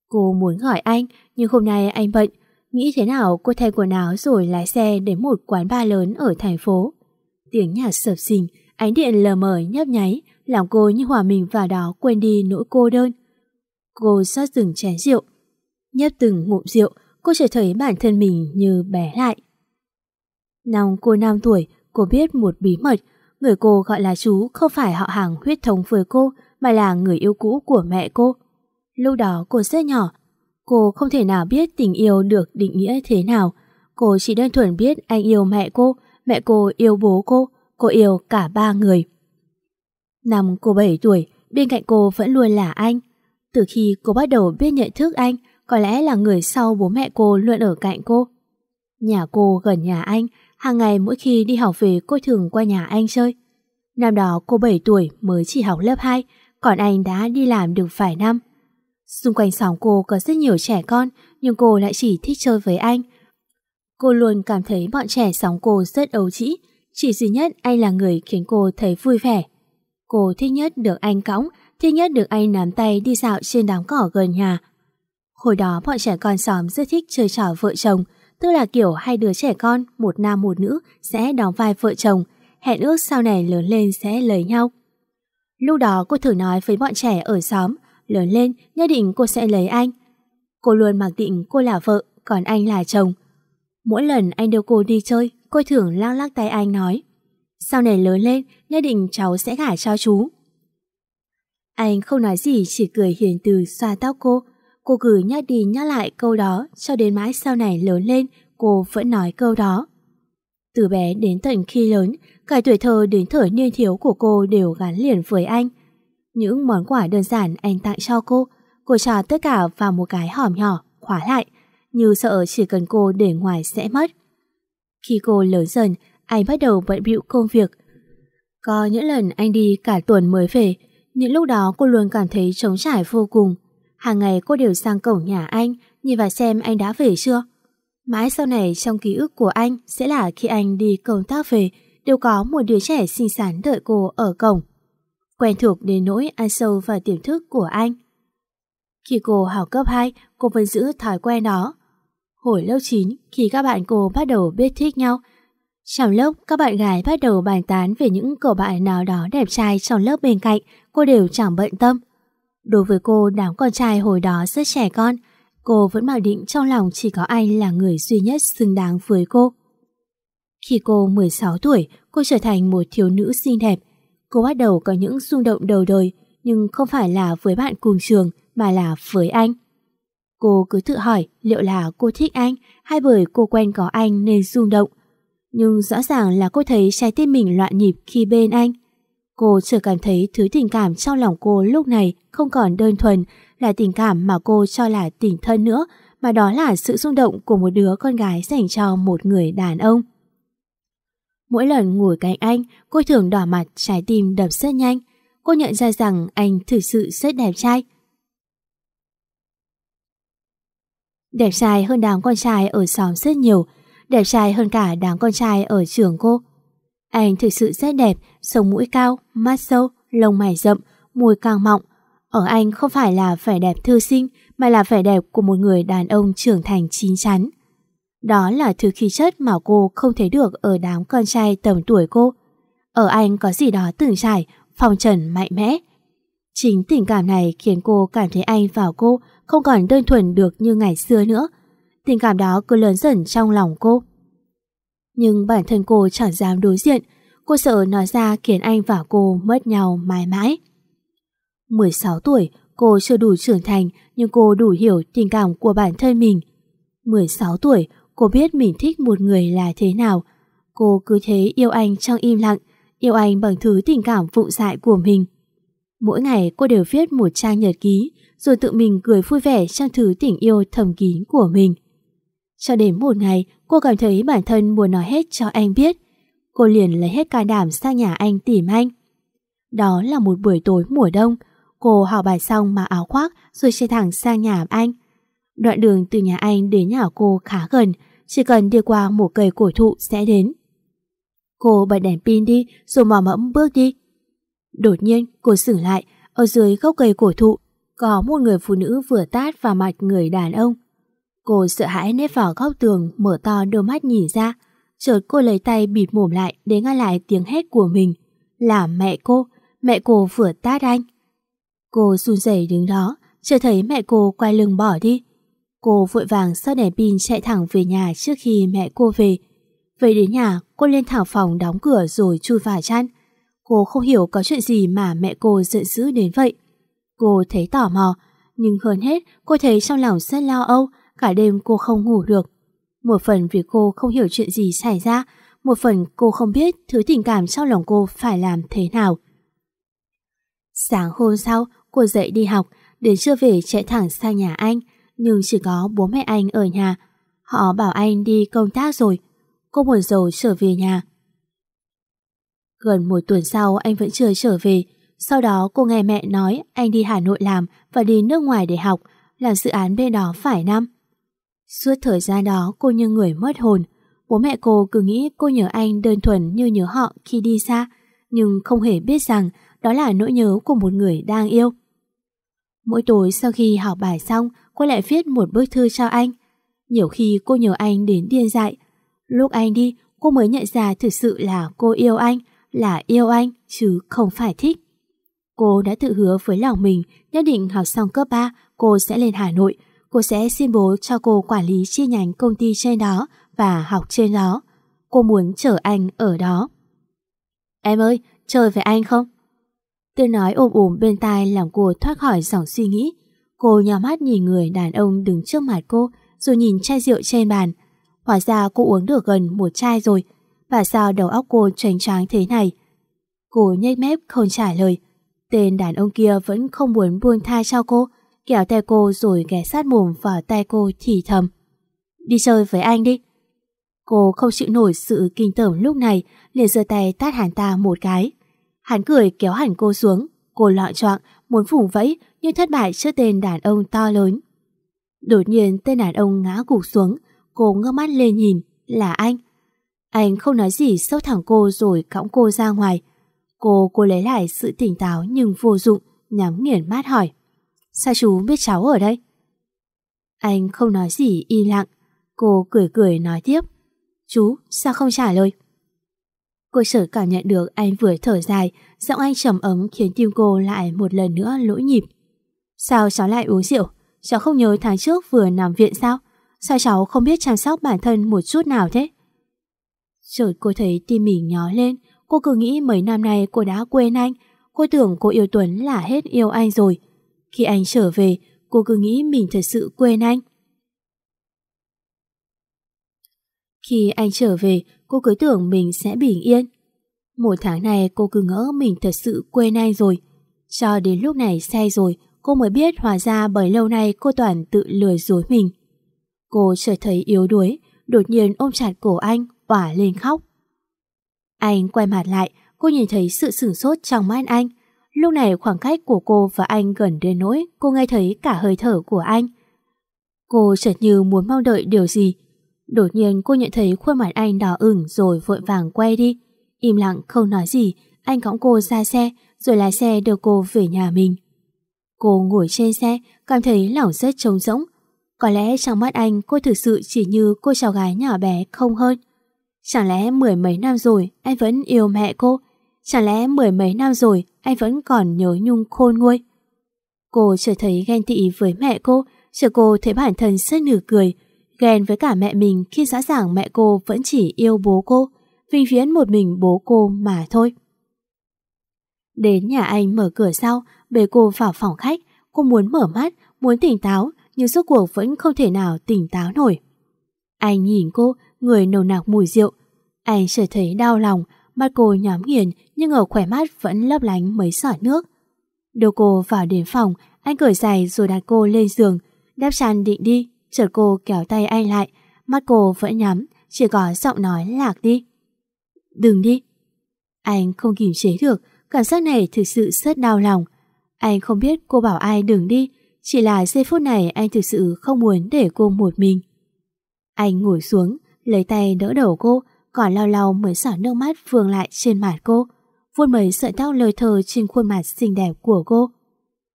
Cô muốn gọi anh, nhưng hôm nay anh bận. Nghĩ thế nào cô thay quần áo rồi lái xe đến một quán bar lớn ở thành phố. Tiếng nhạc sập sình, ánh điện lờ mờ nhấp nháy, làm cô như hòa mình vào đó quên đi nỗi cô đơn. Cô xót từng chén rượu. Nhấp từng ngụm rượu, cô chỉ thấy bản thân mình như bé lại. Năm cô 5 tuổi, Cô biết một bí mật, người cô gọi là chú không phải họ hàng huyết thống với cô, mà là người yêu cũ của mẹ cô. Lúc đó cô rất nhỏ, cô không thể nào biết tình yêu được định nghĩa thế nào. Cô chỉ đơn thuần biết anh yêu mẹ cô, mẹ cô yêu bố cô, cô yêu cả ba người. Năm cô 7 tuổi, bên cạnh cô vẫn luôn là anh. Từ khi cô bắt đầu biết nhận thức anh, có lẽ là người sau bố mẹ cô luôn ở cạnh cô. Nhà cô gần nhà anh, hàng ngày mỗi khi đi học về cô thường qua nhà anh chơi. Năm đó cô 7 tuổi mới chỉ học lớp 2, còn anh đã đi làm được vài năm. Xung quanh xóm cô có rất nhiều trẻ con, nhưng cô lại chỉ thích chơi với anh. Cô luôn cảm thấy bọn trẻ xóm cô rất ấu trĩ, chỉ duy nhất anh là người khiến cô thấy vui vẻ. Cô thích nhất được anh cõng, thích nhất được anh nắm tay đi dạo trên đám cỏ gần nhà. Hồi đó bọn trẻ con xóm rất thích chơi trò vợ chồng, tức là kiểu hai đứa trẻ con, một nam một nữ sẽ đóng vai vợ chồng, hẹn ước sau này lớn lên sẽ lấy nhau. Lúc đó cô thử nói với bọn trẻ ở xóm, lớn lên nhất định cô sẽ lấy anh. Cô luôn mặc định cô là vợ, còn anh là chồng. Mỗi lần anh đưa cô đi chơi, cô thường lắc lắc tay anh nói sau này lớn lên, nhất định cháu sẽ gả cho chú. Anh không nói gì chỉ cười hiền từ xoa tóc cô. Cô cứ nhắc đi nhắc lại câu đó cho đến mãi sau này lớn lên cô vẫn nói câu đó. Từ bé đến tận khi lớn, cả tuổi thơ đến thời niên thiếu của cô đều gắn liền với anh. Những món quà đơn giản anh tặng cho cô, cô cho tất cả vào một cái hòm nhỏ, khóa lại, như sợ chỉ cần cô để ngoài sẽ mất. Khi cô lớn dần, anh bắt đầu bận bịu công việc. Có những lần anh đi cả tuần mới về, những lúc đó cô luôn cảm thấy trống trải vô cùng. Hàng ngày cô đều sang cổng nhà anh, nhìn vào xem anh đã về chưa. Mãi sau này trong ký ức của anh sẽ là khi anh đi công tác về, đều có một đứa trẻ xinh xắn đợi cô ở cổng. Quen thuộc đến nỗi ăn sâu vào tiềm thức của anh. Khi cô học cấp 2, cô vẫn giữ thói quen đó. Hồi lớp 9, khi các bạn cô bắt đầu biết thích nhau, trong lớp, các bạn gái bắt đầu bàn tán về những cậu bạn nào đó đẹp trai trong lớp bên cạnh, cô đều chẳng bận tâm. Đối với cô, đám con trai hồi đó rất trẻ con, cô vẫn mặc định trong lòng chỉ có anh là người duy nhất xứng đáng với cô. Khi cô 16 tuổi, cô trở thành một thiếu nữ xinh đẹp. Cô bắt đầu có những xung động đầu đời, nhưng không phải là với bạn cùng trường mà là với anh. Cô cứ tự hỏi liệu là cô thích anh hay bởi cô quen có anh nên rung động. Nhưng rõ ràng là cô thấy trái tim mình loạn nhịp khi bên anh. Cô chưa cảm thấy thứ tình cảm trong lòng cô lúc này không còn đơn thuần là tình cảm mà cô cho là tình thân nữa, mà đó là sự rung động của một đứa con gái dành cho một người đàn ông. Mỗi lần ngồi cạnh anh, cô thường đỏ mặt trái tim đập rất nhanh. Cô nhận ra rằng anh thực sự rất đẹp trai. Đẹp trai hơn đám con trai ở xóm rất nhiều, đẹp trai hơn cả đám con trai ở trường cô. Anh thực sự rất đẹp, sống mũi cao, mắt sâu, lông mày rậm, môi càng mọng. Ở anh không phải là vẻ đẹp thư sinh, mà là vẻ đẹp của một người đàn ông trưởng thành chín chắn. Đó là thứ khí chất mà cô không thấy được ở đám con trai tầm tuổi cô. Ở anh có gì đó từng trải, phong trần mạnh mẽ. Chính tình cảm này khiến cô cảm thấy anh và cô không còn đơn thuần được như ngày xưa nữa. Tình cảm đó cứ lớn dần trong lòng cô. Nhưng bản thân cô chẳng dám đối diện, cô sợ nói ra khiến anh và cô mất nhau mãi mãi. 16 tuổi, cô chưa đủ trưởng thành nhưng cô đủ hiểu tình cảm của bản thân mình. 16 tuổi, cô biết mình thích một người là thế nào. Cô cứ thế yêu anh trong im lặng, yêu anh bằng thứ tình cảm vụ dại của mình. Mỗi ngày cô đều viết một trang nhật ký, rồi tự mình cười vui vẻ trong thứ tình yêu thầm kín của mình. Cho đến một ngày, cô cảm thấy bản thân muốn nói hết cho anh biết. Cô liền lấy hết can đảm sang nhà anh tìm anh. Đó là một buổi tối mùa đông, cô học bài xong mà áo khoác rồi chạy thẳng sang nhà anh. Đoạn đường từ nhà anh đến nhà cô khá gần, chỉ cần đi qua một cây cổ thụ sẽ đến. Cô bật đèn pin đi rồi mò mẫm bước đi. Đột nhiên cô sửng lại, ở dưới gốc cây cổ thụ có một người phụ nữ vừa tát vào mặt người đàn ông. Cô sợ hãi nếp vào góc tường, mở to đôi mắt nhìn ra. Chợt cô lấy tay bịt mồm lại để ngăn lại tiếng hét của mình. Là mẹ cô, mẹ cô vừa tát anh. Cô run rẩy đứng đó, chờ thấy mẹ cô quay lưng bỏ đi. Cô vội vàng sau đèn pin chạy thẳng về nhà trước khi mẹ cô về. Về đến nhà, cô lên thẳng phòng đóng cửa rồi chui vào chăn. Cô không hiểu có chuyện gì mà mẹ cô giận dữ đến vậy. Cô thấy tò mò, nhưng hơn hết cô thấy trong lòng rất lo âu, cả đêm cô không ngủ được. Một phần vì cô không hiểu chuyện gì xảy ra, một phần cô không biết thứ tình cảm trong lòng cô phải làm thế nào. Sáng hôm sau, cô dậy đi học, đến trưa về chạy thẳng sang nhà anh, nhưng chỉ có bố mẹ anh ở nhà. Họ bảo anh đi công tác rồi. Cô buồn rầu trở về nhà. Gần một tuần sau anh vẫn chưa trở về. Sau đó cô nghe mẹ nói anh đi Hà Nội làm và đi nước ngoài để học, làm dự án bên đó phải năm. Suốt thời gian đó cô như người mất hồn. Bố mẹ cô cứ nghĩ cô nhớ anh đơn thuần như nhớ họ khi đi xa, nhưng không hề biết rằng đó là nỗi nhớ của một người đang yêu. Mỗi tối sau khi học bài xong, cô lại viết một bức thư cho anh. Nhiều khi cô nhớ anh đến điên dại. Lúc anh đi, cô mới nhận ra thực sự là cô yêu anh, là yêu anh chứ không phải thích. Cô đã tự hứa với lòng mình nhất định học xong cấp 3 cô sẽ lên Hà Nội. Cô sẽ xin bố cho cô quản lý chi nhánh công ty trên đó và học trên đó. Cô muốn chở anh ở đó. Em ơi, chơi với anh không? Tôi nói ôm ủm bên tai làm cô thoát khỏi dòng suy nghĩ. Cô nhào mắt nhìn người đàn ông đứng trước mặt cô rồi nhìn chai rượu trên bàn. Hóa ra cô uống được gần một chai rồi. Và sao đầu óc cô tránh tráng thế này? Cô nhếch mép không trả lời. Tên đàn ông kia vẫn không muốn buông tha cho cô, kéo tay cô rồi ghé sát mồm vào tay cô thì thầm. Đi chơi với anh đi. Cô không chịu nổi sự kinh tởm lúc này, liền giơ tay tát hắn ta một cái. Hắn cười kéo hẳn cô xuống, cô loạn choạng muốn phủ vẫy nhưng thất bại trước tên đàn ông to lớn. Đột nhiên tên đàn ông ngã gục xuống, cô ngơ mắt lên nhìn, là anh. Anh không nói gì sâu thẳng cô rồi cõng cô ra ngoài. Cô cô lấy lại sự tỉnh táo nhưng vô dụng, nhắm nghiền mắt hỏi. Sao chú biết cháu ở đây? Anh không nói gì im lặng. Cô cười cười nói tiếp. Chú, sao không trả lời? Cô sở cảm nhận được anh vừa thở dài, giọng anh trầm ấm khiến tim cô lại một lần nữa lỗi nhịp. Sao cháu lại uống rượu? Cháu không nhớ tháng trước vừa nằm viện sao? Sao cháu không biết chăm sóc bản thân một chút nào thế? Rồi cô thấy tim mình nhó lên, cô cứ nghĩ mấy năm nay cô đã quên anh. Cô tưởng cô yêu Tuấn là hết yêu anh rồi. Khi anh trở về, cô cứ nghĩ mình thật sự quên anh. Khi anh trở về, cô cứ tưởng mình sẽ bình yên. Một tháng này cô cứ ngỡ mình thật sự quên anh rồi. Cho đến lúc này say rồi, cô mới biết hòa ra bởi lâu nay cô toàn tự lừa dối mình. Cô chợt thấy yếu đuối, đột nhiên ôm chặt cổ anh, òa lên khóc. Anh quay mặt lại, cô nhìn thấy sự sửng sốt trong mắt anh. Lúc này khoảng cách của cô và anh gần đến nỗi cô nghe thấy cả hơi thở của anh. Cô chợt như muốn mong đợi điều gì. Đột nhiên cô nhận thấy khuôn mặt anh đỏ ửng rồi vội vàng quay đi. Im lặng không nói gì, anh cõng cô ra xe rồi lái xe đưa cô về nhà mình. Cô ngồi trên xe, cảm thấy lòng rất trống rỗng. Có lẽ trong mắt anh cô thực sự chỉ như cô cháu gái nhỏ bé không hơn. Chẳng lẽ mười mấy năm rồi anh vẫn yêu mẹ cô? Chẳng lẽ mười mấy năm rồi anh vẫn còn nhớ nhung khôn nguôi? Cô trở thấy ghen tị với mẹ cô, chờ cô thấy bản thân rất nửa cười, ghen với cả mẹ mình khi rõ ràng mẹ cô vẫn chỉ yêu bố cô, vinh viễn một mình bố cô mà thôi. Đến nhà anh mở cửa sau, bế cô vào phòng khách, cô muốn mở mắt, muốn tỉnh táo, nhưng suốt cuộc vẫn không thể nào tỉnh táo nổi. Anh nhìn cô, người nồng nặc mùi rượu. Anh trở thấy đau lòng, mắt cô nhắm nghiền nhưng ở khỏe mắt vẫn lấp lánh mấy sỏi nước. Đưa cô vào đến phòng, anh cởi giày rồi đặt cô lên giường, đáp chăn định đi, chợt cô kéo tay anh lại, mắt cô vẫn nhắm, chỉ có giọng nói lạc đi. Đừng đi. Anh không kìm chế được, cảm giác này thực sự rất đau lòng. Anh không biết cô bảo ai đừng đi, chỉ là giây phút này anh thực sự không muốn để cô một mình. Anh ngồi xuống, lấy tay đỡ đầu cô, còn lau lau mới xả nước mắt vương lại trên mặt cô, vuốt mấy sợi tóc lời thờ trên khuôn mặt xinh đẹp của cô.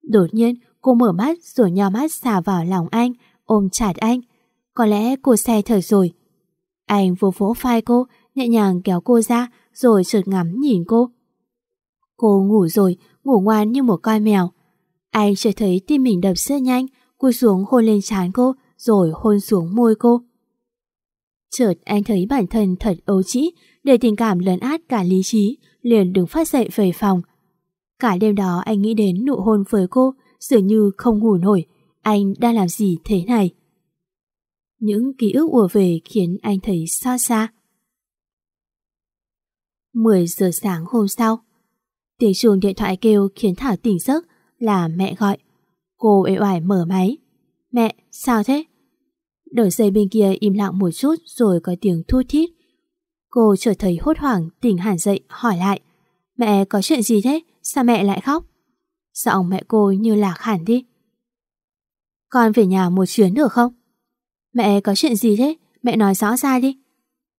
Đột nhiên, cô mở mắt rồi nhò mắt xả vào lòng anh, ôm chặt anh. Có lẽ cô say thở rồi. Anh vô vỗ vai cô, nhẹ nhàng kéo cô ra, rồi chợt ngắm nhìn cô. Cô ngủ rồi, ngủ ngoan như một con mèo. Anh chợt thấy tim mình đập rất nhanh, cúi xuống hôn lên trán cô, rồi hôn xuống môi cô. Chợt anh thấy bản thân thật ấu trĩ, để tình cảm lấn át cả lý trí, liền đứng phát dậy về phòng. Cả đêm đó anh nghĩ đến nụ hôn với cô, dường như không ngủ nổi, anh đang làm gì thế này? Những ký ức ùa về khiến anh thấy xa xa. 10 giờ sáng hôm sau, tiếng chuông điện thoại kêu khiến Thảo tỉnh giấc là mẹ gọi. Cô ế oải mở máy. Mẹ, sao thế? Đầu dây bên kia im lặng một chút rồi có tiếng thu thít. Cô trở thấy hốt hoảng, tỉnh hẳn dậy, hỏi lại. Mẹ có chuyện gì thế? Sao mẹ lại khóc? Giọng mẹ cô như lạc hẳn đi. Con về nhà một chuyến được không? Mẹ có chuyện gì thế? Mẹ nói rõ ra đi.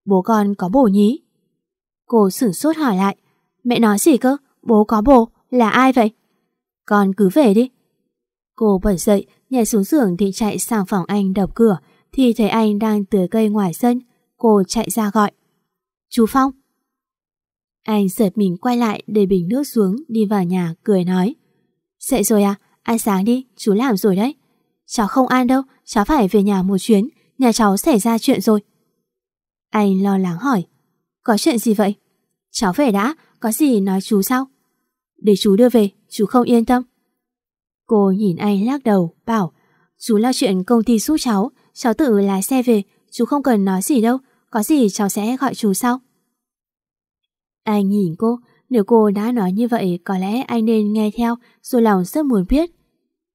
Bố con có bồ nhí. Cô sửng sốt hỏi lại. Mẹ nói gì cơ? Bố có bồ? Là ai vậy? Con cứ về đi. Cô bật dậy, nhảy xuống giường định chạy sang phòng anh đập cửa thì thấy anh đang tưới cây ngoài sân. Cô chạy ra gọi. Chú Phong. Anh giật mình quay lại để bình nước xuống đi vào nhà cười nói. Dậy rồi à? Ăn sáng đi, chú làm rồi đấy. Cháu không ăn đâu, cháu phải về nhà một chuyến, nhà cháu xảy ra chuyện rồi. Anh lo lắng hỏi. Có chuyện gì vậy? Cháu về đã, có gì nói chú sao? Để chú đưa về, chú không yên tâm. Cô nhìn anh lắc đầu, bảo Chú lo chuyện công ty giúp cháu Cháu tự lái xe về Chú không cần nói gì đâu Có gì cháu sẽ gọi chú sau. Anh nhìn cô Nếu cô đã nói như vậy Có lẽ anh nên nghe theo Rồi lòng rất muốn biết.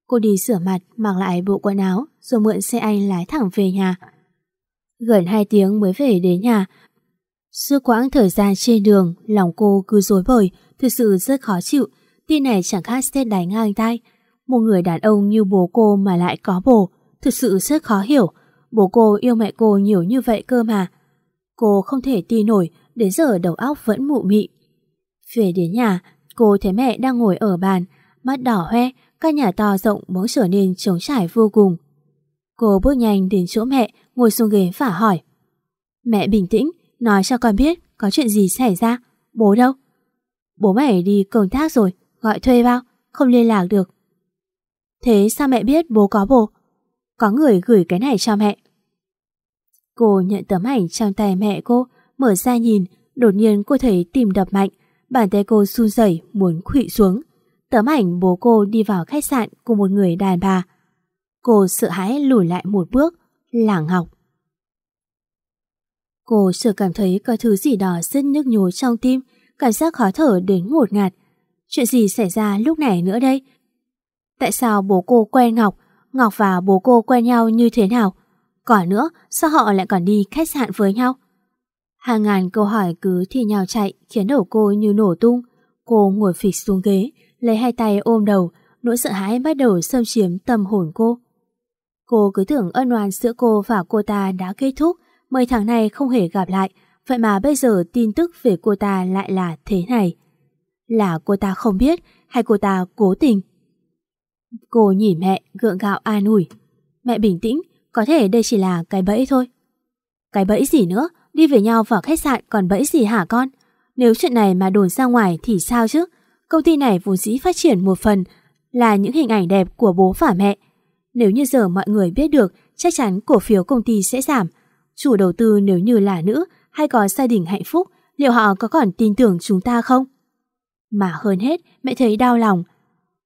Cô đi sửa mặt Mặc lại bộ quần áo Rồi mượn xe anh lái thẳng về nhà. Gần 2 tiếng mới về đến nhà. Suốt quãng thời gian trên đường Lòng cô cứ rối bời Thực sự rất khó chịu. Tin này chẳng khác xét đánh ngang tay một người đàn ông như bố cô mà lại có bồ, thực sự rất khó hiểu. Bố cô yêu mẹ cô nhiều như vậy cơ mà. Cô không thể tin nổi, đến giờ đầu óc vẫn mụ mị. Về đến nhà, cô thấy mẹ đang ngồi ở bàn, mắt đỏ hoe, căn nhà to rộng bỗng trở nên trống trải vô cùng. Cô bước nhanh đến chỗ mẹ, ngồi xuống ghế và hỏi. Mẹ bình tĩnh, nói cho con biết có chuyện gì xảy ra. Bố đâu? Bố mẹ đi công tác rồi, gọi thuê bao, không liên lạc được. Thế sao mẹ biết bố có bồ? Có người gửi cái này cho mẹ. Cô nhận tấm ảnh trong tay mẹ cô, mở ra nhìn, đột nhiên cô thấy tìm đập mạnh, bàn tay cô run rẩy muốn khụy xuống. Tấm ảnh bố cô đi vào khách sạn cùng một người đàn bà. Cô sợ hãi lùi lại một bước, lảng ngọc. Cô sợ cảm thấy có thứ gì đó rất nhức nhối trong tim, cảm giác khó thở đến ngột ngạt. Chuyện gì xảy ra lúc này nữa đây? Tại sao bố cô quen Ngọc, Ngọc và bố cô quen nhau như thế nào? Còn nữa, sao họ lại còn đi khách sạn với nhau? Hàng ngàn câu hỏi cứ thi nhau chạy khiến đầu cô như nổ tung. Cô ngồi phịch xuống ghế, lấy hai tay ôm đầu, nỗi sợ hãi bắt đầu xâm chiếm tâm hồn cô. Cô cứ tưởng ân oán giữa cô và cô ta đã kết thúc, mấy tháng này không hề gặp lại, vậy mà bây giờ tin tức về cô ta lại là thế này. Là cô ta không biết hay cô ta cố tình? Cô nhìn mẹ gượng gạo an ủi. Mẹ bình tĩnh, có thể đây chỉ là cái bẫy thôi. Cái bẫy gì nữa? Đi về nhau vào khách sạn còn bẫy gì hả con? Nếu chuyện này mà đồn ra ngoài thì sao chứ? Công ty này vốn dĩ phát triển một phần là những hình ảnh đẹp của bố và mẹ. Nếu như giờ mọi người biết được, chắc chắn cổ phiếu công ty sẽ giảm. Chủ đầu tư nếu như là nữ hay có gia đình hạnh phúc, liệu họ có còn tin tưởng chúng ta không? Mà hơn hết, mẹ thấy đau lòng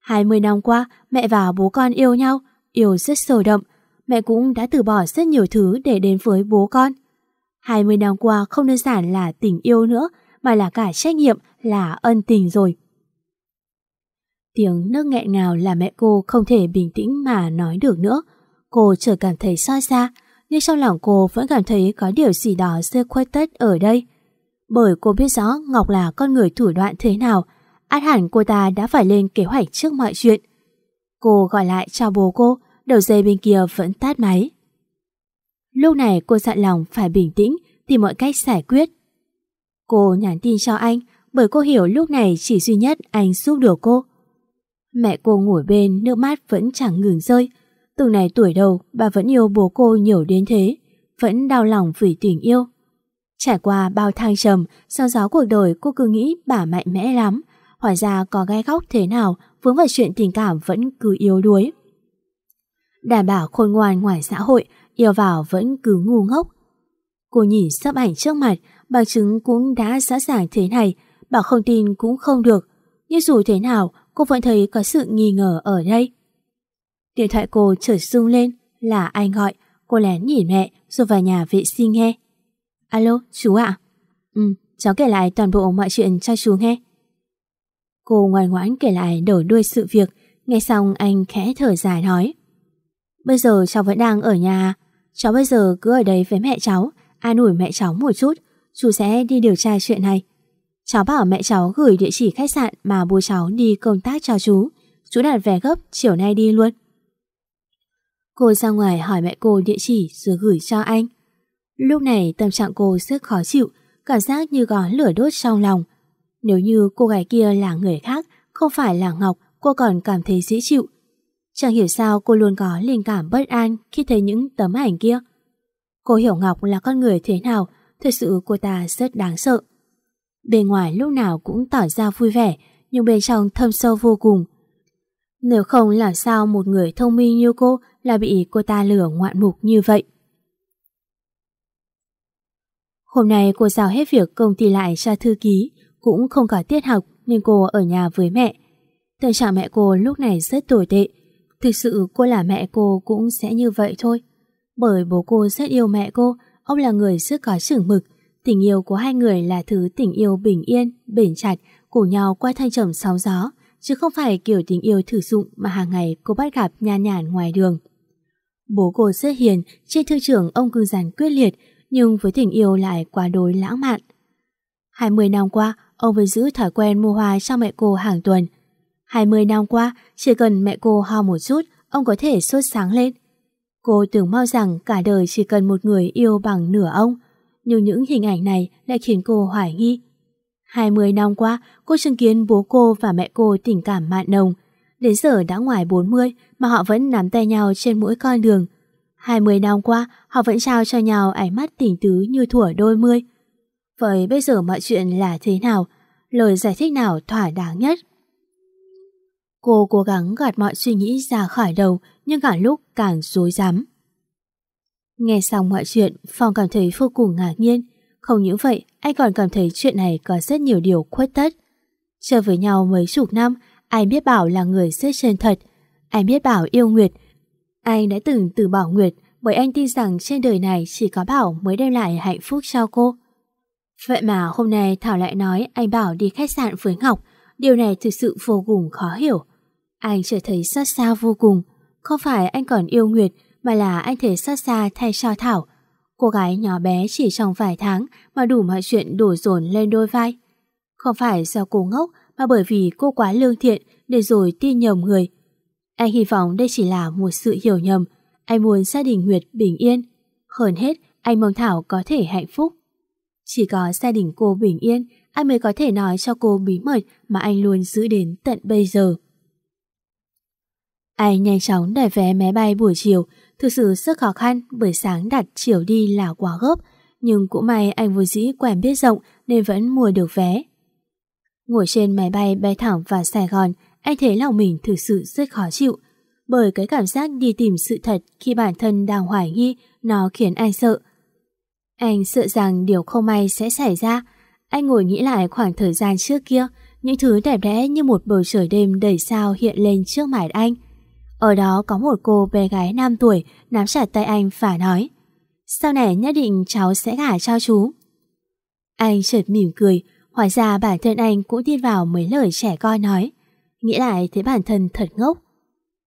20 năm qua, mẹ và bố con yêu nhau, yêu rất sâu đậm. Mẹ cũng đã từ bỏ rất nhiều thứ để đến với bố con. 20 năm qua không đơn giản là tình yêu nữa, mà là cả trách nhiệm, là ân tình rồi. Tiếng nước nghẹn ngào là mẹ cô không thể bình tĩnh mà nói được nữa. Cô chợt cảm thấy xa xa, nhưng trong lòng cô vẫn cảm thấy có điều gì đó rất khuất tất ở đây. Bởi cô biết rõ Ngọc là con người thủ đoạn thế nào, át hẳn cô ta đã phải lên kế hoạch trước mọi chuyện. Cô gọi lại cho bố cô, đầu dây bên kia vẫn tắt máy. Lúc này cô dặn lòng phải bình tĩnh, tìm mọi cách giải quyết. Cô nhắn tin cho anh, bởi cô hiểu lúc này chỉ duy nhất anh giúp được cô. Mẹ cô ngồi bên, nước mắt vẫn chẳng ngừng rơi. Từ này tuổi đầu, bà vẫn yêu bố cô nhiều đến thế, vẫn đau lòng vì tình yêu. Trải qua bao thăng trầm, sau gió cuộc đời cô cứ nghĩ bà mạnh mẽ lắm, Hóa ra có gai góc thế nào vướng vào chuyện tình cảm vẫn cứ yếu đuối. Đảm bảo khôn ngoan ngoài xã hội, yêu vào vẫn cứ ngu ngốc. Cô nhìn sắp ảnh trước mặt, bằng chứng cũng đã rõ ràng thế này, bảo không tin cũng không được. Nhưng dù thế nào, cô vẫn thấy có sự nghi ngờ ở đây. Điện thoại cô trở rung lên, là anh gọi, cô lén nhìn mẹ rồi vào nhà vệ sinh nghe. Alo, chú ạ? Ừ, cháu kể lại toàn bộ mọi chuyện cho chú nghe. Cô ngoan ngoãn kể lại đổi đuôi sự việc, nghe xong anh khẽ thở dài nói. Bây giờ cháu vẫn đang ở nhà, cháu bây giờ cứ ở đây với mẹ cháu, an ủi mẹ cháu một chút, chú sẽ đi điều tra chuyện này. Cháu bảo mẹ cháu gửi địa chỉ khách sạn mà bố cháu đi công tác cho chú, chú đặt vé gấp chiều nay đi luôn. Cô ra ngoài hỏi mẹ cô địa chỉ rồi gửi cho anh. Lúc này tâm trạng cô rất khó chịu, cảm giác như có lửa đốt trong lòng. Nếu như cô gái kia là người khác, không phải là Ngọc, cô còn cảm thấy dễ chịu. Chẳng hiểu sao cô luôn có linh cảm bất an khi thấy những tấm ảnh kia. Cô hiểu Ngọc là con người thế nào, thật sự cô ta rất đáng sợ. Bên ngoài lúc nào cũng tỏ ra vui vẻ, nhưng bên trong thâm sâu vô cùng. Nếu không làm sao một người thông minh như cô là bị cô ta lừa ngoạn mục như vậy. Hôm nay cô giao hết việc công ty lại cho thư ký, cũng không có tiết học nên cô ở nhà với mẹ. Tình trạng mẹ cô lúc này rất tồi tệ. Thực sự cô là mẹ cô cũng sẽ như vậy thôi. Bởi bố cô rất yêu mẹ cô, ông là người rất có chừng mực. Tình yêu của hai người là thứ tình yêu bình yên, bền chặt, cùng nhau qua thanh trầm sóng gió, chứ không phải kiểu tình yêu thử dụng mà hàng ngày cô bắt gặp nhan nhản ngoài đường. Bố cô rất hiền, trên thư trưởng ông cư giản quyết liệt, nhưng với tình yêu lại quá đối lãng mạn. 20 năm qua, ông vẫn giữ thói quen mua hoa cho mẹ cô hàng tuần. 20 năm qua, chỉ cần mẹ cô ho một chút, ông có thể sốt sáng lên. Cô tưởng mau rằng cả đời chỉ cần một người yêu bằng nửa ông, nhưng những hình ảnh này lại khiến cô hoài nghi. 20 năm qua, cô chứng kiến bố cô và mẹ cô tình cảm mạn nồng. Đến giờ đã ngoài 40 mà họ vẫn nắm tay nhau trên mỗi con đường. 20 năm qua, họ vẫn trao cho nhau ánh mắt tình tứ như thủa đôi mươi. Vậy bây giờ mọi chuyện là thế nào? Lời giải thích nào thỏa đáng nhất? Cô cố gắng gạt mọi suy nghĩ ra khỏi đầu nhưng cả lúc càng rối rắm. Nghe xong mọi chuyện, Phong cảm thấy vô cùng ngạc nhiên. Không những vậy, anh còn cảm thấy chuyện này có rất nhiều điều khuất tất. Chơi với nhau mấy chục năm, anh biết Bảo là người rất chân thật. Anh biết Bảo yêu Nguyệt. Anh đã từng từ bỏ Nguyệt bởi anh tin rằng trên đời này chỉ có Bảo mới đem lại hạnh phúc cho cô. Vậy mà hôm nay Thảo lại nói anh Bảo đi khách sạn với Ngọc. Điều này thực sự vô cùng khó hiểu. Anh trở thấy xót xa vô cùng. Không phải anh còn yêu Nguyệt mà là anh thấy xót xa thay cho Thảo. Cô gái nhỏ bé chỉ trong vài tháng mà đủ mọi chuyện đổ dồn lên đôi vai. Không phải do cô ngốc mà bởi vì cô quá lương thiện để rồi tin nhầm người. Anh hy vọng đây chỉ là một sự hiểu nhầm. Anh muốn gia đình Nguyệt bình yên. Hơn hết, anh mong Thảo có thể hạnh phúc. Chỉ có gia đình cô bình yên, anh mới có thể nói cho cô bí mật mà anh luôn giữ đến tận bây giờ. Anh nhanh chóng đặt vé máy bay buổi chiều, thực sự rất khó khăn bởi sáng đặt chiều đi là quá gấp, nhưng cũng may anh vô dĩ quen biết rộng nên vẫn mua được vé. Ngồi trên máy bay bay thẳng vào Sài Gòn, anh thấy lòng mình thực sự rất khó chịu, bởi cái cảm giác đi tìm sự thật khi bản thân đang hoài nghi nó khiến anh sợ. Anh sợ rằng điều không may sẽ xảy ra. Anh ngồi nghĩ lại khoảng thời gian trước kia, những thứ đẹp đẽ như một bầu trời đêm đầy sao hiện lên trước mặt anh. Ở đó có một cô bé gái 5 tuổi nắm chặt tay anh và nói Sau này nhất định cháu sẽ gả cho chú. Anh chợt mỉm cười, hóa ra bản thân anh cũng tin vào mấy lời trẻ con nói. Nghĩ lại thấy bản thân thật ngốc.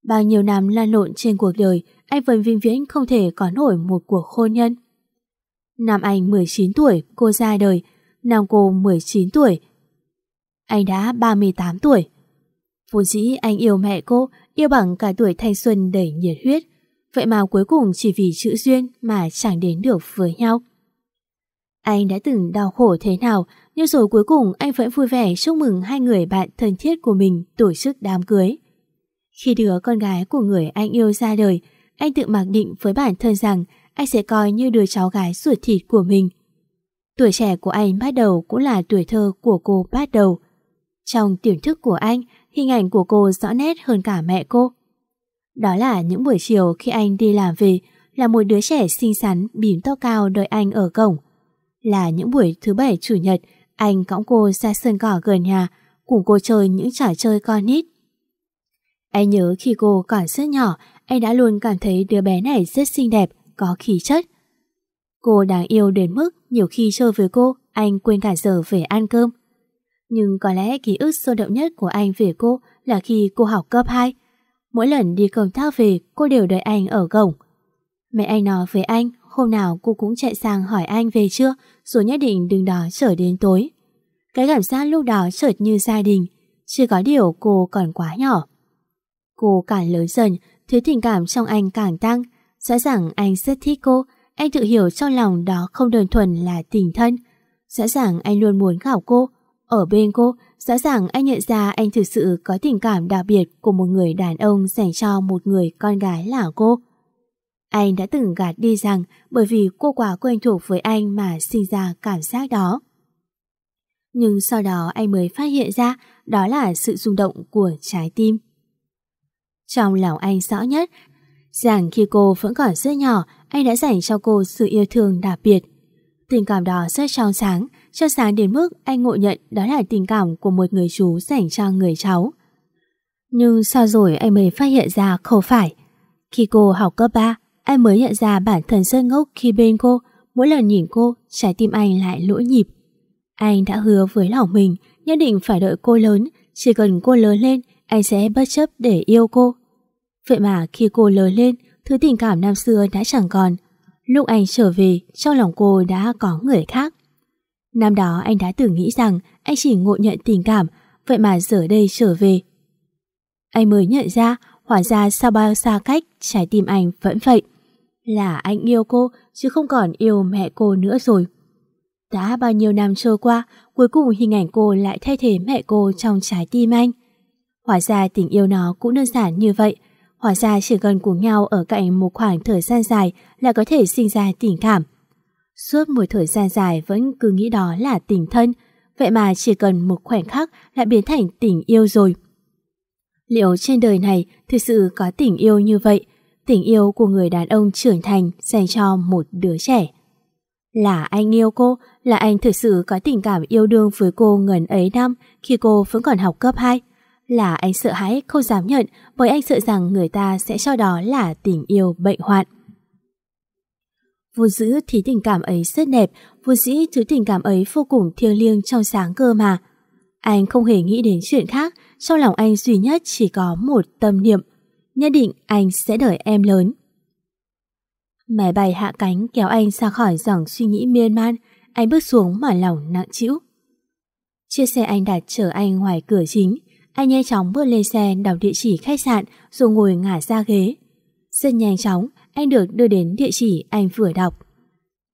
Bao nhiêu năm lan lộn trên cuộc đời, anh vẫn vinh viễn không thể có nổi một cuộc hôn nhân. Nam anh 19 tuổi, cô ra đời. Nam cô 19 tuổi. Anh đã 38 tuổi. Vốn dĩ anh yêu mẹ cô, yêu bằng cả tuổi thanh xuân đầy nhiệt huyết. Vậy mà cuối cùng chỉ vì chữ duyên mà chẳng đến được với nhau. Anh đã từng đau khổ thế nào, nhưng rồi cuối cùng anh vẫn vui vẻ chúc mừng hai người bạn thân thiết của mình tổ chức đám cưới. Khi đứa con gái của người anh yêu ra đời, anh tự mặc định với bản thân rằng anh sẽ coi như đứa cháu gái ruột thịt của mình. Tuổi trẻ của anh bắt đầu cũng là tuổi thơ của cô bắt đầu. Trong tiềm thức của anh, hình ảnh của cô rõ nét hơn cả mẹ cô. Đó là những buổi chiều khi anh đi làm về, là một đứa trẻ xinh xắn bím tóc cao đợi anh ở cổng. Là những buổi thứ bảy chủ nhật, anh cõng cô ra sân cỏ gần nhà, cùng cô chơi những trò chơi con nít. Anh nhớ khi cô còn rất nhỏ, anh đã luôn cảm thấy đứa bé này rất xinh đẹp, có khí chất. Cô đáng yêu đến mức nhiều khi chơi với cô, anh quên cả giờ về ăn cơm. Nhưng có lẽ ký ức sôi động nhất của anh về cô là khi cô học cấp 2. Mỗi lần đi công tác về, cô đều đợi anh ở cổng. Mẹ anh nói với anh, hôm nào cô cũng chạy sang hỏi anh về chưa, rồi nhất định đừng đó chờ đến tối. Cái cảm giác lúc đó chợt như gia đình, chỉ có điều cô còn quá nhỏ. Cô càng lớn dần, thế tình cảm trong anh càng tăng. Rõ ràng anh rất thích cô, anh tự hiểu trong lòng đó không đơn thuần là tình thân. Rõ ràng anh luôn muốn gặp cô, Ở bên cô, rõ ràng anh nhận ra anh thực sự có tình cảm đặc biệt của một người đàn ông dành cho một người con gái là cô. Anh đã từng gạt đi rằng bởi vì cô quá quen thuộc với anh mà sinh ra cảm giác đó. Nhưng sau đó anh mới phát hiện ra đó là sự rung động của trái tim. Trong lòng anh rõ nhất rằng khi cô vẫn còn rất nhỏ, anh đã dành cho cô sự yêu thương đặc biệt. Tình cảm đó rất trong sáng, cho sáng đến mức anh ngộ nhận đó là tình cảm của một người chú dành cho người cháu. Nhưng sau rồi anh mới phát hiện ra không phải. Khi cô học cấp 3, anh mới nhận ra bản thân rất ngốc khi bên cô, mỗi lần nhìn cô, trái tim anh lại lỗi nhịp. Anh đã hứa với lòng mình, nhất định phải đợi cô lớn, chỉ cần cô lớn lên, anh sẽ bất chấp để yêu cô. Vậy mà khi cô lớn lên, thứ tình cảm năm xưa đã chẳng còn. Lúc anh trở về, trong lòng cô đã có người khác. Năm đó anh đã từng nghĩ rằng anh chỉ ngộ nhận tình cảm, vậy mà giờ đây trở về. Anh mới nhận ra, hóa ra sau bao xa cách, trái tim anh vẫn vậy. Là anh yêu cô, chứ không còn yêu mẹ cô nữa rồi. Đã bao nhiêu năm trôi qua, cuối cùng hình ảnh cô lại thay thế mẹ cô trong trái tim anh. Hóa ra tình yêu nó cũng đơn giản như vậy. Hóa ra chỉ cần cùng nhau ở cạnh một khoảng thời gian dài là có thể sinh ra tình cảm. Suốt một thời gian dài vẫn cứ nghĩ đó là tình thân, vậy mà chỉ cần một khoảnh khắc lại biến thành tình yêu rồi. Liệu trên đời này thực sự có tình yêu như vậy, tình yêu của người đàn ông trưởng thành dành cho một đứa trẻ? Là anh yêu cô, là anh thực sự có tình cảm yêu đương với cô ngần ấy năm khi cô vẫn còn học cấp 2. Là anh sợ hãi không dám nhận bởi anh sợ rằng người ta sẽ cho đó là tình yêu bệnh hoạn. Vô dữ thì tình cảm ấy rất đẹp, vô dĩ thứ tình cảm ấy vô cùng thiêng liêng trong sáng cơ mà. Anh không hề nghĩ đến chuyện khác, trong lòng anh duy nhất chỉ có một tâm niệm, nhất định anh sẽ đợi em lớn. Máy bay hạ cánh kéo anh ra khỏi dòng suy nghĩ miên man, anh bước xuống mà lòng nặng chịu. Chiếc xe anh đặt chở anh ngoài cửa chính, anh nhanh chóng bước lên xe đọc địa chỉ khách sạn rồi ngồi ngả ra ghế. Rất nhanh chóng, anh được đưa đến địa chỉ anh vừa đọc.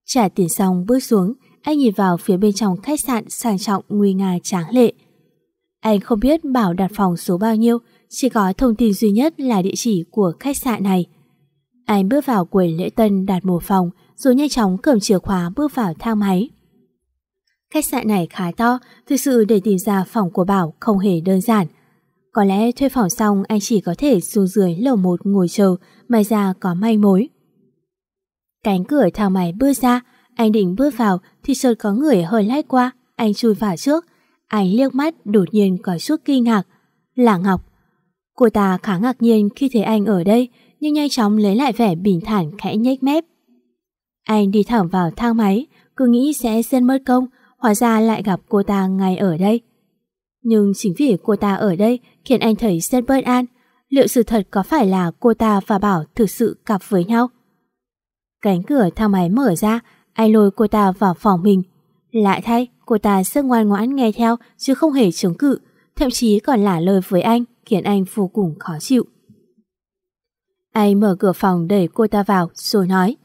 Trả tiền xong bước xuống, anh nhìn vào phía bên trong khách sạn sang trọng nguy nga tráng lệ. Anh không biết bảo đặt phòng số bao nhiêu, chỉ có thông tin duy nhất là địa chỉ của khách sạn này. Anh bước vào quầy lễ tân đặt một phòng, rồi nhanh chóng cầm chìa khóa bước vào thang máy. Khách sạn này khá to, thực sự để tìm ra phòng của Bảo không hề đơn giản. Có lẽ thuê phòng xong anh chỉ có thể xuống dưới lầu một ngồi chờ, may ra có may mối. Cánh cửa thang máy bước ra, anh định bước vào thì chợt có người hơi lách qua, anh chui vào trước. Anh liếc mắt đột nhiên có chút kinh ngạc. Là Ngọc. Cô ta khá ngạc nhiên khi thấy anh ở đây, nhưng nhanh chóng lấy lại vẻ bình thản khẽ nhếch mép. Anh đi thẳng vào thang máy, cứ nghĩ sẽ dân mất công, hóa ra lại gặp cô ta ngay ở đây. Nhưng chính vì cô ta ở đây khiến anh thấy rất bất an. Liệu sự thật có phải là cô ta và Bảo thực sự cặp với nhau? Cánh cửa thang máy mở ra, anh lôi cô ta vào phòng mình. Lại thay, cô ta rất ngoan ngoãn nghe theo chứ không hề chống cự, thậm chí còn lả lời với anh khiến anh vô cùng khó chịu. Anh mở cửa phòng đẩy cô ta vào rồi nói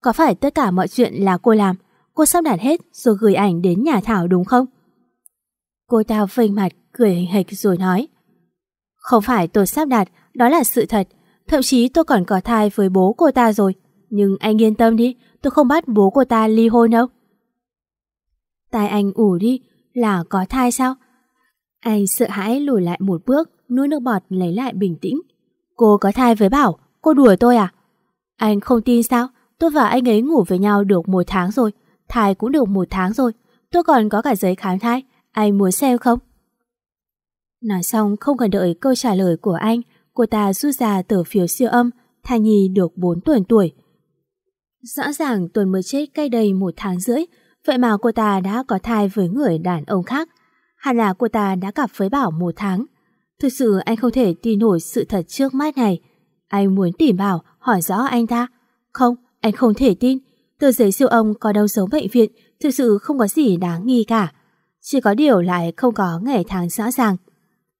Có phải tất cả mọi chuyện là cô làm Cô sắp đặt hết rồi gửi ảnh đến nhà Thảo đúng không? Cô ta vênh mặt cười hình hịch rồi nói. Không phải tôi sắp đặt Đó là sự thật. Thậm chí tôi còn có thai với bố cô ta rồi. Nhưng anh yên tâm đi Tôi không bắt bố cô ta ly hôn đâu. Tai anh ủ đi Là có thai sao? Anh sợ hãi lùi lại một bước Nuốt nước bọt lấy lại bình tĩnh. Cô có thai với Bảo, cô đùa tôi à? Anh không tin sao? Tôi và anh ấy ngủ với nhau được một tháng rồi, thai cũng được một tháng rồi. Tôi còn có cả giấy khám thai, anh muốn xem không? Nói xong không cần đợi câu trả lời của anh, cô ta rút ra tờ phiếu siêu âm, thai nhi được 4 tuần tuổi. Rõ ràng tuần mới chết cách đây một tháng rưỡi, vậy mà cô ta đã có thai với người đàn ông khác. Hẳn là cô ta đã gặp với Bảo một tháng. Thực sự anh không thể tin nổi sự thật trước mắt này. Anh muốn tìm Bảo hỏi rõ anh ta. Không, anh không thể tin. Tờ giấy siêu âm có đâu giống bệnh viện thực sự không có gì đáng nghi cả. Chỉ có điều lại không có ngày tháng rõ ràng.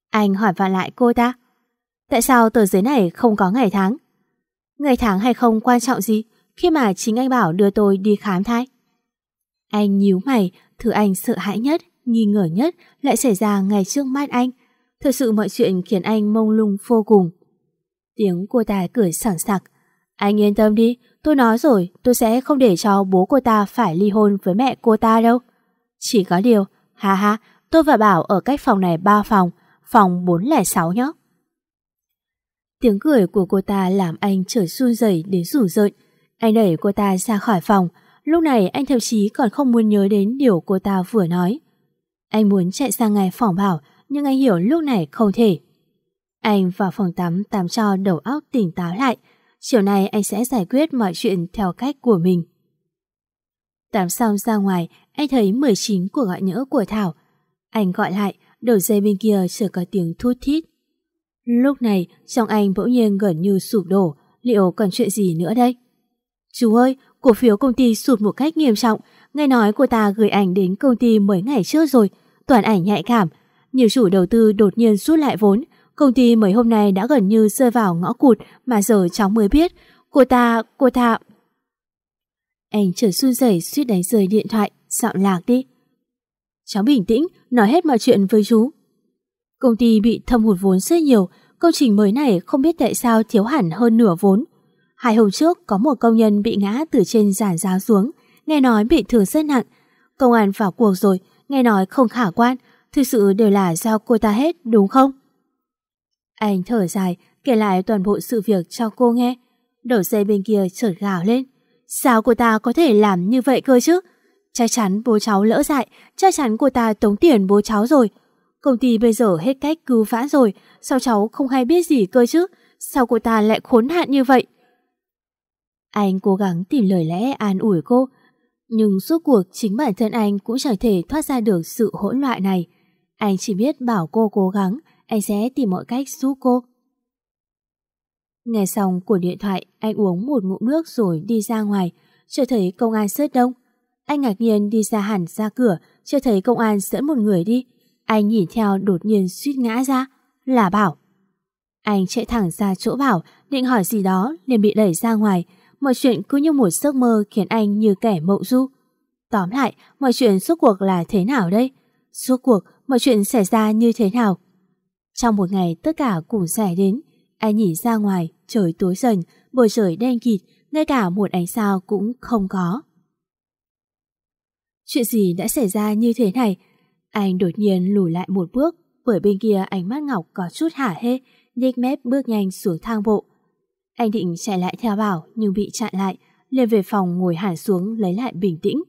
Anh hỏi vặn lại cô ta. Tại sao tờ giấy này không có ngày tháng? Ngày tháng hay không quan trọng gì khi mà chính anh bảo đưa tôi đi khám thai. Anh nhíu mày, thứ anh sợ hãi nhất nghi ngờ nhất lại xảy ra ngay trước mắt anh. Thật sự mọi chuyện khiến anh mông lung vô cùng. Tiếng cô ta cười sảng sặc. Anh yên tâm đi, tôi nói rồi, tôi sẽ không để cho bố cô ta phải ly hôn với mẹ cô ta đâu. Chỉ có điều, ha ha, tôi và Bảo ở cách phòng này ba phòng, phòng 406 nhé. Tiếng cười của cô ta làm anh trở run rẩy đến rủ rợn. Anh đẩy cô ta ra khỏi phòng, lúc này anh thậm chí còn không muốn nhớ đến điều cô ta vừa nói. Anh muốn chạy sang ngay phòng Bảo, nhưng anh hiểu lúc này không thể. Anh vào phòng tắm tắm cho đầu óc tỉnh táo lại. Chiều nay anh sẽ giải quyết mọi chuyện theo cách của mình. Tắm xong ra ngoài, anh thấy 19 cuộc gọi nhỡ của Thảo. Anh gọi lại, đầu dây bên kia chỉ có tiếng thút thít. Lúc này, trong anh bỗng nhiên gần như sụp đổ, liệu còn chuyện gì nữa đây? Chú ơi, cổ phiếu công ty sụt một cách nghiêm trọng, nghe nói cô ta gửi ảnh đến công ty mấy ngày trước rồi, toàn ảnh nhạy cảm. Nhiều chủ đầu tư đột nhiên rút lại vốn, công ty mấy hôm nay đã gần như rơi vào ngõ cụt mà giờ cháu mới biết. Cô ta, cô ta... Anh trở run rẩy suýt đánh rơi điện thoại, dạo lạc đi. Cháu bình tĩnh, nói hết mọi chuyện với chú. Công ty bị thâm hụt vốn rất nhiều, công trình mới này không biết tại sao thiếu hẳn hơn nửa vốn. Hai hôm trước có một công nhân bị ngã từ trên giàn giáo xuống, nghe nói bị thương rất nặng. Công an vào cuộc rồi, nghe nói không khả quan, thực sự đều là do cô ta hết đúng không? Anh thở dài, kể lại toàn bộ sự việc cho cô nghe. Đầu dây bên kia chợt gào lên. Sao cô ta có thể làm như vậy cơ chứ? Chắc chắn bố cháu lỡ dại, chắc chắn cô ta tống tiền bố cháu rồi. Công ty bây giờ hết cách cứu vãn rồi, sao cháu không hay biết gì cơ chứ? Sao cô ta lại khốn hạn như vậy? Anh cố gắng tìm lời lẽ an ủi cô, nhưng suốt cuộc chính bản thân anh cũng chẳng thể thoát ra được sự hỗn loạn này. Anh chỉ biết bảo cô cố gắng, anh sẽ tìm mọi cách giúp cô. Nghe xong của điện thoại, anh uống một ngụm nước rồi đi ra ngoài, chưa thấy công an rất đông. Anh ngạc nhiên đi ra hẳn ra cửa, chưa thấy công an dẫn một người đi. Anh nhìn theo đột nhiên suýt ngã ra, là Bảo. Anh chạy thẳng ra chỗ Bảo, định hỏi gì đó, liền bị đẩy ra ngoài. Mọi chuyện cứ như một giấc mơ khiến anh như kẻ mộng du. Tóm lại, mọi chuyện suốt cuộc là thế nào đây? Suốt cuộc, mọi chuyện xảy ra như thế nào? Trong một ngày tất cả cùng rẻ đến, anh nhìn ra ngoài, trời tối dần, bầu trời đen kịt, ngay cả một ánh sao cũng không có. Chuyện gì đã xảy ra như thế này? Anh đột nhiên lùi lại một bước, bởi bên kia ánh mắt Ngọc có chút hả hê, nhếch mép bước nhanh xuống thang bộ. Anh định chạy lại theo bảo nhưng bị chặn lại, lên về phòng ngồi hẳn xuống lấy lại bình tĩnh.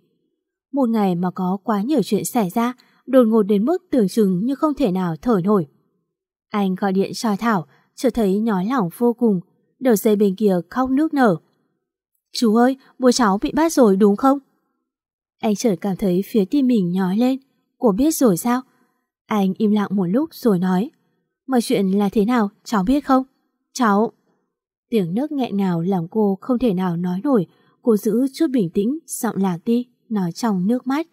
Một ngày mà có quá nhiều chuyện xảy ra, đột ngột đến mức tưởng chừng như không thể nào thở nổi. Anh gọi điện cho Thảo, chợt thấy nhói lòng vô cùng, đầu dây bên kia khóc nước nở. Chú ơi, bố cháu bị bắt rồi đúng không? Anh chợt cảm thấy phía tim mình nhói lên. Cô biết rồi sao? Anh im lặng một lúc rồi nói. Mọi chuyện là thế nào, cháu biết không? Cháu... Tiếng nước nghẹn ngào làm cô không thể nào nói nổi. Cô giữ chút bình tĩnh, giọng lạc đi, nói trong nước mắt.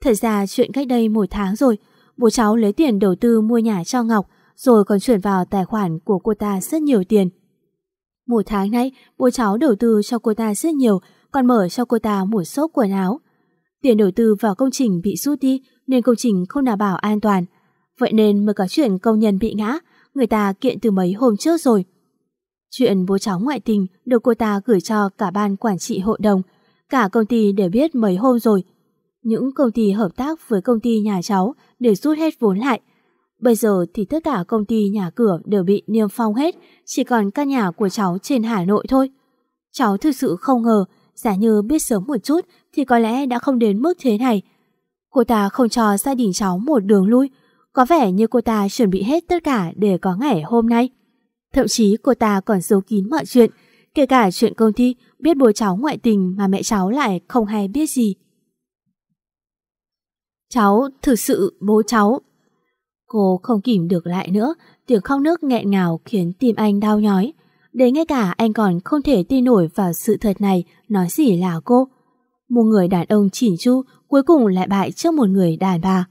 Thật ra chuyện cách đây một tháng rồi, bố cháu lấy tiền đầu tư mua nhà cho Ngọc, rồi còn chuyển vào tài khoản của cô ta rất nhiều tiền. Một tháng nay, bố cháu đầu tư cho cô ta rất nhiều, còn mở cho cô ta một shop quần áo. Tiền đầu tư vào công trình bị rút đi nên công trình không đảm bảo an toàn. Vậy nên mới có chuyện công nhân bị ngã, người ta kiện từ mấy hôm trước rồi. Chuyện bố cháu ngoại tình được cô ta gửi cho cả ban quản trị hội đồng, cả công ty đều biết mấy hôm rồi. Những công ty hợp tác với công ty nhà cháu để rút hết vốn lại. Bây giờ thì tất cả công ty nhà cửa đều bị niêm phong hết, chỉ còn căn nhà của cháu trên Hà Nội thôi. Cháu thực sự không ngờ, giả như biết sớm một chút thì có lẽ đã không đến mức thế này. Cô ta không cho gia đình cháu một đường lui, có vẻ như cô ta chuẩn bị hết tất cả để có ngày hôm nay. Thậm chí cô ta còn giấu kín mọi chuyện, kể cả chuyện công ty biết bố cháu ngoại tình mà mẹ cháu lại không hay biết gì. Cháu, thực sự bố cháu. Cô không kìm được lại nữa, tiếng khóc nước nghẹn ngào khiến tim anh đau nhói. Đến ngay cả anh còn không thể tin nổi vào sự thật này, nói gì là cô. Một người đàn ông chỉn chu cuối cùng lại bại trước một người đàn bà.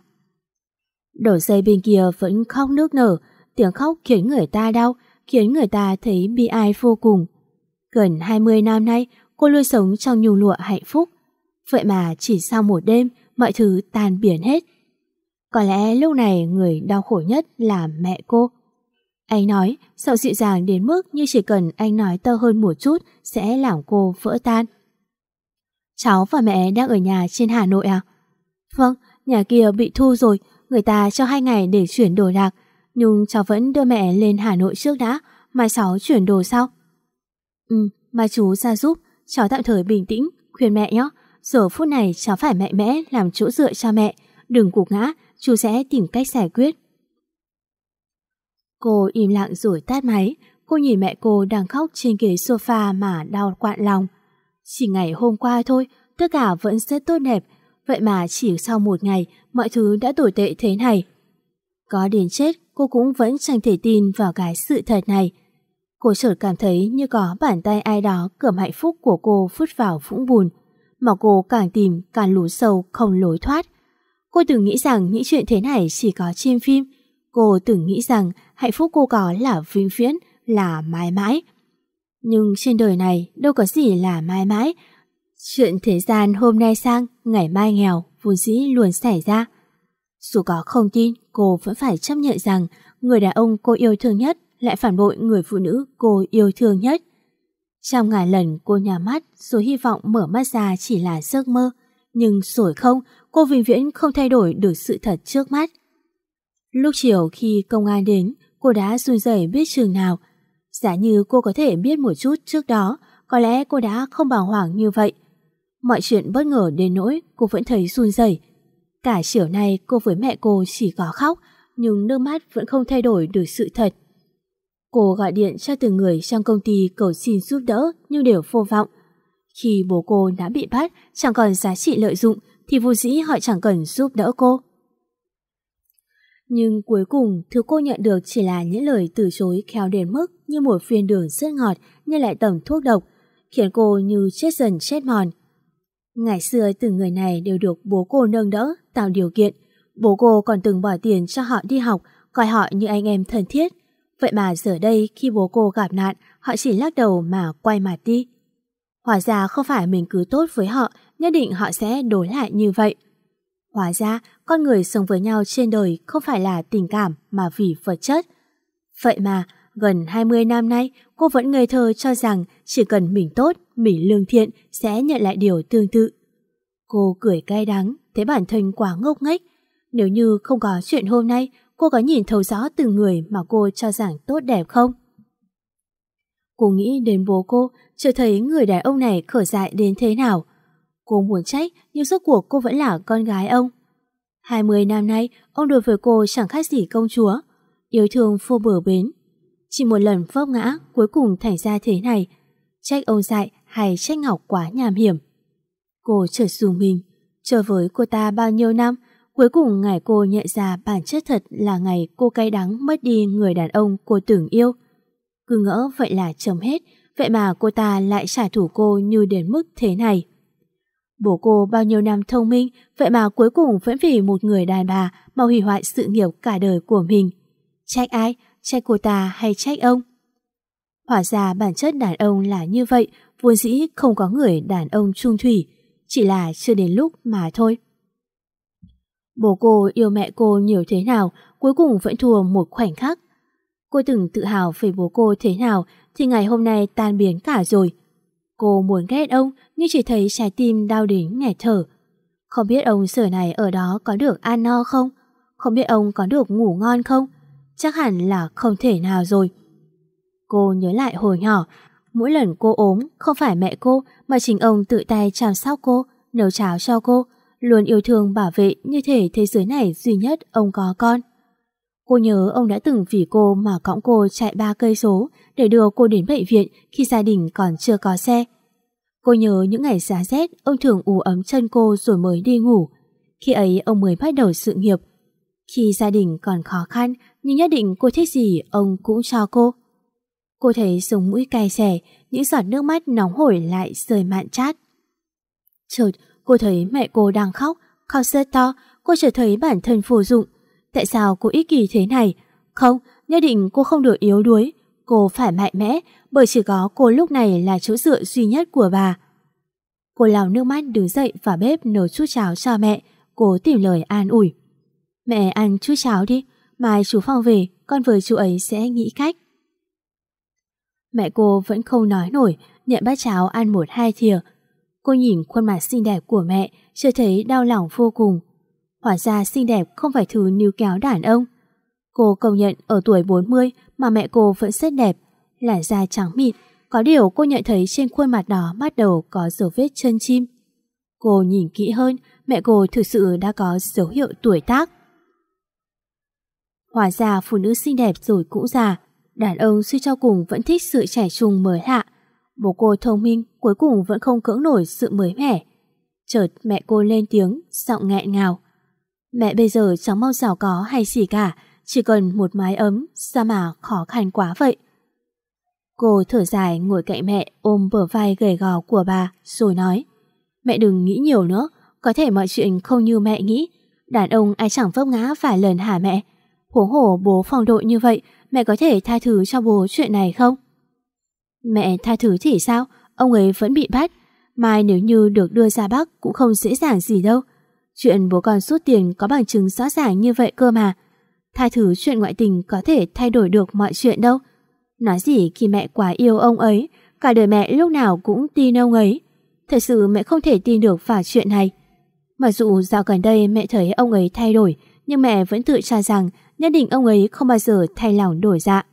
Đầu dây bên kia vẫn khóc nước nở, tiếng khóc khiến người ta đau, khiến người ta thấy bi ai vô cùng. Gần 20 năm nay, cô luôn sống trong nhung lụa hạnh phúc. Vậy mà chỉ sau một đêm, mọi thứ tan biển hết. Có lẽ lúc này người đau khổ nhất là mẹ cô. Anh nói, sợ dịu dàng đến mức như chỉ cần anh nói to hơn một chút sẽ làm cô vỡ tan. Cháu và mẹ đang ở nhà trên Hà Nội à? Vâng, nhà kia bị thu rồi, người ta cho hai ngày để chuyển đồ đạc, nhưng cháu vẫn đưa mẹ lên Hà Nội trước đã, mai cháu chuyển đồ sau. Ừ, mai chú ra giúp, cháu tạm thời bình tĩnh, khuyên mẹ nhé. Giờ phút này cháu phải mạnh mẽ làm chỗ dựa cho mẹ, đừng cục ngã, chú sẽ tìm cách giải quyết. Cô im lặng rồi tắt máy, cô nhìn mẹ cô đang khóc trên ghế sofa mà đau quặn lòng. Chỉ ngày hôm qua thôi, tất cả vẫn rất tốt đẹp, vậy mà chỉ sau một ngày mọi thứ đã tồi tệ thế này. Có đến chết, cô cũng vẫn chẳng thể tin vào cái sự thật này. Cô chợt cảm thấy như có bàn tay ai đó cầm hạnh phúc của cô phút vào vũng bùn, mà cô càng tìm càng lún sâu không lối thoát. Cô từng nghĩ rằng những chuyện thế này chỉ có trên phim. Cô từng nghĩ rằng hạnh phúc cô có là vĩnh viễn, là mãi mãi. Nhưng trên đời này đâu có gì là mãi mãi. Chuyện thế gian hôm nay sang, ngày mai nghèo, vốn dĩ luôn xảy ra. Dù có không tin, cô vẫn phải chấp nhận rằng người đàn ông cô yêu thương nhất lại phản bội người phụ nữ cô yêu thương nhất. Trong ngàn lần cô nhắm mắt rồi hy vọng mở mắt ra chỉ là giấc mơ. Nhưng rồi không, cô vĩnh viễn không thay đổi được sự thật trước mắt. Lúc chiều khi công an đến, cô đã run rẩy biết trường nào. Giả như cô có thể biết một chút trước đó, có lẽ cô đã không bàng hoàng như vậy. Mọi chuyện bất ngờ đến nỗi cô vẫn thấy run rẩy. Cả chiều nay cô với mẹ cô chỉ có khóc, nhưng nước mắt vẫn không thay đổi được sự thật. Cô gọi điện cho từng người trong công ty cầu xin giúp đỡ nhưng đều vô vọng. Khi bố cô đã bị bắt, chẳng còn giá trị lợi dụng thì vô dĩ họ chẳng cần giúp đỡ cô. Nhưng cuối cùng, thứ cô nhận được chỉ là những lời từ chối khéo đến mức như một phiên đường rất ngọt nhưng lại tẩm thuốc độc, khiến cô như chết dần chết mòn. Ngày xưa từng người này đều được bố cô nâng đỡ, tạo điều kiện. Bố cô còn từng bỏ tiền cho họ đi học, coi họ như anh em thân thiết. Vậy mà giờ đây khi bố cô gặp nạn, họ chỉ lắc đầu mà quay mặt đi. Hóa ra không phải mình cứ tốt với họ, nhất định họ sẽ đối lại như vậy. Hóa ra, con người sống với nhau trên đời không phải là tình cảm mà vì vật chất. Vậy mà, gần 20 năm nay, cô vẫn ngây thơ cho rằng chỉ cần mình tốt, mình lương thiện sẽ nhận lại điều tương tự. Cô cười cay đắng, thấy bản thân quá ngốc nghếch. Nếu như không có chuyện hôm nay, cô có nhìn thấu rõ từng người mà cô cho rằng tốt đẹp không? Cô nghĩ đến bố cô, chưa thấy người đàn ông này khở dại đến thế nào. Cô muốn trách, nhưng suốt cuộc cô vẫn là con gái ông. 20 năm nay, ông đối với cô chẳng khác gì công chúa. Yêu thương phô bờ bến. Chỉ một lần vấp ngã, cuối cùng thành ra thế này. Trách ông dại hay trách Ngọc quá nhàm hiểm. Cô chợt dùng mình. Chờ với cô ta bao nhiêu năm, cuối cùng ngày cô nhận ra bản chất thật là ngày cô cay đắng mất đi người đàn ông cô tưởng yêu. Cứ ngỡ vậy là chấm hết, vậy mà cô ta lại trả thù cô như đến mức thế này. Bố cô bao nhiêu năm thông minh, vậy mà cuối cùng vẫn vì một người đàn bà mà hủy hoại sự nghiệp cả đời của mình. Trách ai? Trách cô ta hay trách ông? Hóa ra bản chất đàn ông là như vậy, vốn dĩ không có người đàn ông trung thủy, chỉ là chưa đến lúc mà thôi. Bố cô yêu mẹ cô nhiều thế nào, cuối cùng vẫn thua một khoảnh khắc. Cô từng tự hào về bố cô thế nào thì ngày hôm nay tan biến cả rồi. Cô muốn ghét ông nhưng chỉ thấy trái tim đau đến nghẹt thở. Không biết ông sở này ở đó có được ăn no không? Không biết ông có được ngủ ngon không? Chắc hẳn là không thể nào rồi. Cô nhớ lại hồi nhỏ, mỗi lần cô ốm không phải mẹ cô mà chính ông tự tay chăm sóc cô, nấu cháo cho cô, luôn yêu thương bảo vệ như thể thế giới này duy nhất ông có con. Cô nhớ ông đã từng vì cô mà cõng cô chạy ba cây số để đưa cô đến bệnh viện khi gia đình còn chưa có xe. Cô nhớ những ngày giá rét, ông thường ủ ấm chân cô rồi mới đi ngủ. Khi ấy ông mới bắt đầu sự nghiệp. Khi gia đình còn khó khăn, nhưng nhất định cô thích gì ông cũng cho cô. Cô thấy sống mũi cay xẻ, những giọt nước mắt nóng hổi lại rơi mạn chát. Chợt, cô thấy mẹ cô đang khóc, khóc rất to, cô chợt thấy bản thân phù dụng. Tại sao cô ích kỷ thế này? Không, nhất định cô không được yếu đuối. Cô phải mạnh mẽ, bởi chỉ có cô lúc này là chỗ dựa duy nhất của bà. Cô lau nước mắt đứng dậy và bếp nấu chút cháo cho mẹ, cô tìm lời an ủi. Mẹ ăn chút cháo đi, mai chú Phong về, con với chú ấy sẽ nghĩ cách. Mẹ cô vẫn không nói nổi, nhận bát cháo ăn một hai thìa. Cô nhìn khuôn mặt xinh đẹp của mẹ, chưa thấy đau lòng vô cùng. Hóa ra xinh đẹp không phải thứ níu kéo đàn ông. Cô công nhận ở tuổi 40 mà mẹ cô vẫn rất đẹp, làn da trắng mịn. Có điều cô nhận thấy trên khuôn mặt đó bắt đầu có dấu vết chân chim. Cô nhìn kỹ hơn, mẹ cô thực sự đã có dấu hiệu tuổi tác. Hóa ra phụ nữ xinh đẹp rồi cũng già, đàn ông suy cho cùng vẫn thích sự trẻ trung mới lạ. Bố cô thông minh cuối cùng vẫn không cưỡng nổi sự mới mẻ. Chợt mẹ cô lên tiếng, giọng nghẹn ngào. Mẹ bây giờ chẳng mong giàu có hay gì cả, chỉ cần một mái ấm, sao mà khó khăn quá vậy. Cô thở dài ngồi cạnh mẹ ôm bờ vai gầy gò của bà rồi nói Mẹ đừng nghĩ nhiều nữa, có thể mọi chuyện không như mẹ nghĩ. Đàn ông ai chẳng vấp ngã vài lần hả mẹ? Huống hổ bố phong độ như vậy, mẹ có thể tha thứ cho bố chuyện này không? Mẹ tha thứ thì sao? Ông ấy vẫn bị bắt. Mai nếu như được đưa ra Bắc cũng không dễ dàng gì đâu. Chuyện bố con rút tiền có bằng chứng rõ ràng như vậy cơ mà. Tha thứ chuyện ngoại tình có thể thay đổi được mọi chuyện đâu. Nói gì khi mẹ quá yêu ông ấy, cả đời mẹ lúc nào cũng tin ông ấy. Thật sự mẹ không thể tin được vào chuyện này. Mặc dù dạo gần đây mẹ thấy ông ấy thay đổi, nhưng mẹ vẫn tự cho rằng nhất định ông ấy không bao giờ thay lòng đổi dạ.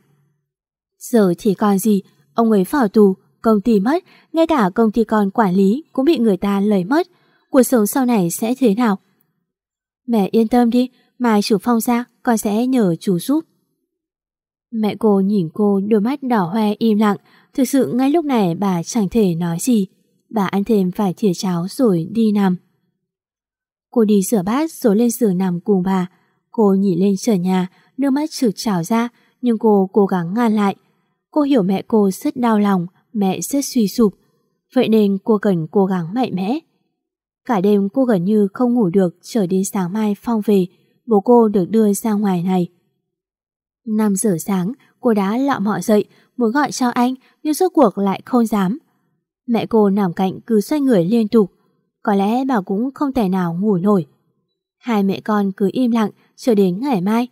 Giờ thì còn gì, ông ấy vào tù, công ty mất, ngay cả công ty con quản lý cũng bị người ta lấy mất. Cuộc sống sau này sẽ thế nào? Mẹ yên tâm đi, mai chủ phong ra, con sẽ nhờ chú giúp. Mẹ cô nhìn cô đôi mắt đỏ hoe im lặng, thực sự ngay lúc này bà chẳng thể nói gì. Bà ăn thêm vài thìa cháo rồi đi nằm. Cô đi rửa bát rồi lên giường nằm cùng bà. Cô nhìn lên trở nhà, nước mắt trực trào ra, nhưng cô cố gắng ngăn lại. Cô hiểu mẹ cô rất đau lòng, mẹ rất suy sụp. Vậy nên cô cần cố gắng mạnh mẽ. Cả đêm cô gần như không ngủ được trở đến sáng mai Phong về, bố cô được đưa ra ngoài này. 5 giờ sáng, cô đã lọ mọ dậy, muốn gọi cho anh, nhưng suốt cuộc lại không dám. Mẹ cô nằm cạnh cứ xoay người liên tục, có lẽ bà cũng không thể nào ngủ nổi. Hai mẹ con cứ im lặng chờ đến ngày mai.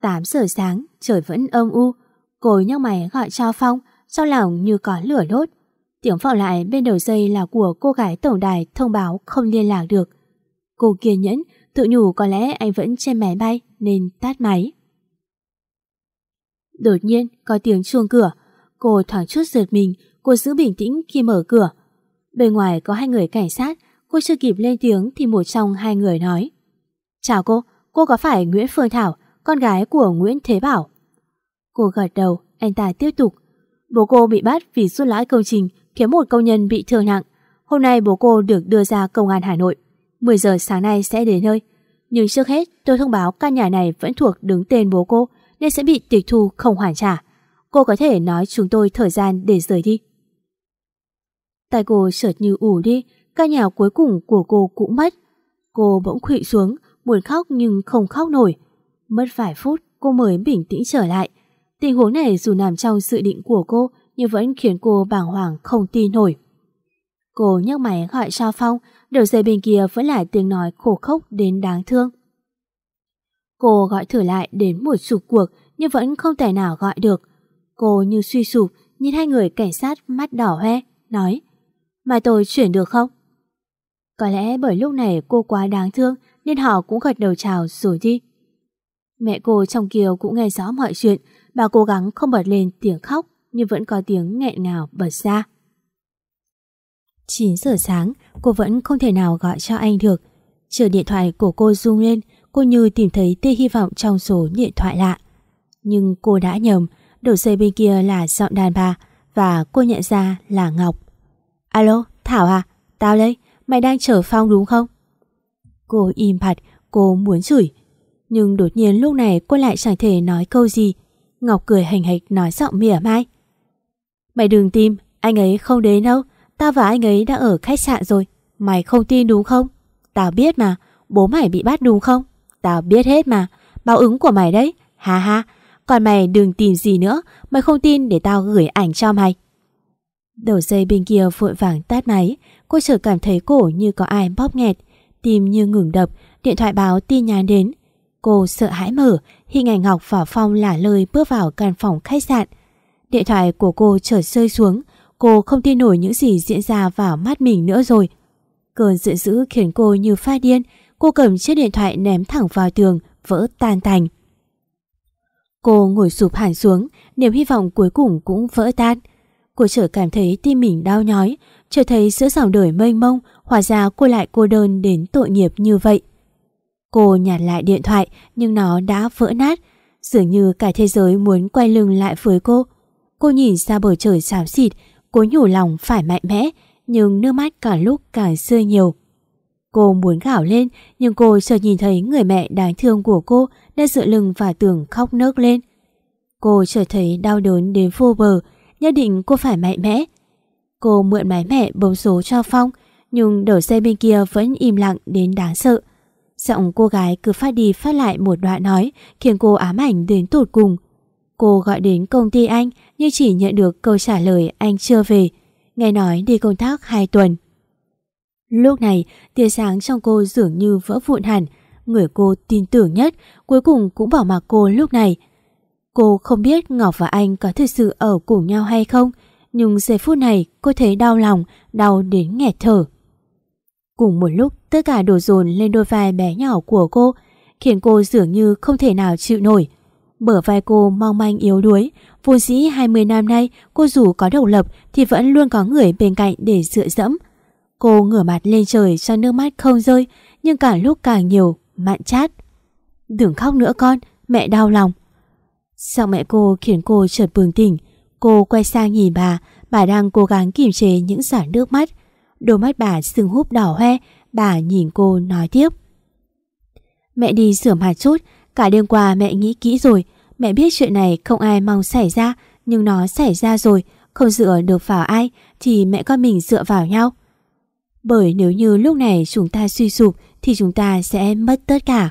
8 giờ sáng, trời vẫn âm u, cô nhắc mày gọi cho Phong, trong lòng như có lửa đốt. Tiếng vọng lại bên đầu dây là của cô gái tổng đài thông báo không liên lạc được. Cô kiên nhẫn, tự nhủ có lẽ anh vẫn trên máy bay nên tắt máy. Đột nhiên có tiếng chuông cửa, cô thoáng chút giật mình, cô giữ bình tĩnh khi mở cửa. Bên ngoài có hai người cảnh sát, cô chưa kịp lên tiếng thì một trong hai người nói. Chào cô, cô có phải Nguyễn Phương Thảo, con gái của Nguyễn Thế Bảo? Cô gật đầu, anh ta tiếp tục. Bố cô bị bắt vì rút lãi công trình khiến một công nhân bị thương nặng. Hôm nay bố cô được đưa ra công an Hà Nội. 10 giờ sáng nay sẽ đến nơi. Nhưng trước hết tôi thông báo căn nhà này vẫn thuộc đứng tên bố cô nên sẽ bị tịch thu không hoàn trả. Cô có thể nói chúng tôi thời gian để rời đi. Tay cô chợt như ủ đi, căn nhà cuối cùng của cô cũng mất. Cô bỗng khụy xuống, muốn khóc nhưng không khóc nổi. Mất vài phút cô mới bình tĩnh trở lại. Tình huống này dù nằm trong dự định của cô nhưng vẫn khiến cô bàng hoàng không tin nổi. Cô nhấc máy gọi cho Phong, đầu dây bên kia vẫn là tiếng nói khổ khốc đến đáng thương. Cô gọi thử lại đến một chục cuộc nhưng vẫn không thể nào gọi được. Cô như suy sụp, nhìn hai người cảnh sát mắt đỏ hoe, nói Mai tôi chuyển được không? Có lẽ bởi lúc này cô quá đáng thương nên họ cũng gật đầu chào rồi đi. Mẹ cô trong kia cũng nghe rõ mọi chuyện, bà cố gắng không bật lên tiếng khóc nhưng vẫn có tiếng nghẹn ngào bật ra. 9 giờ sáng, cô vẫn không thể nào gọi cho anh được. Chờ điện thoại của cô rung lên, cô như tìm thấy tia hy vọng trong số điện thoại lạ. Nhưng cô đã nhầm, đầu dây bên kia là giọng đàn bà và cô nhận ra là Ngọc. Alo, Thảo à? Tao đây, mày đang chờ Phong đúng không? Cô im bặt, cô muốn chửi. Nhưng đột nhiên lúc này cô lại chẳng thể nói câu gì. Ngọc cười hành hạch nói giọng mỉa mai. Mày đừng tìm, anh ấy không đến đâu. Tao và anh ấy đã ở khách sạn rồi. Mày không tin đúng không? Tao biết mà, bố mày bị bắt đúng không? Tao biết hết mà, báo ứng của mày đấy. Ha ha, còn mày đừng tìm gì nữa, mày không tin để tao gửi ảnh cho mày. Đầu dây bên kia vội vàng tắt máy, cô chợt cảm thấy cổ như có ai bóp nghẹt, tim như ngừng đập, điện thoại báo tin nhắn đến. Cô sợ hãi mở, hình ảnh Ngọc và Phong lả lời bước vào căn phòng khách sạn. Điện thoại của cô chợt rơi xuống, cô không tin nổi những gì diễn ra vào mắt mình nữa rồi. Cơn giận dữ khiến cô như phát điên, cô cầm chiếc điện thoại ném thẳng vào tường, vỡ tan tành. Cô ngồi sụp hẳn xuống, niềm hy vọng cuối cùng cũng vỡ tan. Cô chợt cảm thấy tim mình đau nhói, chợt thấy giữa dòng đời mênh mông, hóa ra cô lại cô đơn đến tội nghiệp như vậy. Cô nhặt lại điện thoại nhưng nó đã vỡ nát, dường như cả thế giới muốn quay lưng lại với cô. Cô nhìn ra bầu trời xám xịt, cố nhủ lòng phải mạnh mẽ, nhưng nước mắt càng lúc càng rơi nhiều. Cô muốn gào lên, nhưng cô chợt nhìn thấy người mẹ đáng thương của cô đang dựa lưng vào tường khóc nấc lên. Cô chợt thấy đau đớn đến vô bờ, nhất định cô phải mạnh mẽ. Cô mượn máy mẹ bấm số cho Phong, nhưng đầu dây bên kia vẫn im lặng đến đáng sợ. Giọng cô gái cứ phát đi phát lại một đoạn nói khiến cô ám ảnh đến tột cùng. Cô gọi đến công ty anh nhưng chỉ nhận được câu trả lời anh chưa về. Nghe nói đi công tác 2 tuần. Lúc này, tia sáng trong cô dường như vỡ vụn hẳn. Người cô tin tưởng nhất cuối cùng cũng bỏ mặc cô lúc này. Cô không biết Ngọc và anh có thực sự ở cùng nhau hay không, nhưng giây phút này cô thấy đau lòng, đau đến nghẹt thở. Cùng một lúc tất cả đổ dồn lên đôi vai bé nhỏ của cô khiến cô dường như không thể nào chịu nổi. Bờ vai cô mong manh yếu đuối Vốn dĩ 20 năm nay cô dù có độc lập thì vẫn luôn có người bên cạnh để dựa dẫm. Cô ngửa mặt lên trời cho nước mắt không rơi nhưng càng lúc càng nhiều, mặn chát. Đừng khóc nữa con, mẹ đau lòng. Giọng mẹ cô khiến cô chợt bừng tỉnh. Cô quay sang nhìn bà, bà đang cố gắng kiềm chế những giọt nước mắt. Đôi mắt bà sưng húp đỏ hoe, bà nhìn cô nói tiếp. Mẹ đi rửa mặt chút, cả đêm qua mẹ nghĩ kỹ rồi. Mẹ biết chuyện này không ai mong xảy ra, nhưng nó xảy ra rồi, không dựa được vào ai thì mẹ con mình dựa vào nhau. Bởi nếu như lúc này chúng ta suy sụp thì chúng ta sẽ mất tất cả.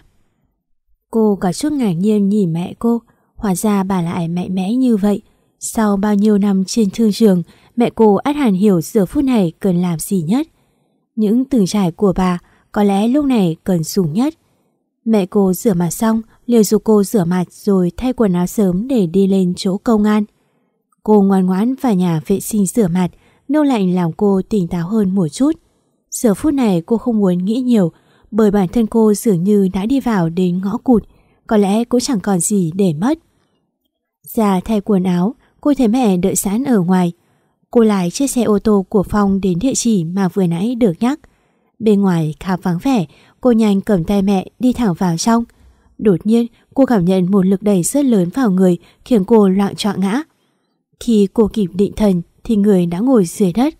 Cô có chút ngạc nhiên nhìn mẹ cô, hóa ra bà lại mạnh mẽ như vậy. Sau bao nhiêu năm trên thương trường, mẹ cô át hẳn hiểu giờ phút này cần làm gì nhất. Những từng trải của bà có lẽ lúc này cần dùng nhất. Mẹ cô rửa mặt xong, liều dục cô rửa mặt rồi thay quần áo sớm để đi lên chỗ công an. Cô ngoan ngoãn vào nhà vệ sinh rửa mặt, nâu lạnh làm cô tỉnh táo hơn một chút. Giờ phút này cô không muốn nghĩ nhiều, bởi bản thân cô dường như đã đi vào đến ngõ cụt, có lẽ cũng chẳng còn gì để mất. Ra thay quần áo, cô thấy mẹ đợi sẵn ở ngoài. Cô lái chiếc xe ô tô của Phong đến địa chỉ mà vừa nãy được nhắc. Bên ngoài khá vắng vẻ, cô nhanh cầm tay mẹ đi thẳng vào trong. Đột nhiên, cô cảm nhận một lực đẩy rất lớn vào người khiến cô loạn trọn ngã. Khi cô kịp định thần thì người đã ngồi dưới đất.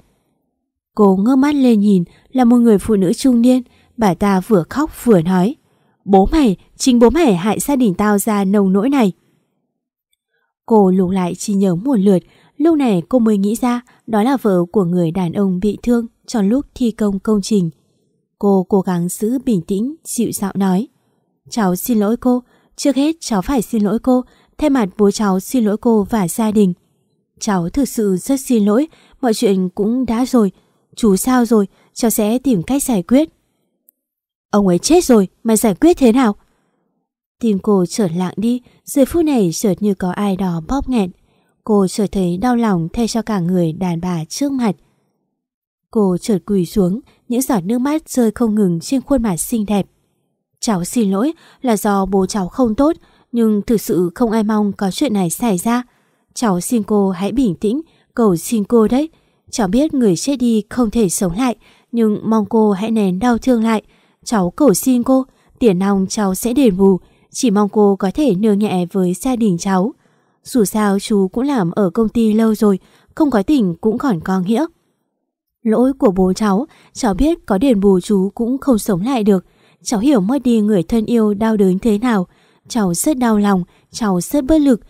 Cô ngơ mắt lên nhìn là một người phụ nữ trung niên, bà ta vừa khóc vừa nói. Bố mày, chính bố mày hại gia đình tao ra nồng nỗi này. Cô lục lại chỉ nhớ một lượt, lúc này cô mới nghĩ ra đó là vợ của người đàn ông bị thương trong lúc thi công công trình. Cô cố gắng giữ bình tĩnh, dịu dạo nói. Cháu xin lỗi cô, trước hết cháu phải xin lỗi cô, thay mặt bố cháu xin lỗi cô và gia đình. Cháu thực sự rất xin lỗi, mọi chuyện cũng đã rồi. Chú sao rồi, cháu sẽ tìm cách giải quyết. Ông ấy chết rồi, mà giải quyết thế nào? Tim cô trở lặng đi, giờ phút này chợt như có ai đó bóp nghẹn. Cô chợt thấy đau lòng thay cho cả người đàn bà trước mặt. Cô chợt quỳ xuống, những giọt nước mắt rơi không ngừng trên khuôn mặt xinh đẹp. Cháu xin lỗi là do bố cháu không tốt, nhưng thực sự không ai mong có chuyện này xảy ra. Cháu xin cô hãy bình tĩnh, cầu xin cô đấy. Cháu biết người chết đi không thể sống lại, nhưng mong cô hãy nén đau thương lại. Cháu cầu xin cô, tiền nong cháu sẽ đền bù, chỉ mong cô có thể nương nhẹ với gia đình cháu. Dù sao chú cũng làm ở công ty lâu rồi, không có tình cũng còn có nghĩa. Lỗi của bố cháu, cháu biết có đền bù chú cũng không sống lại được. Cháu hiểu mất đi người thân yêu đau đớn thế nào. Cháu rất đau lòng, cháu rất bất lực.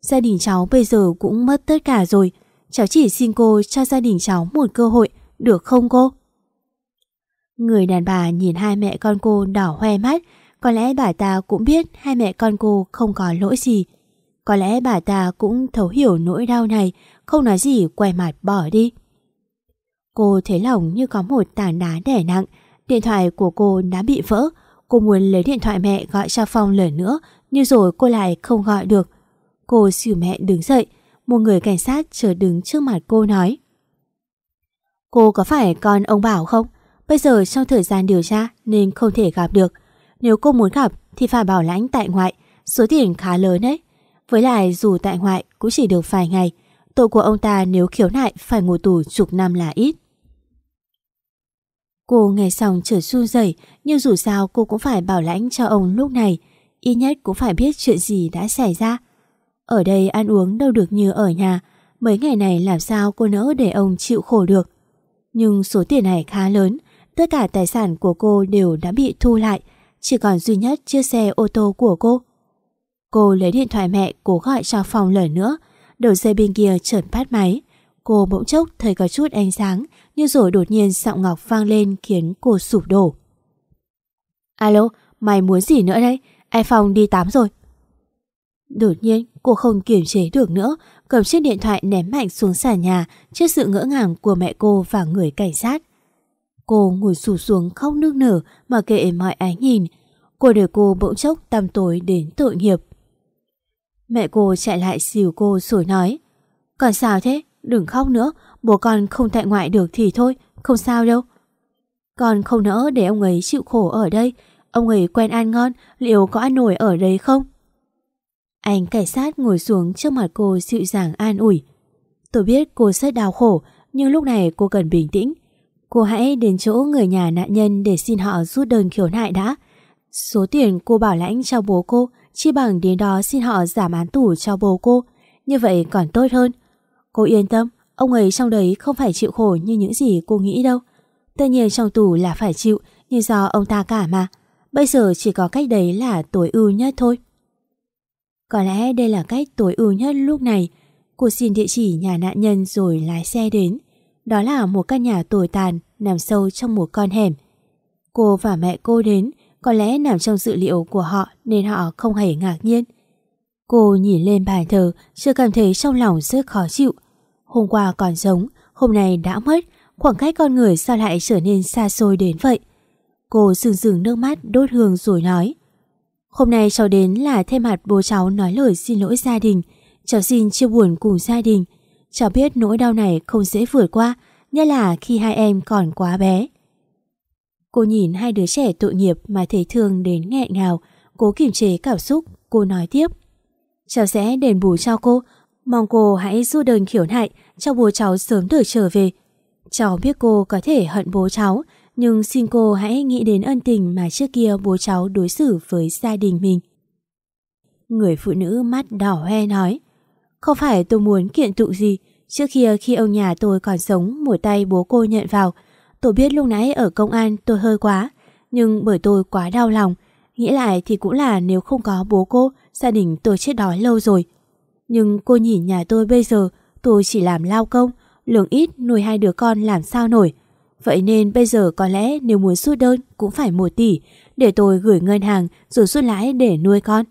Gia đình cháu bây giờ cũng mất tất cả rồi. Cháu chỉ xin cô cho gia đình cháu một cơ hội, được không cô? Người đàn bà nhìn hai mẹ con cô đỏ hoe mắt, có lẽ bà ta cũng biết hai mẹ con cô không có lỗi gì. Có lẽ bà ta cũng thấu hiểu nỗi đau này, không nói gì quay mặt bỏ đi. Cô thấy lòng như có một tảng đá đẻ nặng, điện thoại của cô đã bị vỡ. Cô muốn lấy điện thoại mẹ gọi cho Phong lần nữa, nhưng rồi cô lại không gọi được. Cô xỉu mẹ đứng dậy, một người cảnh sát chờ đứng trước mặt cô nói. Cô có phải con ông Bảo không? Bây giờ trong thời gian điều tra nên không thể gặp được. Nếu cô muốn gặp thì phải bảo lãnh tại ngoại, số tiền khá lớn đấy. Với lại dù tại ngoại cũng chỉ được vài ngày, tội của ông ta nếu khiếu nại phải ngồi tù chục năm là ít. Cô nghe xong trở su dậy, nhưng dù sao cô cũng phải bảo lãnh cho ông lúc này, ít nhất cũng phải biết chuyện gì đã xảy ra. Ở đây ăn uống đâu được như ở nhà, mấy ngày này làm sao cô nỡ để ông chịu khổ được. Nhưng số tiền này khá lớn, tất cả tài sản của cô đều đã bị thu lại, chỉ còn duy nhất chiếc xe ô tô của cô. Cô lấy điện thoại mẹ cố gọi cho phòng lời nữa, đầu dây bên kia chợt bắt máy. Cô bỗng chốc thấy có chút ánh sáng, nhưng rồi đột nhiên giọng ngọc vang lên khiến cô sụp đổ. Alo, mày muốn gì nữa đây? Ai Phong đi tắm rồi. Đột nhiên, cô không kiềm chế được nữa, cầm chiếc điện thoại ném mạnh xuống sàn nhà trước sự ngỡ ngàng của mẹ cô và người cảnh sát. Cô ngồi sụp xuống khóc nước nở mà kệ mọi ánh nhìn. Cô để cô bỗng chốc tăm tối đến tội nghiệp. Mẹ cô chạy lại xìu cô rồi nói Còn sao thế? Đừng khóc nữa, Bố con không tại ngoại được thì thôi, Không sao đâu. Con không nỡ để ông ấy chịu khổ ở đây, Ông ấy quen ăn ngon, Liệu có ăn nổi ở đây không? Anh cảnh sát ngồi xuống trước mặt cô dịu dàng an ủi. Tôi biết cô rất đau khổ, Nhưng lúc này cô cần bình tĩnh. Cô hãy đến chỗ người nhà nạn nhân Để xin họ rút đơn khiếu nại đã. Số tiền cô bảo lãnh cho bố cô, Chi bằng đến đó xin họ giảm án tù cho bố cô. Như vậy còn tốt hơn. Cô yên tâm Ông ấy trong đấy không phải chịu khổ như những gì cô nghĩ đâu. Tất nhiên trong tù là phải chịu Nhưng do ông ta cả mà. Bây giờ chỉ có cách đấy là tối ưu nhất thôi. Có lẽ đây là cách tối ưu nhất lúc này. Cô xin địa chỉ nhà nạn nhân rồi lái xe đến. Đó là một căn nhà tồi tàn Nằm sâu trong một con hẻm. Cô và mẹ cô đến có lẽ nằm trong dự liệu của họ nên họ không hề ngạc nhiên. Cô nhìn lên bàn thờ, chưa cảm thấy trong lòng rất khó chịu. Hôm qua còn sống, hôm nay đã mất, khoảng cách con người sao lại trở nên xa xôi đến vậy. Cô sừng sừng nước mắt đốt hương rồi nói. Hôm nay cháu đến là thay mặt bố cháu nói lời xin lỗi gia đình. Cháu xin chia buồn cùng gia đình. Cháu biết nỗi đau này không dễ vượt qua, nhất là khi hai em còn quá bé. Cô nhìn hai đứa trẻ tội nghiệp mà thấy thương đến nghẹn ngào, cố kiềm chế cảm xúc, cô nói tiếp. Cháu sẽ đền bù cho cô, mong cô hãy du đơn khiếu nại cho bố cháu sớm được trở về. Cháu biết cô có thể hận bố cháu, nhưng xin cô hãy nghĩ đến ân tình mà trước kia bố cháu đối xử với gia đình mình. Người phụ nữ mắt đỏ hoe nói, không phải tôi muốn kiện tụng gì, trước kia khi ông nhà tôi còn sống một tay bố cô nhận vào, Tôi biết lúc nãy ở công an tôi hơi quá, nhưng bởi tôi quá đau lòng, nghĩ lại thì cũng là nếu không có bố cô, gia đình tôi chết đói lâu rồi. Nhưng cô nhìn nhà tôi bây giờ, tôi chỉ làm lao công, lương ít nuôi hai đứa con làm sao nổi. Vậy nên bây giờ có lẽ nếu muốn rút đơn cũng phải một tỷ, để tôi gửi ngân hàng rồi rút lãi để nuôi con.